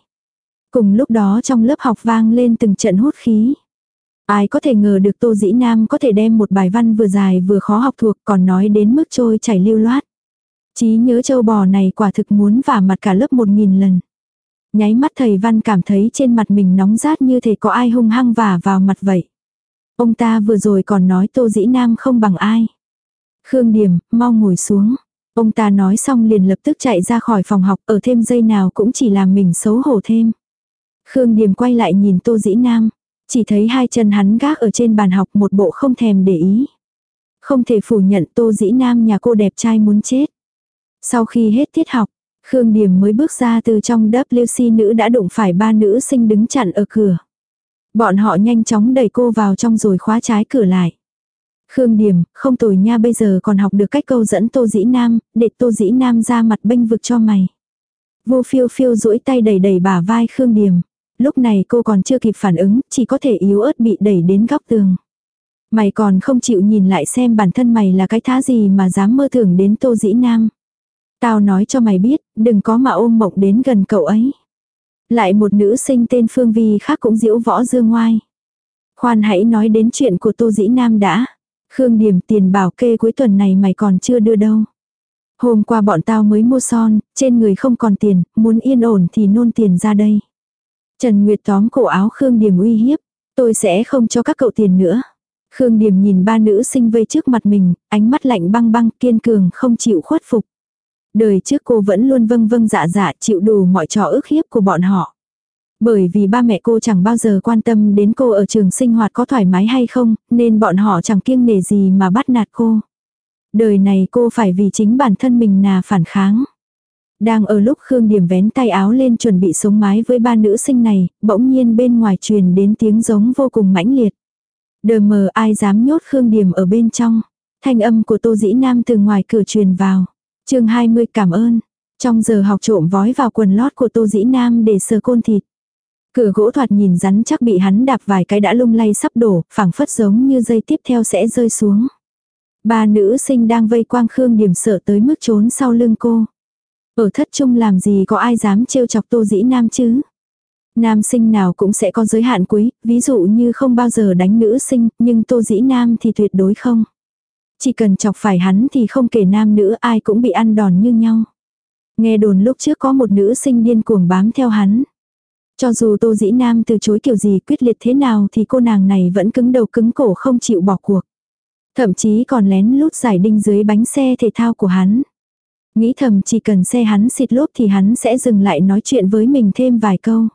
Cùng lúc đó trong lớp học vang lên từng trận hút khí. Ai có thể ngờ được Tô Dĩ Nam có thể đem một bài văn vừa dài vừa khó học thuộc còn nói đến mức trôi chảy lưu loát. Chí nhớ châu bò này quả thực muốn vả mặt cả lớp một nghìn lần. Nháy mắt thầy văn cảm thấy trên mặt mình nóng rát như thể có ai hung hăng vả vào mặt vậy. Ông ta vừa rồi còn nói Tô Dĩ Nam không bằng ai. Khương Điểm, mau ngồi xuống. Ông ta nói xong liền lập tức chạy ra khỏi phòng học ở thêm giây nào cũng chỉ làm mình xấu hổ thêm. Khương Điểm quay lại nhìn Tô Dĩ Nam. Chỉ thấy hai chân hắn gác ở trên bàn học một bộ không thèm để ý. Không thể phủ nhận Tô Dĩ Nam nhà cô đẹp trai muốn chết. Sau khi hết tiết học, Khương Điểm mới bước ra từ trong WC nữ đã đụng phải ba nữ sinh đứng chặn ở cửa. Bọn họ nhanh chóng đẩy cô vào trong rồi khóa trái cửa lại. Khương Điểm, không tồi nha bây giờ còn học được cách câu dẫn Tô Dĩ Nam, để Tô Dĩ Nam ra mặt bênh vực cho mày. Vô phiêu phiêu duỗi tay đẩy đẩy bả vai Khương Điểm. Lúc này cô còn chưa kịp phản ứng, chỉ có thể yếu ớt bị đẩy đến góc tường. Mày còn không chịu nhìn lại xem bản thân mày là cái thá gì mà dám mơ tưởng đến Tô Dĩ Nam. Tao nói cho mày biết, đừng có mà ôm mộng đến gần cậu ấy. Lại một nữ sinh tên Phương Vi khác cũng diễu võ dương ngoai. Khoan hãy nói đến chuyện của Tô Dĩ Nam đã. Khương Điểm tiền bảo kê cuối tuần này mày còn chưa đưa đâu. Hôm qua bọn tao mới mua son, trên người không còn tiền, muốn yên ổn thì nôn tiền ra đây. Trần Nguyệt tóm cổ áo Khương Điểm uy hiếp. Tôi sẽ không cho các cậu tiền nữa. Khương Điểm nhìn ba nữ sinh vây trước mặt mình, ánh mắt lạnh băng băng kiên cường không chịu khuất phục. Đời trước cô vẫn luôn vâng vâng dạ dạ chịu đủ mọi trò ức hiếp của bọn họ. Bởi vì ba mẹ cô chẳng bao giờ quan tâm đến cô ở trường sinh hoạt có thoải mái hay không, nên bọn họ chẳng kiêng nể gì mà bắt nạt cô. Đời này cô phải vì chính bản thân mình là phản kháng. Đang ở lúc Khương Điểm vén tay áo lên chuẩn bị sống mái với ba nữ sinh này, bỗng nhiên bên ngoài truyền đến tiếng giống vô cùng mãnh liệt. Đờ mờ ai dám nhốt Khương Điểm ở bên trong. Thanh âm của Tô Dĩ Nam từ ngoài cửa truyền vào chương 20 cảm ơn. Trong giờ học trộm vói vào quần lót của Tô Dĩ Nam để sờ côn thịt. Cửa gỗ thoạt nhìn rắn chắc bị hắn đạp vài cái đã lung lay sắp đổ, phẳng phất giống như dây tiếp theo sẽ rơi xuống. Ba nữ sinh đang vây quang Khương Điểm sợ tới mức trốn sau lưng cô. Ở thất trung làm gì có ai dám trêu chọc Tô Dĩ Nam chứ? Nam sinh nào cũng sẽ có giới hạn cuối, ví dụ như không bao giờ đánh nữ sinh, nhưng Tô Dĩ Nam thì tuyệt đối không. Chỉ cần chọc phải hắn thì không kể nam nữ ai cũng bị ăn đòn như nhau. Nghe đồn lúc trước có một nữ sinh điên cuồng bám theo hắn. Cho dù Tô Dĩ Nam từ chối kiểu gì quyết liệt thế nào thì cô nàng này vẫn cứng đầu cứng cổ không chịu bỏ cuộc. Thậm chí còn lén lút giải đinh dưới bánh xe thể thao của hắn. Nghĩ thầm chỉ cần xe hắn xịt lốp thì hắn sẽ dừng lại nói chuyện với mình thêm vài câu.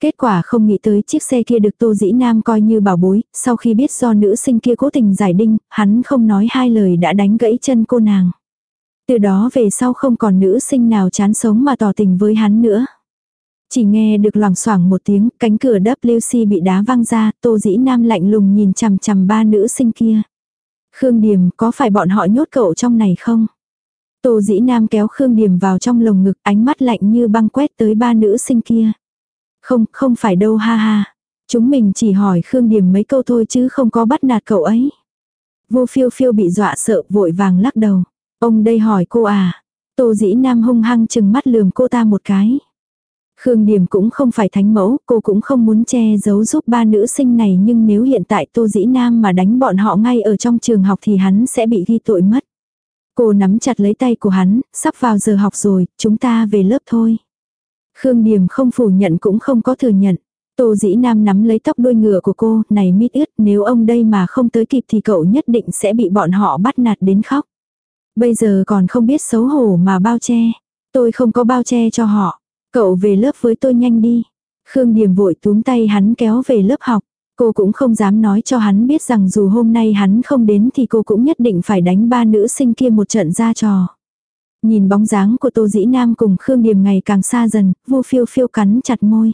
Kết quả không nghĩ tới chiếc xe kia được Tô Dĩ Nam coi như bảo bối, sau khi biết do nữ sinh kia cố tình giải đinh, hắn không nói hai lời đã đánh gãy chân cô nàng. Từ đó về sau không còn nữ sinh nào chán sống mà tỏ tình với hắn nữa. Chỉ nghe được loảng xoảng một tiếng, cánh cửa WC bị đá văng ra, Tô Dĩ Nam lạnh lùng nhìn chằm chằm ba nữ sinh kia. Khương Điềm, có phải bọn họ nhốt cậu trong này không? Tô Dĩ Nam kéo Khương Điềm vào trong lồng ngực, ánh mắt lạnh như băng quét tới ba nữ sinh kia. Không, không phải đâu ha ha. Chúng mình chỉ hỏi Khương Điềm mấy câu thôi chứ không có bắt nạt cậu ấy. Vô phiêu phiêu bị dọa sợ vội vàng lắc đầu. Ông đây hỏi cô à. Tô dĩ nam hung hăng chừng mắt lườm cô ta một cái. Khương Điềm cũng không phải thánh mẫu, cô cũng không muốn che giấu giúp ba nữ sinh này nhưng nếu hiện tại Tô Dĩ Nam mà đánh bọn họ ngay ở trong trường học thì hắn sẽ bị ghi tội mất. Cô nắm chặt lấy tay của hắn, sắp vào giờ học rồi, chúng ta về lớp thôi. Khương Điềm không phủ nhận cũng không có thừa nhận. Tô Dĩ Nam nắm lấy tóc đuôi ngựa của cô, này mít ướt, nếu ông đây mà không tới kịp thì cậu nhất định sẽ bị bọn họ bắt nạt đến khóc. Bây giờ còn không biết xấu hổ mà bao che. Tôi không có bao che cho họ. Cậu về lớp với tôi nhanh đi. Khương Điềm vội túm tay hắn kéo về lớp học. Cô cũng không dám nói cho hắn biết rằng dù hôm nay hắn không đến thì cô cũng nhất định phải đánh ba nữ sinh kia một trận ra trò. Nhìn bóng dáng của Tô Dĩ Nam cùng Khương Điềm ngày càng xa dần, vô phiêu phiêu cắn chặt môi.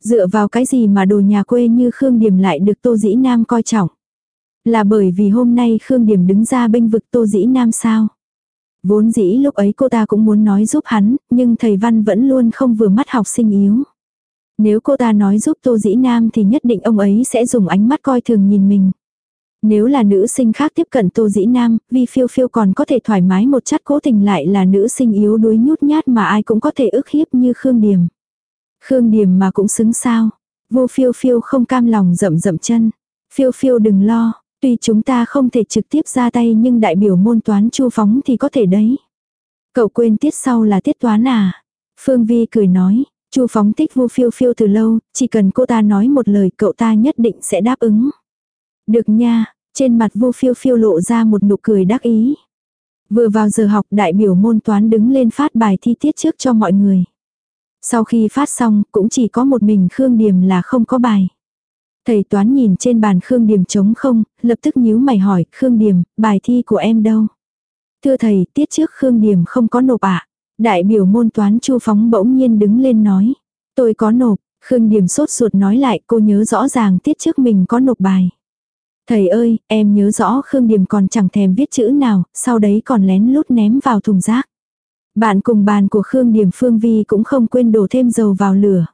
Dựa vào cái gì mà đồ nhà quê như Khương Điềm lại được Tô Dĩ Nam coi trọng. Là bởi vì hôm nay Khương Điềm đứng ra bênh vực Tô Dĩ Nam sao. Vốn dĩ lúc ấy cô ta cũng muốn nói giúp hắn, nhưng thầy Văn vẫn luôn không vừa mắt học sinh yếu. Nếu cô ta nói giúp Tô Dĩ Nam thì nhất định ông ấy sẽ dùng ánh mắt coi thường nhìn mình. Nếu là nữ sinh khác tiếp cận Tô Dĩ Nam, vì phiêu phiêu còn có thể thoải mái một chát cố tình lại là nữ sinh yếu đuối nhút nhát mà ai cũng có thể ức hiếp như Khương Điềm. Khương Điềm mà cũng xứng sao. Vô phiêu phiêu không cam lòng rậm rậm chân. Phiêu phiêu đừng lo, tuy chúng ta không thể trực tiếp ra tay nhưng đại biểu môn toán chu phóng thì có thể đấy. Cậu quên tiết sau là tiết toán à? Phương Vi cười nói, chu phóng thích vô phiêu phiêu từ lâu, chỉ cần cô ta nói một lời cậu ta nhất định sẽ đáp ứng. Được nha, trên mặt vô phiêu phiêu lộ ra một nụ cười đắc ý. Vừa vào giờ học đại biểu môn toán đứng lên phát bài thi tiết trước cho mọi người. Sau khi phát xong cũng chỉ có một mình Khương Điềm là không có bài. Thầy toán nhìn trên bàn Khương Điềm trống không, lập tức nhíu mày hỏi, Khương Điềm, bài thi của em đâu? Thưa thầy, tiết trước Khương Điềm không có nộp ạ. Đại biểu môn toán chu phóng bỗng nhiên đứng lên nói. Tôi có nộp, Khương Điềm sốt ruột nói lại cô nhớ rõ ràng tiết trước mình có nộp bài. Thầy ơi, em nhớ rõ Khương Điềm còn chẳng thèm viết chữ nào, sau đấy còn lén lút ném vào thùng rác. Bạn cùng bàn của Khương Điềm Phương Vi cũng không quên đổ thêm dầu vào lửa.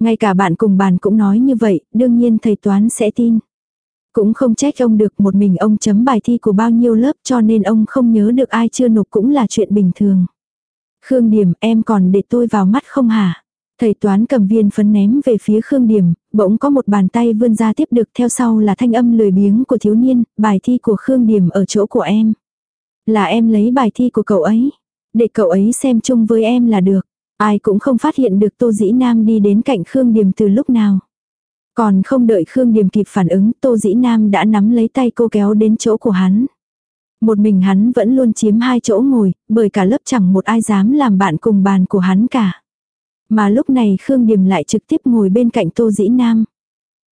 Ngay cả bạn cùng bàn cũng nói như vậy, đương nhiên thầy toán sẽ tin. Cũng không trách ông được một mình ông chấm bài thi của bao nhiêu lớp cho nên ông không nhớ được ai chưa nộp cũng là chuyện bình thường. Khương Điềm em còn để tôi vào mắt không hả? Thầy toán cầm viên phấn ném về phía Khương Điềm, bỗng có một bàn tay vươn ra tiếp được theo sau là thanh âm lười biếng của thiếu niên, bài thi của Khương Điềm ở chỗ của em. Là em lấy bài thi của cậu ấy. Để cậu ấy xem chung với em là được. Ai cũng không phát hiện được Tô Dĩ Nam đi đến cạnh Khương Điềm từ lúc nào. Còn không đợi Khương Điềm kịp phản ứng, Tô Dĩ Nam đã nắm lấy tay cô kéo đến chỗ của hắn. Một mình hắn vẫn luôn chiếm hai chỗ ngồi, bởi cả lớp chẳng một ai dám làm bạn cùng bàn của hắn cả. Mà lúc này Khương Điềm lại trực tiếp ngồi bên cạnh Tô Dĩ Nam.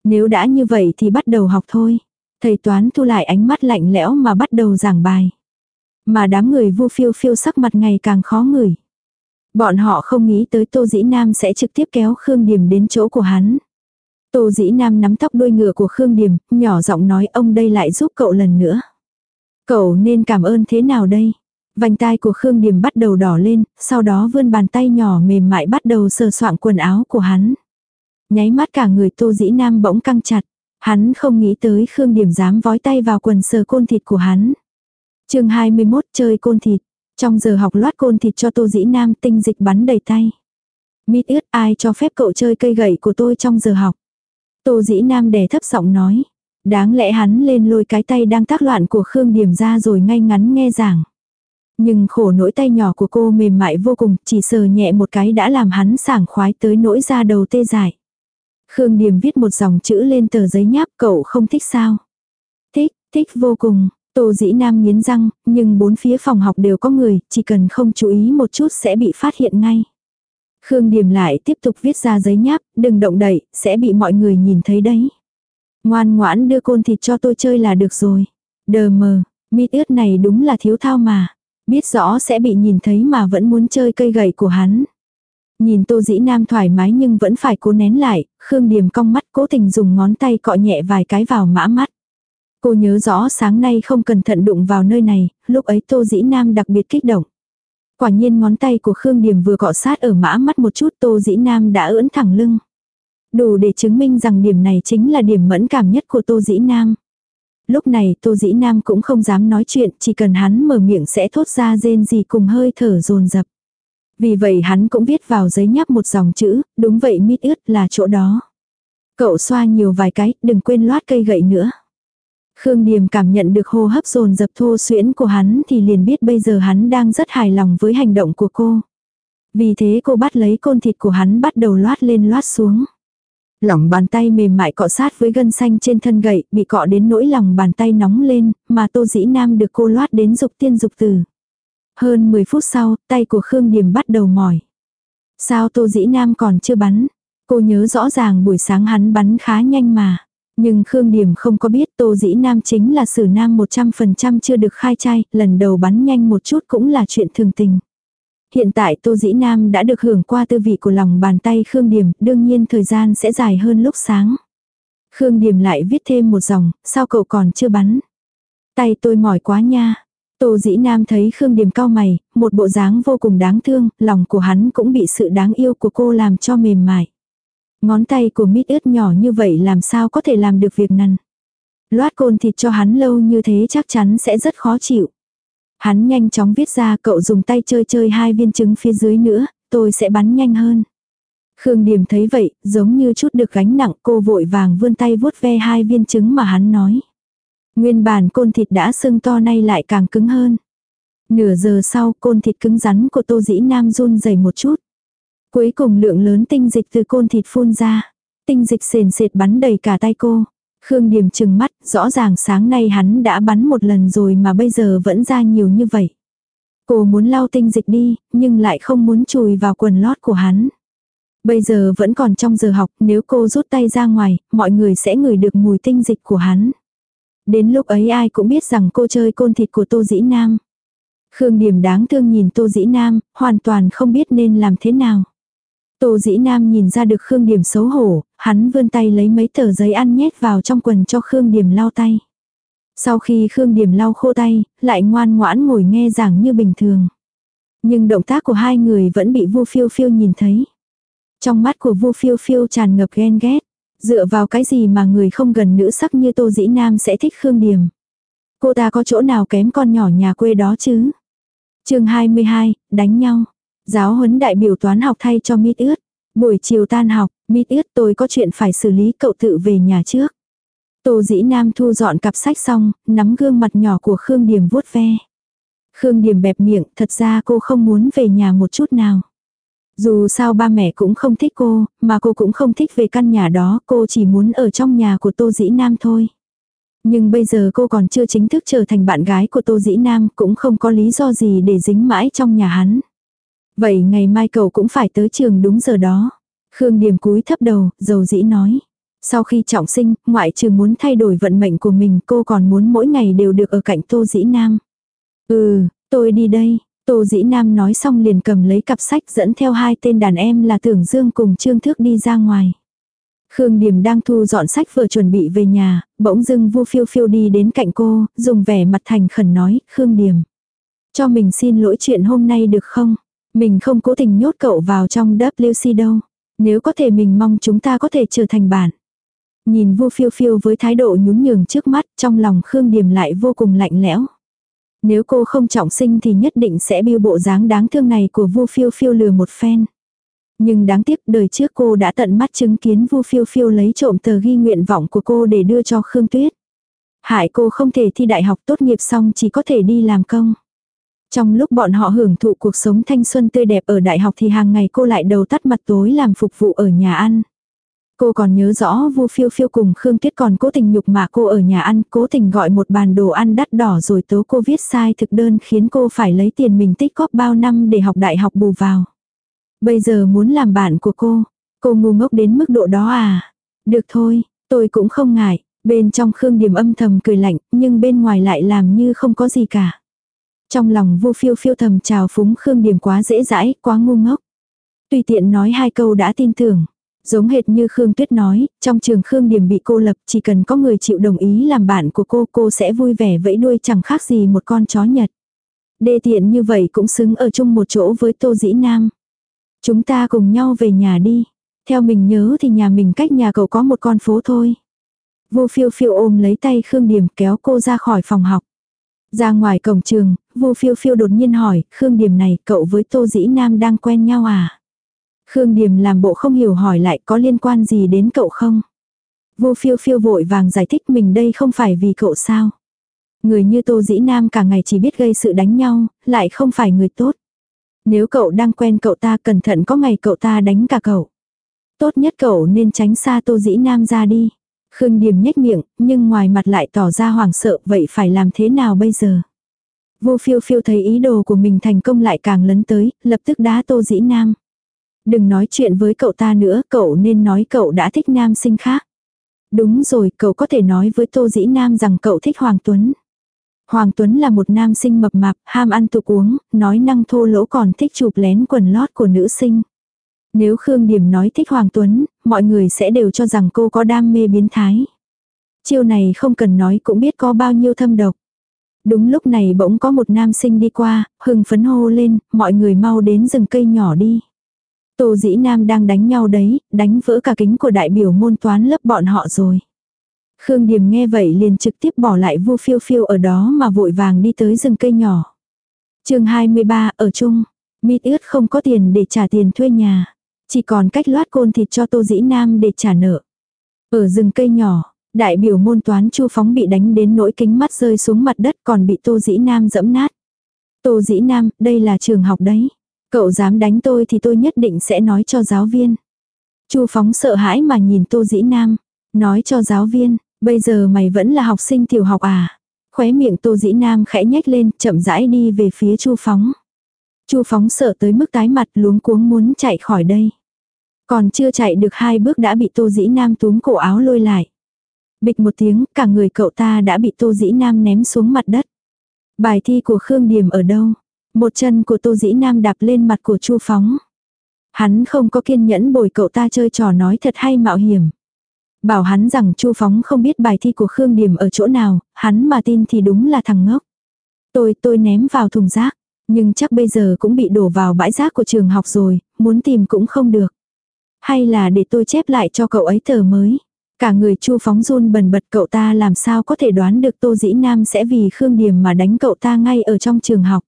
Nếu đã như vậy thì bắt đầu học thôi. Thầy toán thu lại ánh mắt lạnh lẽo mà bắt đầu giảng bài. Mà đám người vu phiêu phiêu sắc mặt ngày càng khó ngửi. Bọn họ không nghĩ tới Tô Dĩ Nam sẽ trực tiếp kéo Khương Điềm đến chỗ của hắn. Tô Dĩ Nam nắm tóc đuôi ngựa của Khương Điềm, nhỏ giọng nói ông đây lại giúp cậu lần nữa. Cậu nên cảm ơn thế nào đây? Vành tai của Khương Điềm bắt đầu đỏ lên, sau đó vươn bàn tay nhỏ mềm mại bắt đầu sờ soạng quần áo của hắn. Nháy mắt cả người Tô Dĩ Nam bỗng căng chặt. Hắn không nghĩ tới Khương Điềm dám vói tay vào quần sờ côn thịt của hắn chương 21 chơi côn thịt. Trong giờ học loát côn thịt cho Tô Dĩ Nam tinh dịch bắn đầy tay. Mít ướt ai cho phép cậu chơi cây gậy của tôi trong giờ học. Tô Dĩ Nam đè thấp giọng nói. Đáng lẽ hắn lên lôi cái tay đang tác loạn của Khương Điểm ra rồi ngay ngắn nghe giảng. Nhưng khổ nỗi tay nhỏ của cô mềm mại vô cùng, chỉ sờ nhẹ một cái đã làm hắn sảng khoái tới nỗi ra đầu tê dại. Khương Điềm viết một dòng chữ lên tờ giấy nháp cậu không thích sao? Thích, thích vô cùng, Tô dĩ nam nghiến răng, nhưng bốn phía phòng học đều có người, chỉ cần không chú ý một chút sẽ bị phát hiện ngay. Khương Điềm lại tiếp tục viết ra giấy nháp, đừng động đậy, sẽ bị mọi người nhìn thấy đấy. Ngoan ngoãn đưa côn thịt cho tôi chơi là được rồi. Đờ mờ, mít ướt này đúng là thiếu thao mà. Biết rõ sẽ bị nhìn thấy mà vẫn muốn chơi cây gậy của hắn. Nhìn Tô Dĩ Nam thoải mái nhưng vẫn phải cố nén lại, Khương Điềm cong mắt cố tình dùng ngón tay cọ nhẹ vài cái vào mã mắt. Cô nhớ rõ sáng nay không cẩn thận đụng vào nơi này, lúc ấy Tô Dĩ Nam đặc biệt kích động. Quả nhiên ngón tay của Khương Điềm vừa cọ sát ở mã mắt một chút Tô Dĩ Nam đã ưỡn thẳng lưng. Đủ để chứng minh rằng điểm này chính là điểm mẫn cảm nhất của Tô Dĩ Nam. Lúc này Tô Dĩ Nam cũng không dám nói chuyện, chỉ cần hắn mở miệng sẽ thốt ra rên gì cùng hơi thở dồn dập. Vì vậy hắn cũng viết vào giấy nháp một dòng chữ, đúng vậy mít ướt là chỗ đó. Cậu xoa nhiều vài cái, đừng quên loát cây gậy nữa. Khương Điềm cảm nhận được hô hấp dồn dập thô xuyễn của hắn thì liền biết bây giờ hắn đang rất hài lòng với hành động của cô. Vì thế cô bắt lấy côn thịt của hắn bắt đầu loát lên loát xuống. Lòng bàn tay mềm mại cọ sát với gân xanh trên thân gậy, bị cọ đến nỗi lòng bàn tay nóng lên, mà Tô Dĩ Nam được cô loát đến dục tiên dục tử. Hơn 10 phút sau, tay của Khương Điềm bắt đầu mỏi. Sao Tô Dĩ Nam còn chưa bắn? Cô nhớ rõ ràng buổi sáng hắn bắn khá nhanh mà. Nhưng Khương Điềm không có biết Tô Dĩ Nam chính là sử nam 100% chưa được khai trai, lần đầu bắn nhanh một chút cũng là chuyện thường tình. Hiện tại Tô Dĩ Nam đã được hưởng qua tư vị của lòng bàn tay Khương Điềm, đương nhiên thời gian sẽ dài hơn lúc sáng. Khương Điềm lại viết thêm một dòng, sao cậu còn chưa bắn? Tay tôi mỏi quá nha. Tô Dĩ Nam thấy Khương Điềm cao mày, một bộ dáng vô cùng đáng thương, lòng của hắn cũng bị sự đáng yêu của cô làm cho mềm mại. Ngón tay của mít ướt nhỏ như vậy làm sao có thể làm được việc năn. Loát côn thịt cho hắn lâu như thế chắc chắn sẽ rất khó chịu. Hắn nhanh chóng viết ra cậu dùng tay chơi chơi hai viên trứng phía dưới nữa, tôi sẽ bắn nhanh hơn. Khương Điềm thấy vậy, giống như chút được gánh nặng cô vội vàng vươn tay vuốt ve hai viên trứng mà hắn nói. Nguyên bản côn thịt đã sưng to nay lại càng cứng hơn. Nửa giờ sau côn thịt cứng rắn của tô dĩ nam run dày một chút. Cuối cùng lượng lớn tinh dịch từ côn thịt phun ra. Tinh dịch sền sệt bắn đầy cả tay cô. Khương Điềm chừng mắt, rõ ràng sáng nay hắn đã bắn một lần rồi mà bây giờ vẫn ra nhiều như vậy. Cô muốn lau tinh dịch đi, nhưng lại không muốn chùi vào quần lót của hắn. Bây giờ vẫn còn trong giờ học, nếu cô rút tay ra ngoài, mọi người sẽ ngửi được mùi tinh dịch của hắn. Đến lúc ấy ai cũng biết rằng cô chơi côn thịt của Tô Dĩ Nam. Khương Điềm đáng thương nhìn Tô Dĩ Nam, hoàn toàn không biết nên làm thế nào. Tô dĩ nam nhìn ra được Khương Điểm xấu hổ, hắn vươn tay lấy mấy tờ giấy ăn nhét vào trong quần cho Khương Điểm lau tay. Sau khi Khương Điểm lau khô tay, lại ngoan ngoãn ngồi nghe giảng như bình thường. Nhưng động tác của hai người vẫn bị Vu Phiêu Phiêu nhìn thấy. Trong mắt của Vu Phiêu Phiêu tràn ngập ghen ghét. Dựa vào cái gì mà người không gần nữ sắc như Tô Dĩ Nam sẽ thích Khương Điểm. Cô ta có chỗ nào kém con nhỏ nhà quê đó chứ? chương 22, đánh nhau. Giáo huấn đại biểu toán học thay cho mít ướt. Buổi chiều tan học, mít ướt tôi có chuyện phải xử lý cậu tự về nhà trước. Tô dĩ nam thu dọn cặp sách xong, nắm gương mặt nhỏ của Khương Điểm vuốt ve. Khương Điểm bẹp miệng, thật ra cô không muốn về nhà một chút nào. Dù sao ba mẹ cũng không thích cô, mà cô cũng không thích về căn nhà đó, cô chỉ muốn ở trong nhà của Tô Dĩ Nam thôi. Nhưng bây giờ cô còn chưa chính thức trở thành bạn gái của Tô Dĩ Nam, cũng không có lý do gì để dính mãi trong nhà hắn. Vậy ngày mai cậu cũng phải tới trường đúng giờ đó. Khương Điềm cúi thấp đầu, dầu dĩ nói. Sau khi trọng sinh, ngoại trừ muốn thay đổi vận mệnh của mình cô còn muốn mỗi ngày đều được ở cạnh Tô Dĩ Nam. Ừ, tôi đi đây. Tô Dĩ Nam nói xong liền cầm lấy cặp sách dẫn theo hai tên đàn em là Tưởng Dương cùng Trương Thước đi ra ngoài. Khương Điềm đang thu dọn sách vừa chuẩn bị về nhà, bỗng dưng vu phiêu phiêu đi đến cạnh cô, dùng vẻ mặt thành khẩn nói, Khương Điềm. Cho mình xin lỗi chuyện hôm nay được không? Mình không cố tình nhốt cậu vào trong WC đâu. Nếu có thể mình mong chúng ta có thể trở thành bạn. Nhìn vu phiêu phiêu với thái độ nhún nhường trước mắt, trong lòng Khương Điềm lại vô cùng lạnh lẽo. Nếu cô không trọng sinh thì nhất định sẽ biêu bộ dáng đáng thương này của vu phiêu phiêu lừa một phen. Nhưng đáng tiếc đời trước cô đã tận mắt chứng kiến vu phiêu phiêu lấy trộm tờ ghi nguyện vọng của cô để đưa cho Khương Tuyết. Hại cô không thể thi đại học tốt nghiệp xong chỉ có thể đi làm công. Trong lúc bọn họ hưởng thụ cuộc sống thanh xuân tươi đẹp ở đại học thì hàng ngày cô lại đầu tắt mặt tối làm phục vụ ở nhà ăn. Cô còn nhớ rõ Vu Phiêu Phiêu cùng Khương Tuyết còn cố tình nhục mạ cô ở nhà ăn, cố tình gọi một bàn đồ ăn đắt đỏ rồi tố cô viết sai thực đơn khiến cô phải lấy tiền mình tích góp bao năm để học đại học bù vào. Bây giờ muốn làm bạn của cô, cô ngu ngốc đến mức độ đó à? Được thôi, tôi cũng không ngại, bên trong Khương Điểm âm thầm cười lạnh, nhưng bên ngoài lại làm như không có gì cả. Trong lòng vô phiêu phiêu thầm trào phúng Khương Điểm quá dễ dãi, quá ngu ngốc. Tùy tiện nói hai câu đã tin tưởng. Giống hệt như Khương Tuyết nói, trong trường Khương Điểm bị cô lập, chỉ cần có người chịu đồng ý làm bạn của cô, cô sẽ vui vẻ vẫy đuôi chẳng khác gì một con chó nhật. Đê tiện như vậy cũng xứng ở chung một chỗ với Tô Dĩ Nam. Chúng ta cùng nhau về nhà đi. Theo mình nhớ thì nhà mình cách nhà cậu có một con phố thôi. Vô phiêu phiêu ôm lấy tay Khương Điểm kéo cô ra khỏi phòng học. Ra ngoài cổng trường, vô phiêu phiêu đột nhiên hỏi, Khương Điểm này cậu với Tô Dĩ Nam đang quen nhau à? Khương Điểm làm bộ không hiểu hỏi lại có liên quan gì đến cậu không? Vô phiêu phiêu vội vàng giải thích mình đây không phải vì cậu sao? Người như Tô Dĩ Nam cả ngày chỉ biết gây sự đánh nhau, lại không phải người tốt. Nếu cậu đang quen cậu ta cẩn thận có ngày cậu ta đánh cả cậu. Tốt nhất cậu nên tránh xa Tô Dĩ Nam ra đi. Khương Điềm nhếch miệng, nhưng ngoài mặt lại tỏ ra hoảng sợ, vậy phải làm thế nào bây giờ? Vô phiêu phiêu thấy ý đồ của mình thành công lại càng lấn tới, lập tức đá Tô Dĩ Nam. Đừng nói chuyện với cậu ta nữa, cậu nên nói cậu đã thích nam sinh khác. Đúng rồi, cậu có thể nói với Tô Dĩ Nam rằng cậu thích Hoàng Tuấn. Hoàng Tuấn là một nam sinh mập mạp, ham ăn tục uống, nói năng thô lỗ còn thích chụp lén quần lót của nữ sinh. Nếu Khương Điểm nói thích Hoàng Tuấn, mọi người sẽ đều cho rằng cô có đam mê biến thái. Chiêu này không cần nói cũng biết có bao nhiêu thâm độc. Đúng lúc này bỗng có một nam sinh đi qua, hừng phấn hô lên, mọi người mau đến rừng cây nhỏ đi. Tô dĩ nam đang đánh nhau đấy, đánh vỡ cả kính của đại biểu môn toán lớp bọn họ rồi. Khương Điềm nghe vậy liền trực tiếp bỏ lại vu phiêu phiêu ở đó mà vội vàng đi tới rừng cây nhỏ. chương 23 ở chung, mít ướt không có tiền để trả tiền thuê nhà. Chỉ còn cách loát côn thịt cho tô dĩ nam để trả nợ. Ở rừng cây nhỏ, đại biểu môn toán chu phóng bị đánh đến nỗi kính mắt rơi xuống mặt đất còn bị tô dĩ nam dẫm nát. Tô dĩ nam, đây là trường học đấy. Cậu dám đánh tôi thì tôi nhất định sẽ nói cho giáo viên. chu phóng sợ hãi mà nhìn tô dĩ nam. Nói cho giáo viên, bây giờ mày vẫn là học sinh tiểu học à. Khóe miệng tô dĩ nam khẽ nhếch lên chậm rãi đi về phía chu phóng. chu phóng sợ tới mức tái mặt luống cuống muốn chạy khỏi đây. Còn chưa chạy được hai bước đã bị Tô Dĩ Nam túm cổ áo lôi lại. Bịch một tiếng, cả người cậu ta đã bị Tô Dĩ Nam ném xuống mặt đất. Bài thi của Khương Điềm ở đâu? Một chân của Tô Dĩ Nam đạp lên mặt của Chu Phóng. Hắn không có kiên nhẫn bồi cậu ta chơi trò nói thật hay mạo hiểm. Bảo hắn rằng Chu Phóng không biết bài thi của Khương Điềm ở chỗ nào, hắn mà tin thì đúng là thằng ngốc. Tôi, tôi ném vào thùng rác, nhưng chắc bây giờ cũng bị đổ vào bãi rác của trường học rồi, muốn tìm cũng không được. Hay là để tôi chép lại cho cậu ấy tờ mới. Cả người chu phóng run bần bật cậu ta làm sao có thể đoán được Tô Dĩ Nam sẽ vì Khương Điềm mà đánh cậu ta ngay ở trong trường học.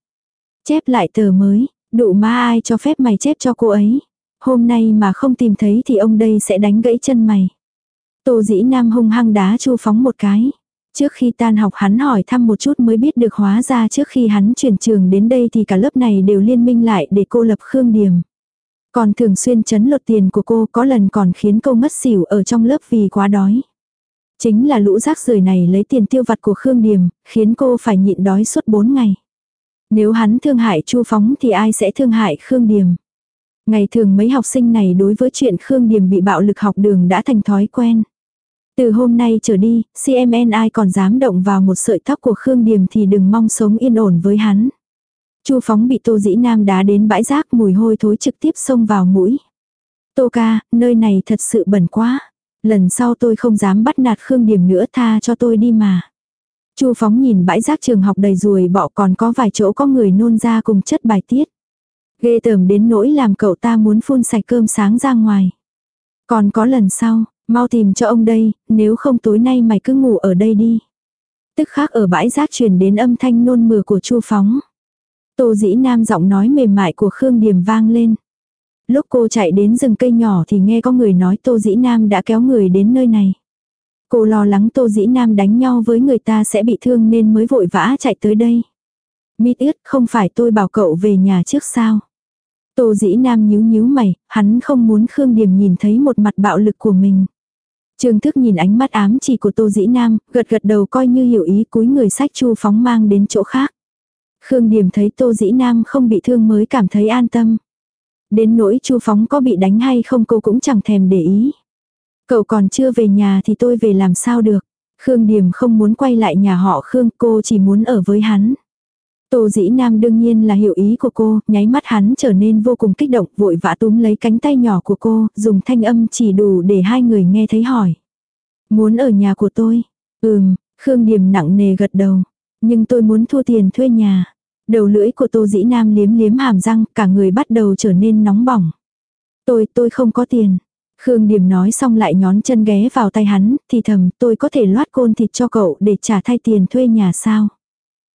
Chép lại tờ mới, đụ ma ai cho phép mày chép cho cô ấy. Hôm nay mà không tìm thấy thì ông đây sẽ đánh gãy chân mày. Tô Dĩ Nam hung hăng đá chu phóng một cái. Trước khi tan học hắn hỏi thăm một chút mới biết được hóa ra trước khi hắn chuyển trường đến đây thì cả lớp này đều liên minh lại để cô lập Khương Điềm. Còn thường xuyên chấn lột tiền của cô có lần còn khiến cô mất xỉu ở trong lớp vì quá đói. Chính là lũ rác rưởi này lấy tiền tiêu vặt của Khương Điềm, khiến cô phải nhịn đói suốt 4 ngày. Nếu hắn thương hại Chu Phóng thì ai sẽ thương hại Khương Điềm. Ngày thường mấy học sinh này đối với chuyện Khương Điềm bị bạo lực học đường đã thành thói quen. Từ hôm nay trở đi, CMN ai còn dám động vào một sợi tóc của Khương Điềm thì đừng mong sống yên ổn với hắn. Chu phóng bị tô dĩ nam đá đến bãi rác mùi hôi thối trực tiếp xông vào mũi. Tô ca, nơi này thật sự bẩn quá. Lần sau tôi không dám bắt nạt Khương Điểm nữa tha cho tôi đi mà. Chu phóng nhìn bãi rác trường học đầy ruồi bọ còn có vài chỗ có người nôn ra cùng chất bài tiết. Ghê tởm đến nỗi làm cậu ta muốn phun sạch cơm sáng ra ngoài. Còn có lần sau, mau tìm cho ông đây, nếu không tối nay mày cứ ngủ ở đây đi. Tức khác ở bãi rác truyền đến âm thanh nôn mửa của Chu phóng. Tô dĩ nam giọng nói mềm mại của Khương Điềm vang lên. Lúc cô chạy đến rừng cây nhỏ thì nghe có người nói Tô dĩ nam đã kéo người đến nơi này. Cô lo lắng Tô dĩ nam đánh nhau với người ta sẽ bị thương nên mới vội vã chạy tới đây. Mít ướt không phải tôi bảo cậu về nhà trước sao. Tô dĩ nam nhíu nhíu mày, hắn không muốn Khương Điềm nhìn thấy một mặt bạo lực của mình. Trương thức nhìn ánh mắt ám chỉ của Tô dĩ nam, gật gật đầu coi như hiểu ý cúi người sách chu phóng mang đến chỗ khác. Khương Điềm thấy Tô Dĩ Nam không bị thương mới cảm thấy an tâm. Đến nỗi Chu Phóng có bị đánh hay không cô cũng chẳng thèm để ý. Cậu còn chưa về nhà thì tôi về làm sao được. Khương Điềm không muốn quay lại nhà họ Khương cô chỉ muốn ở với hắn. Tô dĩ nam đương nhiên là hiểu ý của cô, nháy mắt hắn trở nên vô cùng kích động, vội vã túm lấy cánh tay nhỏ của cô, dùng thanh âm chỉ đủ để hai người nghe thấy hỏi. Muốn ở nhà của tôi? Ừm, Khương Điềm nặng nề gật đầu. Nhưng tôi muốn thu tiền thuê nhà. Đầu lưỡi của Tô Dĩ Nam liếm liếm hàm răng, cả người bắt đầu trở nên nóng bỏng. Tôi, tôi không có tiền. Khương Điềm nói xong lại nhón chân ghé vào tay hắn, thì thầm tôi có thể loát côn thịt cho cậu để trả thay tiền thuê nhà sao.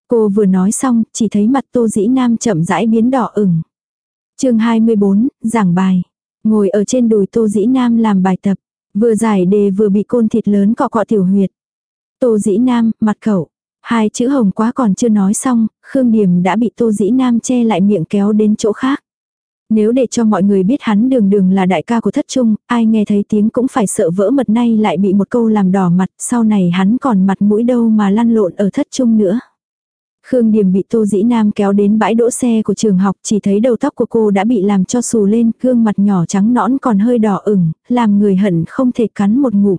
Cô vừa nói xong, chỉ thấy mặt Tô Dĩ Nam chậm rãi biến đỏ ửng. chương 24, giảng bài. Ngồi ở trên đùi Tô Dĩ Nam làm bài tập. Vừa giải đề vừa bị côn thịt lớn cọ cọ tiểu huyệt. Tô Dĩ Nam, mặt cậu. Hai chữ hồng quá còn chưa nói xong, Khương Điềm đã bị Tô Dĩ Nam che lại miệng kéo đến chỗ khác. Nếu để cho mọi người biết hắn đường đường là đại ca của thất trung, ai nghe thấy tiếng cũng phải sợ vỡ mật nay lại bị một câu làm đỏ mặt, sau này hắn còn mặt mũi đâu mà lăn lộn ở thất trung nữa. Khương Điềm bị Tô Dĩ Nam kéo đến bãi đỗ xe của trường học chỉ thấy đầu tóc của cô đã bị làm cho xù lên, gương mặt nhỏ trắng nõn còn hơi đỏ ửng, làm người hận không thể cắn một ngụm.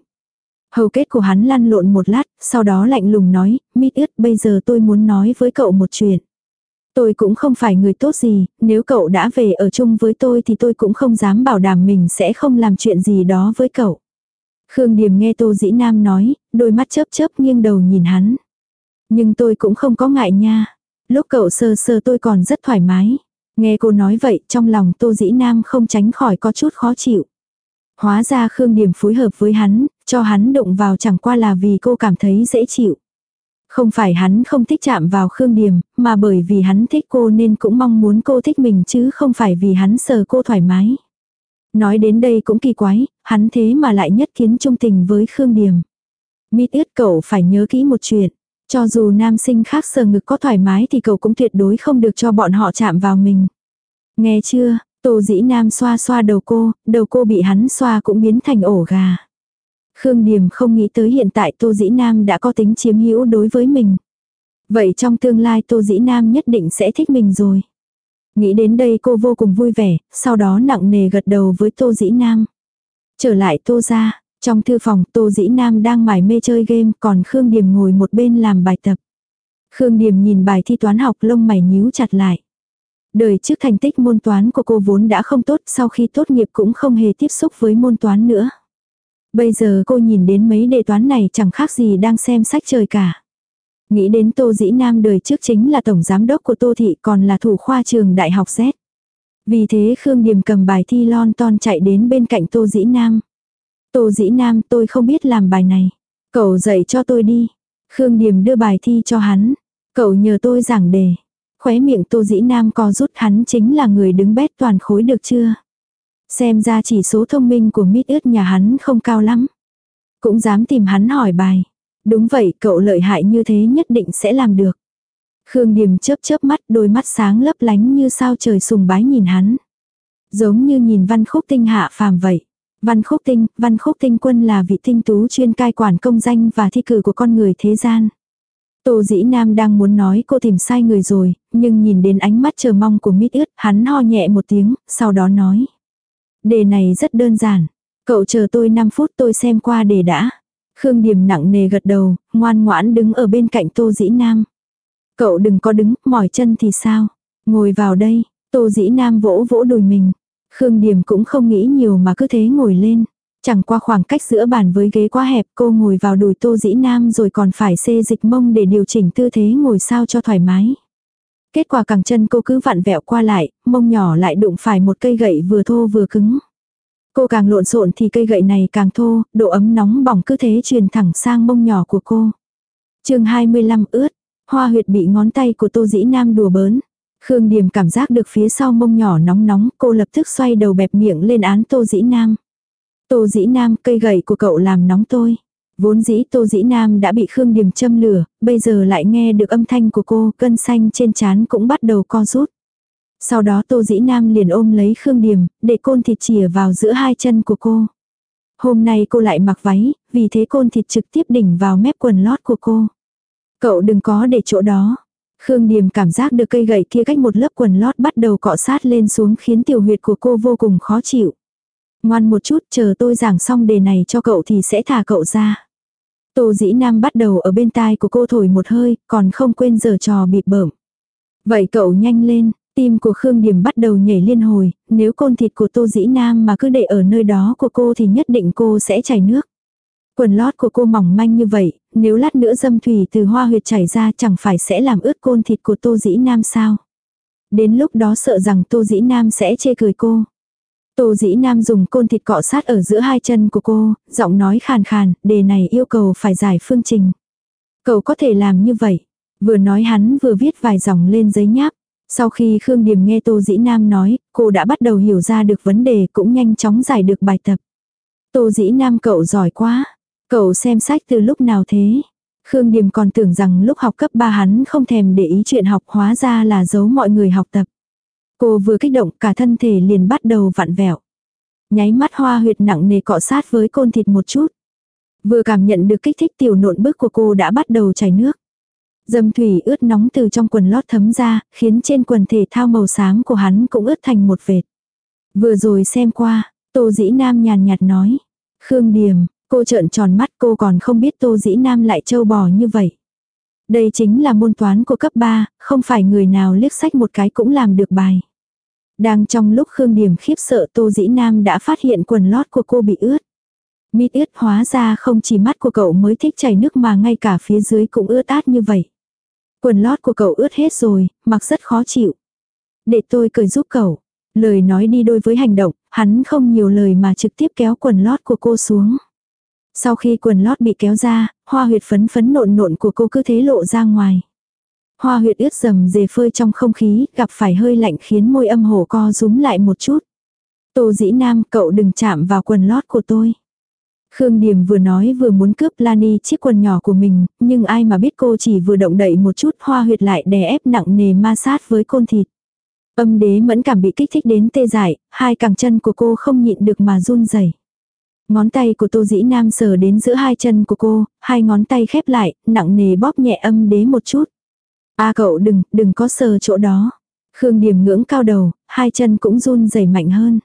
Hầu kết của hắn lăn lộn một lát, sau đó lạnh lùng nói, mít ướt bây giờ tôi muốn nói với cậu một chuyện. Tôi cũng không phải người tốt gì, nếu cậu đã về ở chung với tôi thì tôi cũng không dám bảo đảm mình sẽ không làm chuyện gì đó với cậu. Khương Điềm nghe Tô Dĩ Nam nói, đôi mắt chớp chớp nghiêng đầu nhìn hắn. Nhưng tôi cũng không có ngại nha. Lúc cậu sơ sơ tôi còn rất thoải mái. Nghe cô nói vậy trong lòng Tô Dĩ Nam không tránh khỏi có chút khó chịu. Hóa ra Khương Điềm phối hợp với hắn, cho hắn đụng vào chẳng qua là vì cô cảm thấy dễ chịu. Không phải hắn không thích chạm vào Khương Điềm, mà bởi vì hắn thích cô nên cũng mong muốn cô thích mình chứ không phải vì hắn sờ cô thoải mái. Nói đến đây cũng kỳ quái, hắn thế mà lại nhất kiến trung tình với Khương Điềm. Mít ướt cậu phải nhớ kỹ một chuyện. Cho dù nam sinh khác sờ ngực có thoải mái thì cậu cũng tuyệt đối không được cho bọn họ chạm vào mình. Nghe chưa, Tô dĩ nam xoa xoa đầu cô, đầu cô bị hắn xoa cũng biến thành ổ gà. Khương Điềm không nghĩ tới hiện tại Tô Dĩ Nam đã có tính chiếm hữu đối với mình. Vậy trong tương lai Tô Dĩ Nam nhất định sẽ thích mình rồi. Nghĩ đến đây cô vô cùng vui vẻ, sau đó nặng nề gật đầu với Tô Dĩ Nam. Trở lại Tô ra, trong thư phòng Tô Dĩ Nam đang mải mê chơi game còn Khương Điềm ngồi một bên làm bài tập. Khương Điềm nhìn bài thi toán học lông mày nhíu chặt lại. Đời trước thành tích môn toán của cô vốn đã không tốt sau khi tốt nghiệp cũng không hề tiếp xúc với môn toán nữa. Bây giờ cô nhìn đến mấy đề toán này chẳng khác gì đang xem sách trời cả. Nghĩ đến Tô Dĩ Nam đời trước chính là tổng giám đốc của Tô Thị còn là thủ khoa trường Đại học Z. Vì thế Khương Điềm cầm bài thi lon ton chạy đến bên cạnh Tô Dĩ Nam. Tô Dĩ Nam, tôi không biết làm bài này. Cậu dạy cho tôi đi. Khương Điềm đưa bài thi cho hắn. Cậu nhờ tôi giảng đề. Khóe miệng Tô Dĩ Nam co rút, hắn chính là người đứng bét toàn khối được chưa? Xem ra chỉ số thông minh của mít ướt nhà hắn không cao lắm. Cũng dám tìm hắn hỏi bài. Đúng vậy, cậu lợi hại như thế nhất định sẽ làm được. Khương Điềm chớp chớp mắt, đôi mắt sáng lấp lánh như sao trời sùng bái nhìn hắn. Giống như nhìn văn khúc tinh hạ phàm vậy. Văn khúc tinh, văn khúc tinh quân là vị tinh tú chuyên cai quản công danh và thi cử của con người thế gian. Tô dĩ nam đang muốn nói cô tìm sai người rồi, nhưng nhìn đến ánh mắt chờ mong của mít ướt, hắn ho nhẹ một tiếng, sau đó nói. Đề này rất đơn giản. Cậu chờ tôi 5 phút tôi xem qua đề đã. Khương Điềm nặng nề gật đầu, ngoan ngoãn đứng ở bên cạnh Tô Dĩ Nam. Cậu đừng có đứng, mỏi chân thì sao? Ngồi vào đây, Tô Dĩ Nam vỗ vỗ đùi mình. Khương Điềm cũng không nghĩ nhiều mà cứ thế ngồi lên. Chẳng qua khoảng cách giữa bàn với ghế quá hẹp cô ngồi vào đùi Tô Dĩ Nam rồi còn phải xê dịch mông để điều chỉnh tư thế ngồi sao cho thoải mái. Kết quả cẳng chân cô cứ vặn vẹo qua lại, mông nhỏ lại đụng phải một cây gậy vừa thô vừa cứng. Cô càng lộn xộn thì cây gậy này càng thô, độ ấm nóng bỏng cứ thế truyền thẳng sang mông nhỏ của cô. chương 25 ướt, hoa huyệt bị ngón tay của tô dĩ nam đùa bớn. Khương Điềm cảm giác được phía sau mông nhỏ nóng nóng, cô lập tức xoay đầu bẹp miệng lên án tô dĩ nam. Tô dĩ nam, cây gậy của cậu làm nóng tôi. Vốn dĩ Tô Dĩ Nam đã bị Khương Điềm châm lửa, bây giờ lại nghe được âm thanh của cô, cân xanh trên trán cũng bắt đầu co rút. Sau đó Tô Dĩ Nam liền ôm lấy Khương Điềm, để côn thịt chìa vào giữa hai chân của cô. Hôm nay cô lại mặc váy, vì thế côn thịt trực tiếp đỉnh vào mép quần lót của cô. Cậu đừng có để chỗ đó. Khương Điềm cảm giác được cây gậy kia cách một lớp quần lót bắt đầu cọ sát lên xuống khiến tiểu huyệt của cô vô cùng khó chịu. Ngoan một chút chờ tôi giảng xong đề này cho cậu thì sẽ thả cậu ra. Tô dĩ nam bắt đầu ở bên tai của cô thổi một hơi, còn không quên giở trò bịp bợm. Vậy cậu nhanh lên, tim của Khương Điểm bắt đầu nhảy liên hồi, nếu côn thịt của Tô Dĩ Nam mà cứ để ở nơi đó của cô thì nhất định cô sẽ chảy nước. Quần lót của cô mỏng manh như vậy, nếu lát nữa dâm thủy từ hoa huyệt chảy ra chẳng phải sẽ làm ướt côn thịt của Tô Dĩ Nam sao. Đến lúc đó sợ rằng Tô Dĩ Nam sẽ chê cười cô. Tô Dĩ Nam dùng côn thịt cọ sát ở giữa hai chân của cô, giọng nói khàn khàn, đề này yêu cầu phải giải phương trình. Cậu có thể làm như vậy. Vừa nói hắn vừa viết vài dòng lên giấy nháp. Sau khi Khương Điềm nghe Tô Dĩ Nam nói, cô đã bắt đầu hiểu ra được vấn đề cũng nhanh chóng giải được bài tập. Tô Dĩ Nam cậu giỏi quá. Cậu xem sách từ lúc nào thế? Khương Điềm còn tưởng rằng lúc học cấp 3 hắn không thèm để ý chuyện học hóa ra là giấu mọi người học tập. Cô vừa kích động cả thân thể liền bắt đầu vặn vẹo. Nháy mắt hoa huyệt nặng nề cọ sát với côn thịt một chút. Vừa cảm nhận được kích thích tiểu nộn bức của cô đã bắt đầu chảy nước dầm thủy ướt nóng từ trong quần lót thấm ra, khiến trên quần thể thao màu xám của hắn cũng ướt thành một vệt. Vừa rồi xem qua, Tô Dĩ Nam nhàn nhạt nói. Khương Điềm, cô trợn tròn mắt cô còn không biết Tô Dĩ Nam lại trâu bò như vậy. Đây chính là môn toán của cấp 3, không phải người nào liếc sách một cái cũng làm được bài. Đang trong lúc Khương Điềm khiếp sợ Tô Dĩ Nam đã phát hiện quần lót của cô bị ướt. Mít ướt hóa ra không chỉ mắt của cậu mới thích chảy nước mà ngay cả phía dưới cũng ướt át như vậy. Quần lót của cậu ướt hết rồi, mặc rất khó chịu. Để tôi cười giúp cậu. Lời nói đi đôi với hành động, hắn không nhiều lời mà trực tiếp kéo quần lót của cô xuống. Sau khi quần lót bị kéo ra, hoa huyệt phấn phấn nộn nộn của cô cứ thế lộ ra ngoài. Hoa huyệt ướt dầm dề phơi trong không khí, gặp phải hơi lạnh khiến môi âm hổ co rúm lại một chút. Tô dĩ nam, cậu đừng chạm vào quần lót của tôi. Khương Điềm vừa nói vừa muốn cướp Lani chiếc quần nhỏ của mình, nhưng ai mà biết cô chỉ vừa động đậy một chút hoa huyệt lại đè ép nặng nề ma sát với côn thịt. Âm đế mẫn cảm bị kích thích đến tê dại, hai cẳng chân của cô không nhịn được mà run rẩy. Ngón tay của Tô Dĩ Nam sờ đến giữa hai chân của cô, hai ngón tay khép lại, nặng nề bóp nhẹ âm đế một chút. A à, cậu đừng, đừng có sờ chỗ đó. Khương Điềm ngưỡng cao đầu, hai chân cũng run rẩy mạnh hơn.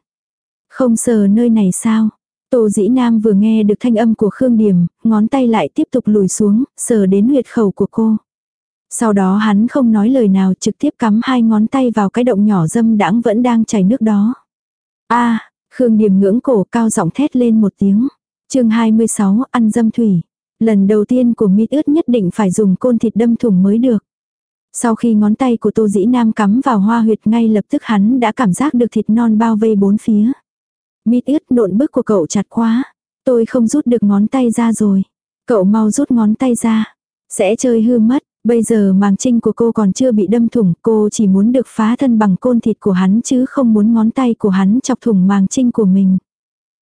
Không sờ nơi này sao? Tô dĩ nam vừa nghe được thanh âm của Khương Điềm, ngón tay lại tiếp tục lùi xuống, sờ đến huyệt khẩu của cô. Sau đó hắn không nói lời nào trực tiếp cắm hai ngón tay vào cái động nhỏ dâm đãng vẫn đang chảy nước đó. a Khương Điềm ngưỡng cổ cao giọng thét lên một tiếng. chương 26 ăn dâm thủy. Lần đầu tiên của mít ướt nhất định phải dùng côn thịt đâm thủng mới được. Sau khi ngón tay của Tô Dĩ Nam cắm vào hoa huyệt ngay lập tức hắn đã cảm giác được thịt non bao vây bốn phía. Mít ướt nộn bức của cậu chặt quá. Tôi không rút được ngón tay ra rồi. Cậu mau rút ngón tay ra. Sẽ chơi hư mất. Bây giờ màng trinh của cô còn chưa bị đâm thủng. Cô chỉ muốn được phá thân bằng côn thịt của hắn chứ không muốn ngón tay của hắn chọc thủng màng trinh của mình.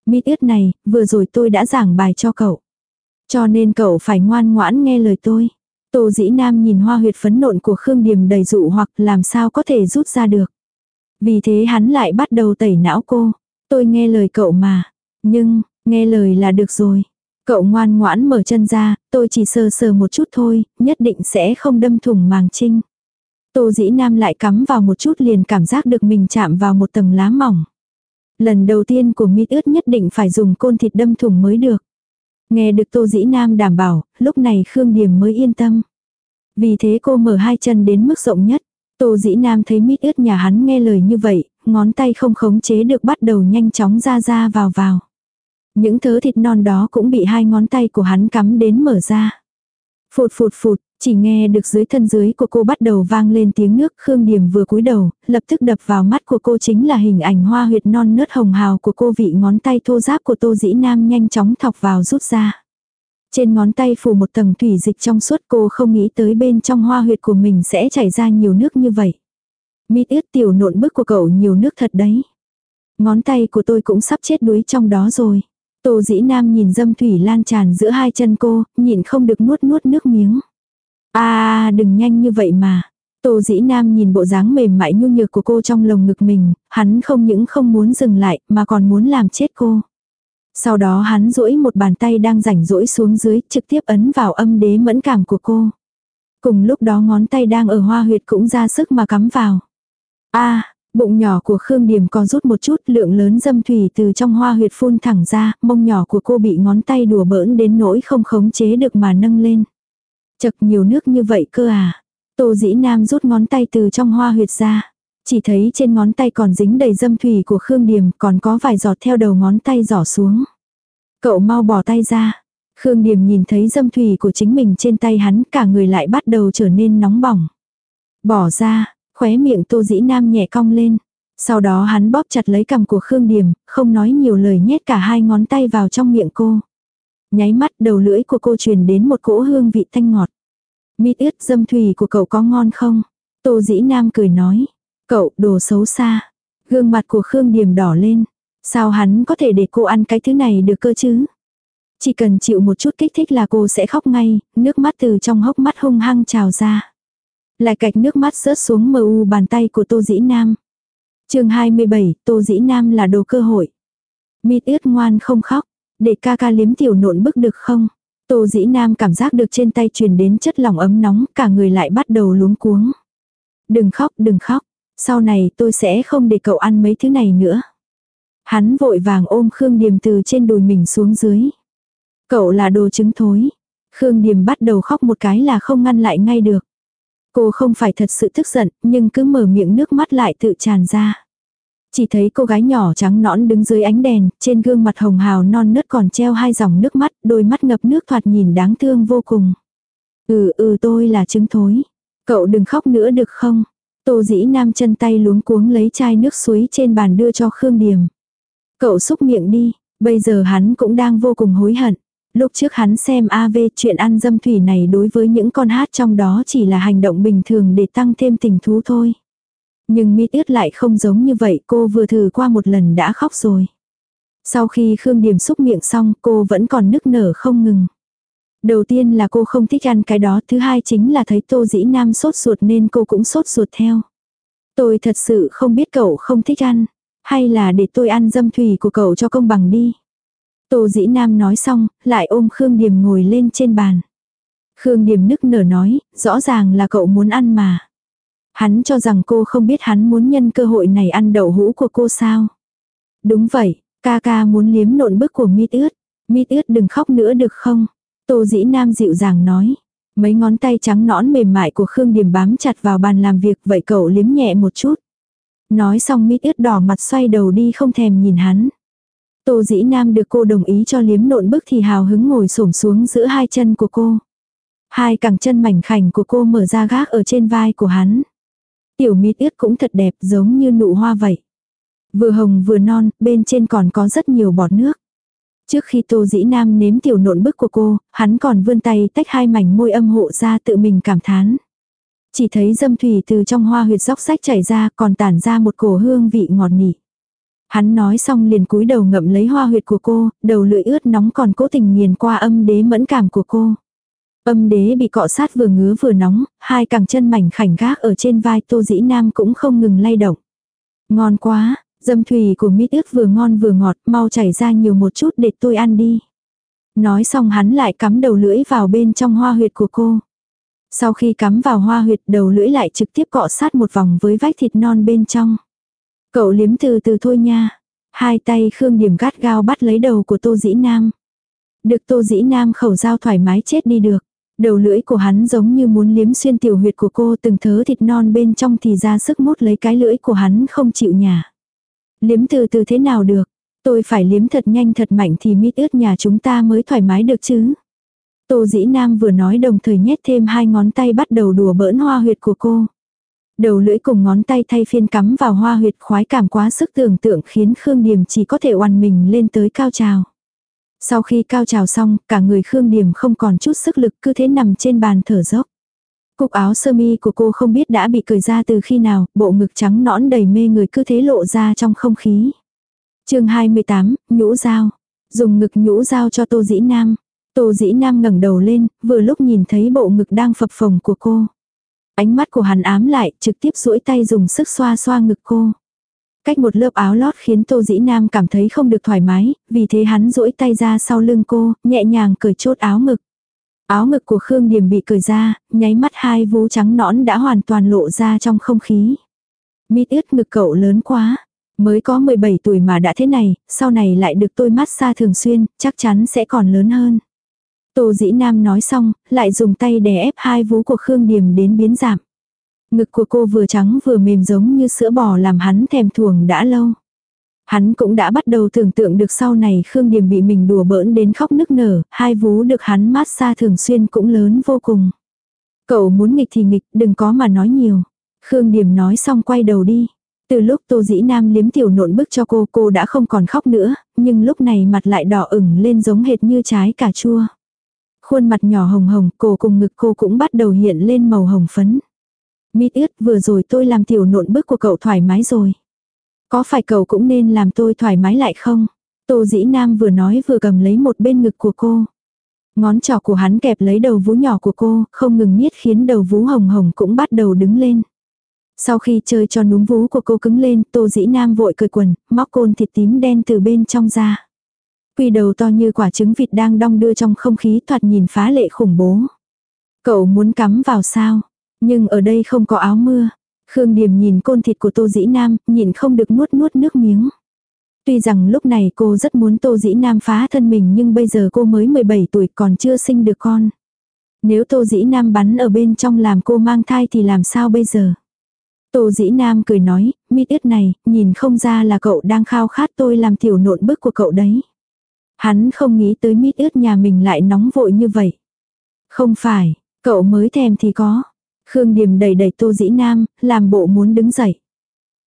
Mít ướt này, vừa rồi tôi đã giảng bài cho cậu. Cho nên cậu phải ngoan ngoãn nghe lời tôi. Tô dĩ nam nhìn hoa huyệt phấn nộn của Khương Điềm đầy dụ hoặc làm sao có thể rút ra được. Vì thế hắn lại bắt đầu tẩy não cô. Tôi nghe lời cậu mà. Nhưng, nghe lời là được rồi. Cậu ngoan ngoãn mở chân ra, tôi chỉ sờ sờ một chút thôi, nhất định sẽ không đâm thủng màng trinh. Tô dĩ nam lại cắm vào một chút liền cảm giác được mình chạm vào một tầng lá mỏng. Lần đầu tiên của mít ướt nhất định phải dùng côn thịt đâm thủng mới được. Nghe được tô dĩ nam đảm bảo, lúc này Khương Điềm mới yên tâm. Vì thế cô mở hai chân đến mức rộng nhất. Tô dĩ nam thấy mít ướt nhà hắn nghe lời như vậy, ngón tay không khống chế được bắt đầu nhanh chóng ra ra vào vào. Những thớ thịt non đó cũng bị hai ngón tay của hắn cắm đến mở ra. Phụt phụt phụt, chỉ nghe được dưới thân dưới của cô bắt đầu vang lên tiếng nước Khương điểm vừa cúi đầu, lập tức đập vào mắt của cô chính là hình ảnh hoa huyệt non nớt hồng hào của cô vị ngón tay thô giáp của tô dĩ nam nhanh chóng thọc vào rút ra. Trên ngón tay phủ một tầng thủy dịch trong suốt cô không nghĩ tới bên trong hoa huyệt của mình sẽ chảy ra nhiều nước như vậy. Mít ướt tiểu nộn bức của cậu nhiều nước thật đấy. Ngón tay của tôi cũng sắp chết đuối trong đó rồi. Tô dĩ nam nhìn dâm thủy lan tràn giữa hai chân cô, nhìn không được nuốt nuốt nước miếng. À đừng nhanh như vậy mà. Tô dĩ nam nhìn bộ dáng mềm mại nhu nhược của cô trong lồng ngực mình, hắn không những không muốn dừng lại mà còn muốn làm chết cô. Sau đó hắn duỗi một bàn tay đang rảnh rỗi xuống dưới trực tiếp ấn vào âm đế mẫn cảm của cô. Cùng lúc đó ngón tay đang ở hoa huyệt cũng ra sức mà cắm vào. a bụng nhỏ của Khương Điểm có rút một chút lượng lớn dâm thủy từ trong hoa huyệt phun thẳng ra, mông nhỏ của cô bị ngón tay đùa bỡn đến nỗi không khống chế được mà nâng lên. Chật nhiều nước như vậy cơ à. Tô dĩ nam rút ngón tay từ trong hoa huyệt ra. Chỉ thấy trên ngón tay còn dính đầy dâm thủy của Khương Điềm còn có vài giọt theo đầu ngón tay giỏ xuống. Cậu mau bỏ tay ra. Khương Điềm nhìn thấy dâm thủy của chính mình trên tay hắn cả người lại bắt đầu trở nên nóng bỏng. Bỏ ra, khóe miệng tô dĩ nam nhẹ cong lên. Sau đó hắn bóp chặt lấy cằm của Khương Điềm, không nói nhiều lời nhét cả hai ngón tay vào trong miệng cô. Nháy mắt đầu lưỡi của cô truyền đến một cỗ hương vị thanh ngọt. Mít ướt dâm thủy của cậu có ngon không? Tô dĩ nam cười nói. Cậu đồ xấu xa. Gương mặt của Khương Điềm đỏ lên. Sao hắn có thể để cô ăn cái thứ này được cơ chứ? Chỉ cần chịu một chút kích thích là cô sẽ khóc ngay, nước mắt từ trong hốc mắt hung hăng trào ra. Lại cạch nước mắt rớt xuống mờ u bàn tay của Tô Dĩ Nam. chương 27, Tô Dĩ Nam là đồ cơ hội. Mịt ướt ngoan không khóc, để ca ca liếm tiểu nộn bức được không? Tô Dĩ Nam cảm giác được trên tay truyền đến chất lỏng ấm nóng, cả người lại bắt đầu luống cuống. Đừng khóc, đừng khóc, sau này tôi sẽ không để cậu ăn mấy thứ này nữa. Hắn vội vàng ôm Khương Điềm từ trên đùi mình xuống dưới. Cậu là đồ trứng thối. Khương Điềm bắt đầu khóc một cái là không ngăn lại ngay được. Cô không phải thật sự tức giận, nhưng cứ mở miệng nước mắt lại tự tràn ra. Chỉ thấy cô gái nhỏ trắng nõn đứng dưới ánh đèn, trên gương mặt hồng hào non nớt còn treo hai dòng nước mắt, đôi mắt ngập nước thoạt nhìn đáng thương vô cùng. Ừ ừ tôi là trứng thối. Cậu đừng khóc nữa được không? Tô dĩ nam chân tay luống cuống lấy chai nước suối trên bàn đưa cho Khương Điềm. Cậu xúc miệng đi, bây giờ hắn cũng đang vô cùng hối hận. Lúc trước hắn xem AV chuyện ăn dâm thủy này đối với những con hát trong đó chỉ là hành động bình thường để tăng thêm tình thú thôi. Nhưng mít ướt lại không giống như vậy cô vừa thử qua một lần đã khóc rồi. Sau khi Khương Điềm xúc miệng xong cô vẫn còn nức nở không ngừng. Đầu tiên là cô không thích ăn cái đó, thứ hai chính là thấy Tô Dĩ Nam sốt ruột nên cô cũng sốt ruột theo. Tôi thật sự không biết cậu không thích ăn, hay là để tôi ăn dâm thủy của cậu cho công bằng đi. Tô Dĩ Nam nói xong, lại ôm Khương Điềm ngồi lên trên bàn. Khương Điềm nức nở nói, rõ ràng là cậu muốn ăn mà. Hắn cho rằng cô không biết hắn muốn nhân cơ hội này ăn đậu hũ của cô sao. Đúng vậy, ca ca muốn liếm nộn bức của mít ướt. Mít ướt đừng khóc nữa được không? Tô dĩ nam dịu dàng nói. Mấy ngón tay trắng nõn mềm mại của Khương Điềm bám chặt vào bàn làm việc vậy cậu liếm nhẹ một chút. Nói xong mít ướt đỏ mặt xoay đầu đi không thèm nhìn hắn. Tô dĩ nam được cô đồng ý cho liếm nộn bức thì hào hứng ngồi xổm xuống giữa hai chân của cô. Hai cẳng chân mảnh khảnh của cô mở ra gác ở trên vai của hắn. Tiểu mít ướt cũng thật đẹp giống như nụ hoa vậy. Vừa hồng vừa non, bên trên còn có rất nhiều bọt nước. Trước khi Tô Dĩ Nam nếm tiểu nộn bức của cô, hắn còn vươn tay tách hai mảnh môi âm hộ ra tự mình cảm thán. Chỉ thấy dâm thủy từ trong hoa huyệt dốc sách chảy ra còn tản ra một cổ hương vị ngọt nị. Hắn nói xong liền cúi đầu ngậm lấy hoa huyệt của cô, đầu lưỡi ướt nóng còn cố tình nghiền qua âm đế mẫn cảm của cô. Âm đế bị cọ sát vừa ngứa vừa nóng, hai cẳng chân mảnh khảnh gác ở trên vai tô dĩ nam cũng không ngừng lay động. Ngon quá, dâm thủy của mít ước vừa ngon vừa ngọt, mau chảy ra nhiều một chút để tôi ăn đi. Nói xong hắn lại cắm đầu lưỡi vào bên trong hoa huyệt của cô. Sau khi cắm vào hoa huyệt đầu lưỡi lại trực tiếp cọ sát một vòng với vách thịt non bên trong. Cậu liếm từ từ thôi nha. Hai tay Khương Điểm gắt gao bắt lấy đầu của Tô Dĩ Nam. Được Tô Dĩ Nam khẩu dao thoải mái chết đi được. Đầu lưỡi của hắn giống như muốn liếm xuyên tiểu huyệt của cô từng thớ thịt non bên trong thì ra sức mút lấy cái lưỡi của hắn không chịu nhả. Liếm từ từ thế nào được? Tôi phải liếm thật nhanh thật mạnh thì mít ướt nhà chúng ta mới thoải mái được chứ. Tô dĩ nam vừa nói đồng thời nhét thêm hai ngón tay bắt đầu đùa bỡn hoa huyệt của cô. Đầu lưỡi cùng ngón tay thay phiên cắm vào hoa huyệt khoái cảm quá sức tưởng tượng khiến Khương Điềm chỉ có thể oằn mình lên tới cao trào. Sau khi cao trào xong, cả người Khương Điềm không còn chút sức lực cứ thế nằm trên bàn thở dốc. Cúc áo sơ mi của cô không biết đã bị cởi ra từ khi nào, bộ ngực trắng nõn đầy mê người cứ thế lộ ra trong không khí. chương 28, nhũ dao. Dùng ngực nhũ dao cho tô dĩ nam. Tô dĩ nam ngẩng đầu lên, vừa lúc nhìn thấy bộ ngực đang phập phồng của cô. Ánh mắt của hắn ám lại, trực tiếp duỗi tay dùng sức xoa xoa ngực cô. Cách một lớp áo lót khiến Tô Dĩ Nam cảm thấy không được thoải mái, vì thế hắn duỗi tay ra sau lưng cô, nhẹ nhàng cởi chốt áo ngực. Áo ngực của Khương Điềm bị cởi ra, nháy mắt hai vú trắng nõn đã hoàn toàn lộ ra trong không khí. Mít ướt ngực cậu lớn quá. Mới có 17 tuổi mà đã thế này, sau này lại được tôi mát xa thường xuyên, chắc chắn sẽ còn lớn hơn. Tô dĩ nam nói xong, lại dùng tay đè ép hai vú của Khương Điềm đến biến giảm. Ngực của cô vừa trắng vừa mềm giống như sữa bò làm hắn thèm thuồng đã lâu. Hắn cũng đã bắt đầu tưởng tượng được sau này Khương Điềm bị mình đùa bỡn đến khóc nức nở, hai vú được hắn mát xa thường xuyên cũng lớn vô cùng. Cậu muốn nghịch thì nghịch, đừng có mà nói nhiều. Khương Điềm nói xong quay đầu đi. Từ lúc Tô Dĩ Nam liếm tiểu nộn bức cho cô, cô đã không còn khóc nữa, nhưng lúc này mặt lại đỏ ửng lên giống hệt như trái cà chua. Khuôn mặt nhỏ hồng hồng, cổ cùng ngực cô cũng bắt đầu hiện lên màu hồng phấn. Mít ướt vừa rồi tôi làm tiểu nộn bức của cậu thoải mái rồi. Có phải cậu cũng nên làm tôi thoải mái lại không? Tô dĩ nam vừa nói vừa cầm lấy một bên ngực của cô. Ngón trỏ của hắn kẹp lấy đầu vú nhỏ của cô, không ngừng miết khiến đầu vú hồng hồng cũng bắt đầu đứng lên. Sau khi chơi cho núm vú của cô cứng lên, tô dĩ nam vội cười quần, móc côn thịt tím đen từ bên trong ra. Quy đầu to như quả trứng vịt đang đong đưa trong không khí thoạt nhìn phá lệ khủng bố. Cậu muốn cắm vào sao? Nhưng ở đây không có áo mưa. Khương Điềm nhìn côn thịt của Tô Dĩ Nam, nhìn không được nuốt nuốt nước miếng. Tuy rằng lúc này cô rất muốn Tô Dĩ Nam phá thân mình nhưng bây giờ cô mới 17 tuổi còn chưa sinh được con. Nếu Tô Dĩ Nam bắn ở bên trong làm cô mang thai thì làm sao bây giờ? Tô Dĩ Nam cười nói, mít ướt này, nhìn không ra là cậu đang khao khát tôi làm tiểu nộn bức của cậu đấy. Hắn không nghĩ tới mít ướt nhà mình lại nóng vội như vậy. Không phải, cậu mới thèm thì có. Khương Điềm đẩy đẩy Tô Dĩ Nam, làm bộ muốn đứng dậy.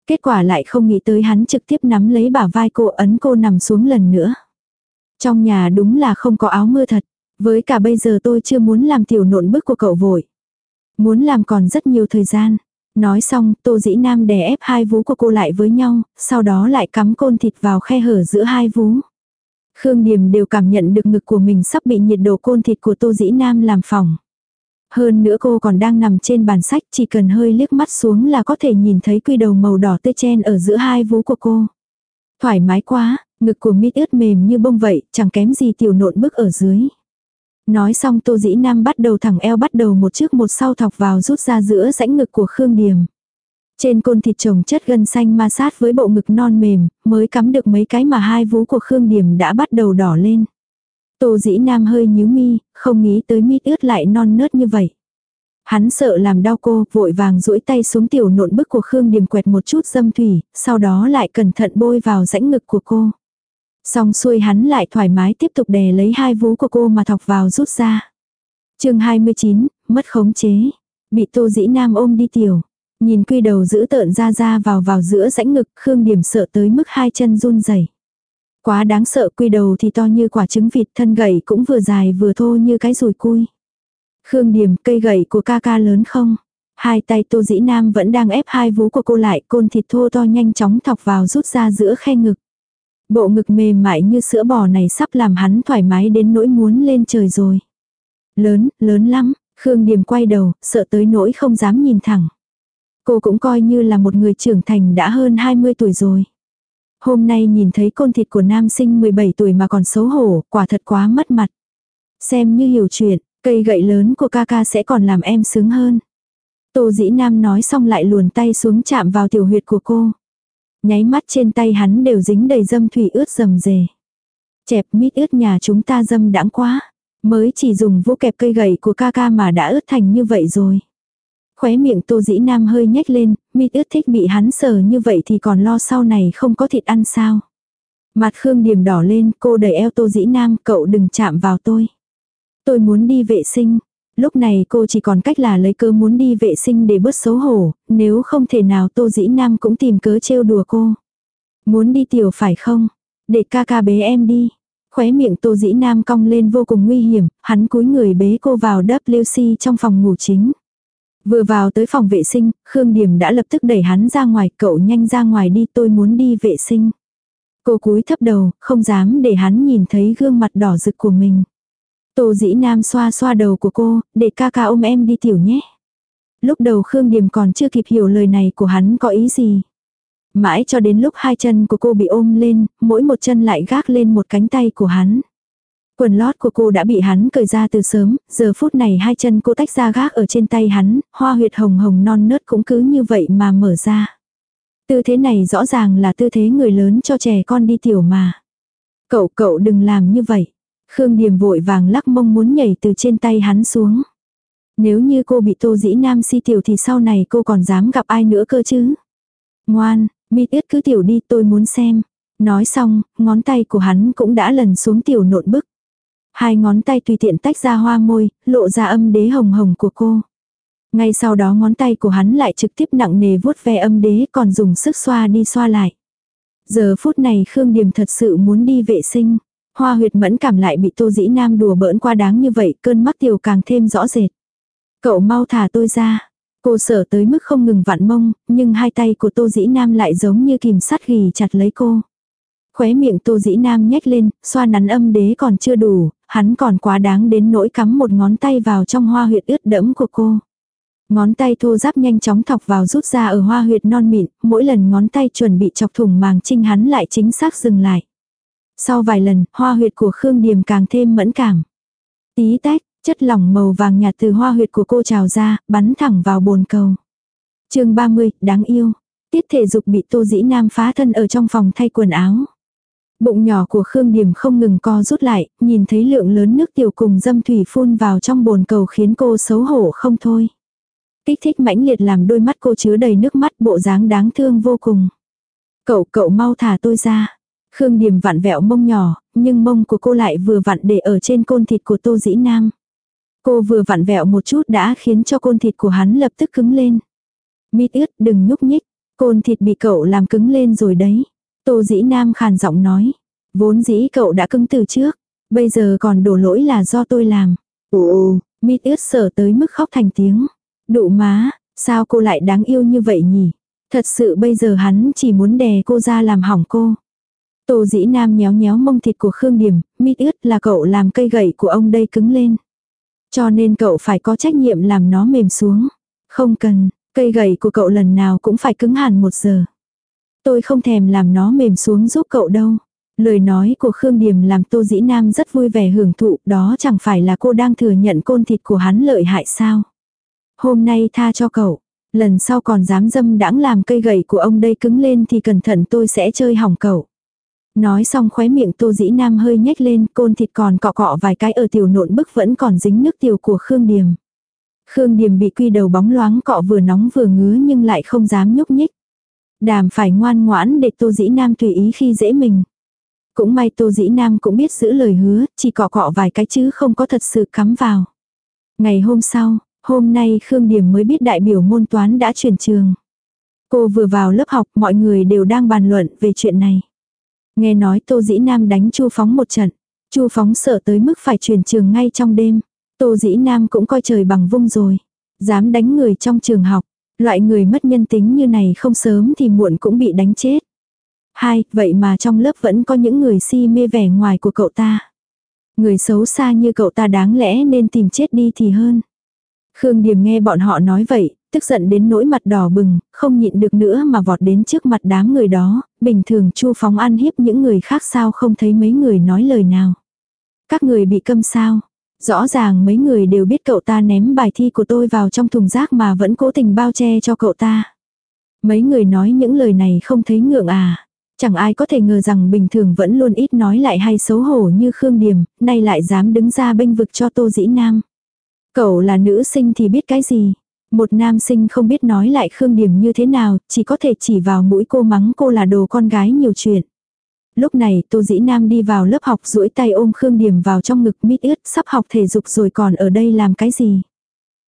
Kết quả lại không nghĩ tới hắn trực tiếp nắm lấy bả vai cô ấn cô nằm xuống lần nữa. Trong nhà đúng là không có áo mưa thật. Với cả bây giờ tôi chưa muốn làm tiểu nộn bức của cậu vội. Muốn làm còn rất nhiều thời gian. Nói xong, Tô Dĩ Nam đè ép hai vú của cô lại với nhau, sau đó lại cắm côn thịt vào khe hở giữa hai vú. Khương Điềm đều cảm nhận được ngực của mình sắp bị nhiệt độ côn thịt của Tô Dĩ Nam làm phỏng. Hơn nữa cô còn đang nằm trên bàn sách chỉ cần hơi liếc mắt xuống là có thể nhìn thấy quy đầu màu đỏ tươi chen ở giữa hai vú của cô. Thoải mái quá, ngực của mít ướt mềm như bông vậy, chẳng kém gì tiểu nộn bức ở dưới. Nói xong tô dĩ nam bắt đầu thẳng eo bắt đầu một trước một sau thọc vào rút ra giữa rãnh ngực của Khương Điềm. Trên côn thịt trồng chất gân xanh ma sát với bộ ngực non mềm, mới cắm được mấy cái mà hai vú của Khương Điềm đã bắt đầu đỏ lên. Tô dĩ nam hơi nhíu mi, không nghĩ tới mi ướt lại non nớt như vậy. Hắn sợ làm đau cô, vội vàng duỗi tay xuống tiểu nộn bức của Khương Điềm quẹt một chút dâm thủy, sau đó lại cẩn thận bôi vào rãnh ngực của cô. Xong xuôi hắn lại thoải mái tiếp tục đè lấy hai vú của cô mà thọc vào rút ra. chương 29, mất khống chế. Bị tô dĩ nam ôm đi tiểu. Nhìn quy đầu giữ tợn ra ra vào vào giữa rãnh ngực, Khương Điềm sợ tới mức hai chân run rẩy Quá đáng sợ quy đầu thì to như quả trứng vịt thân gậy cũng vừa dài vừa thô như cái rùi cui. Khương Điềm cây gậy của ca ca lớn không? Hai tay tô dĩ nam vẫn đang ép hai vú của cô lại côn thịt thô to nhanh chóng thọc vào rút ra giữa khe ngực. Bộ ngực mềm mại như sữa bò này sắp làm hắn thoải mái đến nỗi muốn lên trời rồi. Lớn, lớn lắm, Khương Điềm quay đầu, sợ tới nỗi không dám nhìn thẳng. Cô cũng coi như là một người trưởng thành đã hơn 20 tuổi rồi. Hôm nay nhìn thấy côn thịt của nam sinh 17 tuổi mà còn xấu hổ, quả thật quá mất mặt. Xem như hiểu chuyện, cây gậy lớn của ca ca sẽ còn làm em sướng hơn. Tô dĩ nam nói xong lại luồn tay xuống chạm vào tiểu huyệt của cô. Nháy mắt trên tay hắn đều dính đầy dâm thủy ướt rầm rề. Chẹp mít ướt nhà chúng ta dâm đãng quá. Mới chỉ dùng vô kẹp cây gậy của ca ca mà đã ướt thành như vậy rồi. Khóe miệng tô dĩ nam hơi nhếch lên, mi ướt thích bị hắn sờ như vậy thì còn lo sau này không có thịt ăn sao. Mặt Khương điểm đỏ lên, cô đẩy eo tô dĩ nam, cậu đừng chạm vào tôi. Tôi muốn đi vệ sinh. Lúc này cô chỉ còn cách là lấy cơ muốn đi vệ sinh để bớt xấu hổ, nếu không thể nào tô dĩ nam cũng tìm cớ trêu đùa cô. Muốn đi tiểu phải không? Để ca ca bế em đi. Khóe miệng tô dĩ nam cong lên vô cùng nguy hiểm, hắn cúi người bế cô vào WC trong phòng ngủ chính. Vừa vào tới phòng vệ sinh, Khương Điểm đã lập tức đẩy hắn ra ngoài, cậu nhanh ra ngoài đi tôi muốn đi vệ sinh. Cô cúi thấp đầu, không dám để hắn nhìn thấy gương mặt đỏ rực của mình. Tô dĩ nam xoa xoa đầu của cô, để ca ca ôm em đi tiểu nhé. Lúc đầu Khương Điềm còn chưa kịp hiểu lời này của hắn có ý gì. Mãi cho đến lúc hai chân của cô bị ôm lên, mỗi một chân lại gác lên một cánh tay của hắn. Quần lót của cô đã bị hắn cởi ra từ sớm, giờ phút này hai chân cô tách ra gác ở trên tay hắn, hoa huyệt hồng hồng non nớt cũng cứ như vậy mà mở ra. Tư thế này rõ ràng là tư thế người lớn cho trẻ con đi tiểu mà. Cậu cậu đừng làm như vậy. Khương Điềm vội vàng lắc mông muốn nhảy từ trên tay hắn xuống. Nếu như cô bị tô dĩ nam si tiểu thì sau này cô còn dám gặp ai nữa cơ chứ. Ngoan, mịt ướt cứ tiểu đi tôi muốn xem. Nói xong, ngón tay của hắn cũng đã lần xuống tiểu nộn bức. Hai ngón tay tùy tiện tách ra hoa môi, lộ ra âm đế hồng hồng của cô. Ngay sau đó ngón tay của hắn lại trực tiếp nặng nề vuốt ve âm đế còn dùng sức xoa đi xoa lại. Giờ phút này Khương Điềm thật sự muốn đi vệ sinh. Hoa huyệt mẫn cảm lại bị tô dĩ nam đùa bỡn qua đáng như vậy, cơn mắt tiểu càng thêm rõ rệt. Cậu mau thả tôi ra. Cô sợ tới mức không ngừng vặn mông, nhưng hai tay của tô dĩ nam lại giống như kìm sắt ghi chặt lấy cô. Khóe miệng tô dĩ nam nhếch lên, xoa nắn âm đế còn chưa đủ, hắn còn quá đáng đến nỗi cắm một ngón tay vào trong hoa huyệt ướt đẫm của cô. Ngón tay thô giáp nhanh chóng thọc vào rút ra ở hoa huyệt non mịn, mỗi lần ngón tay chuẩn bị chọc thủng màng trinh hắn lại chính xác dừng lại. Sau vài lần, hoa huyệt của Khương Điềm càng thêm mẫn cảm. Tí tách, chất lỏng màu vàng nhạt từ hoa huyệt của cô trào ra, bắn thẳng vào bồn cầu. chương 30, đáng yêu. Tiết thể dục bị tô dĩ nam phá thân ở trong phòng thay quần áo. Bụng nhỏ của Khương điểm không ngừng co rút lại, nhìn thấy lượng lớn nước tiểu cùng dâm thủy phun vào trong bồn cầu khiến cô xấu hổ không thôi. Kích thích mãnh liệt làm đôi mắt cô chứa đầy nước mắt bộ dáng đáng thương vô cùng. Cậu cậu mau thả tôi ra. Khương điểm vặn vẹo mông nhỏ, nhưng mông của cô lại vừa vặn để ở trên côn thịt của Tô Dĩ Nam. Cô vừa vặn vẹo một chút đã khiến cho côn thịt của hắn lập tức cứng lên. Mít ướt đừng nhúc nhích, côn thịt bị cậu làm cứng lên rồi đấy. Tô Dĩ Nam khàn giọng nói. Vốn dĩ cậu đã cứng từ trước, bây giờ còn đổ lỗi là do tôi làm. Ồ, mít ướt sở tới mức khóc thành tiếng. Đụ má, sao cô lại đáng yêu như vậy nhỉ? Thật sự bây giờ hắn chỉ muốn đè cô ra làm hỏng cô. Tô dĩ nam nhéo nhéo mông thịt của Khương Điểm, mít ướt là cậu làm cây gậy của ông đây cứng lên. Cho nên cậu phải có trách nhiệm làm nó mềm xuống. Không cần, cây gậy của cậu lần nào cũng phải cứng hẳn một giờ. Tôi không thèm làm nó mềm xuống giúp cậu đâu. Lời nói của Khương Điềm làm Tô Dĩ Nam rất vui vẻ hưởng thụ, đó chẳng phải là cô đang thừa nhận côn thịt của hắn lợi hại sao. Hôm nay tha cho cậu, lần sau còn dám dâm đãng làm cây gậy của ông đây cứng lên thì cẩn thận tôi sẽ chơi hỏng cậu. Nói xong khóe miệng tô dĩ nam hơi nhếch lên, côn thịt còn cọ cọ vài cái ở tiểu nộn bức vẫn còn dính nước tiểu của Khương Điềm. Khương Điềm bị quy đầu bóng loáng cọ vừa nóng vừa ngứa nhưng lại không dám nhúc nhích. Đàm phải ngoan ngoãn để tô dĩ nam tùy ý khi dễ mình. Cũng may tô dĩ nam cũng biết giữ lời hứa, chỉ cọ cọ vài cái chứ không có thật sự cắm vào. Ngày hôm sau, Hôm nay Khương Điểm mới biết đại biểu môn toán đã chuyển trường. Cô vừa vào lớp học mọi người đều đang bàn luận về chuyện này. Nghe nói Tô Dĩ Nam đánh Chu Phóng một trận. Chu Phóng sợ tới mức phải chuyển trường ngay trong đêm. Tô Dĩ Nam cũng coi trời bằng vung rồi. Dám đánh người trong trường học. Loại người mất nhân tính như này không sớm thì muộn cũng bị đánh chết. Hai, vậy mà trong lớp vẫn có những người si mê vẻ ngoài của cậu ta. Người xấu xa như cậu ta đáng lẽ nên tìm chết đi thì hơn. Khương Điềm nghe bọn họ nói vậy, tức giận đến nỗi mặt đỏ bừng, không nhịn được nữa mà vọt đến trước mặt đám người đó, bình thường Chu Phóng ăn hiếp những người khác sao không thấy mấy người nói lời nào. Các người bị câm sao? Rõ ràng mấy người đều biết cậu ta ném bài thi của tôi vào trong thùng rác mà vẫn cố tình bao che cho cậu ta. Mấy người nói những lời này không thấy ngượng à. Chẳng ai có thể ngờ rằng bình thường vẫn luôn ít nói lại hay xấu hổ như Khương Điềm, nay lại dám đứng ra bênh vực cho Tô Dĩ Nam. Cậu là nữ sinh thì biết cái gì. Một nam sinh không biết nói lại Khương điềm như thế nào, chỉ có thể chỉ vào mũi cô mắng cô là đồ con gái nhiều chuyện. Lúc này Tô Dĩ Nam đi vào lớp học duỗi tay ôm Khương Điểm vào trong ngực mít ướt sắp học thể dục rồi còn ở đây làm cái gì.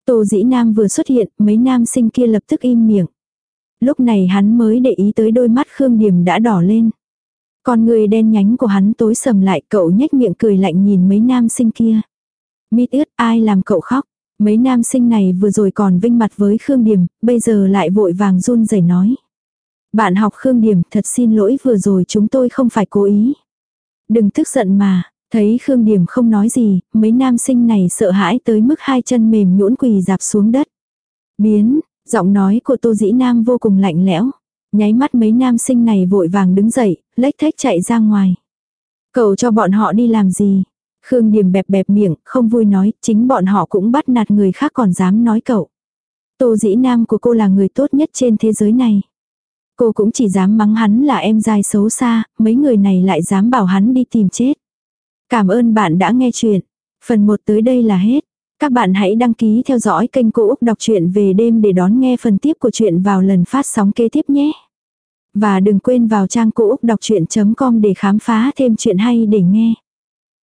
Tô Dĩ Nam vừa xuất hiện, mấy nam sinh kia lập tức im miệng. Lúc này hắn mới để ý tới đôi mắt Khương Điểm đã đỏ lên. Con người đen nhánh của hắn tối sầm lại cậu nhếch miệng cười lạnh nhìn mấy nam sinh kia. Mít ướt ai làm cậu khóc. Mấy nam sinh này vừa rồi còn vinh mặt với Khương Điểm, bây giờ lại vội vàng run rẩy nói. Bạn học Khương Điểm thật xin lỗi vừa rồi chúng tôi không phải cố ý. Đừng tức giận mà, thấy Khương Điểm không nói gì, mấy nam sinh này sợ hãi tới mức hai chân mềm nhũn quỳ dạp xuống đất. Biến, giọng nói của Tô Dĩ Nam vô cùng lạnh lẽo. Nháy mắt mấy nam sinh này vội vàng đứng dậy, lách thách chạy ra ngoài. Cậu cho bọn họ đi làm gì? Khương điểm bẹp bẹp miệng, không vui nói, chính bọn họ cũng bắt nạt người khác còn dám nói cậu. Tô dĩ nam của cô là người tốt nhất trên thế giới này. Cô cũng chỉ dám mắng hắn là em dai xấu xa, mấy người này lại dám bảo hắn đi tìm chết. Cảm ơn bạn đã nghe chuyện. Phần 1 tới đây là hết. Các bạn hãy đăng ký theo dõi kênh Cô Úc Đọc truyện về đêm để đón nghe phần tiếp của chuyện vào lần phát sóng kế tiếp nhé. Và đừng quên vào trang cô úc đọc chuyện.com để khám phá thêm chuyện hay để nghe.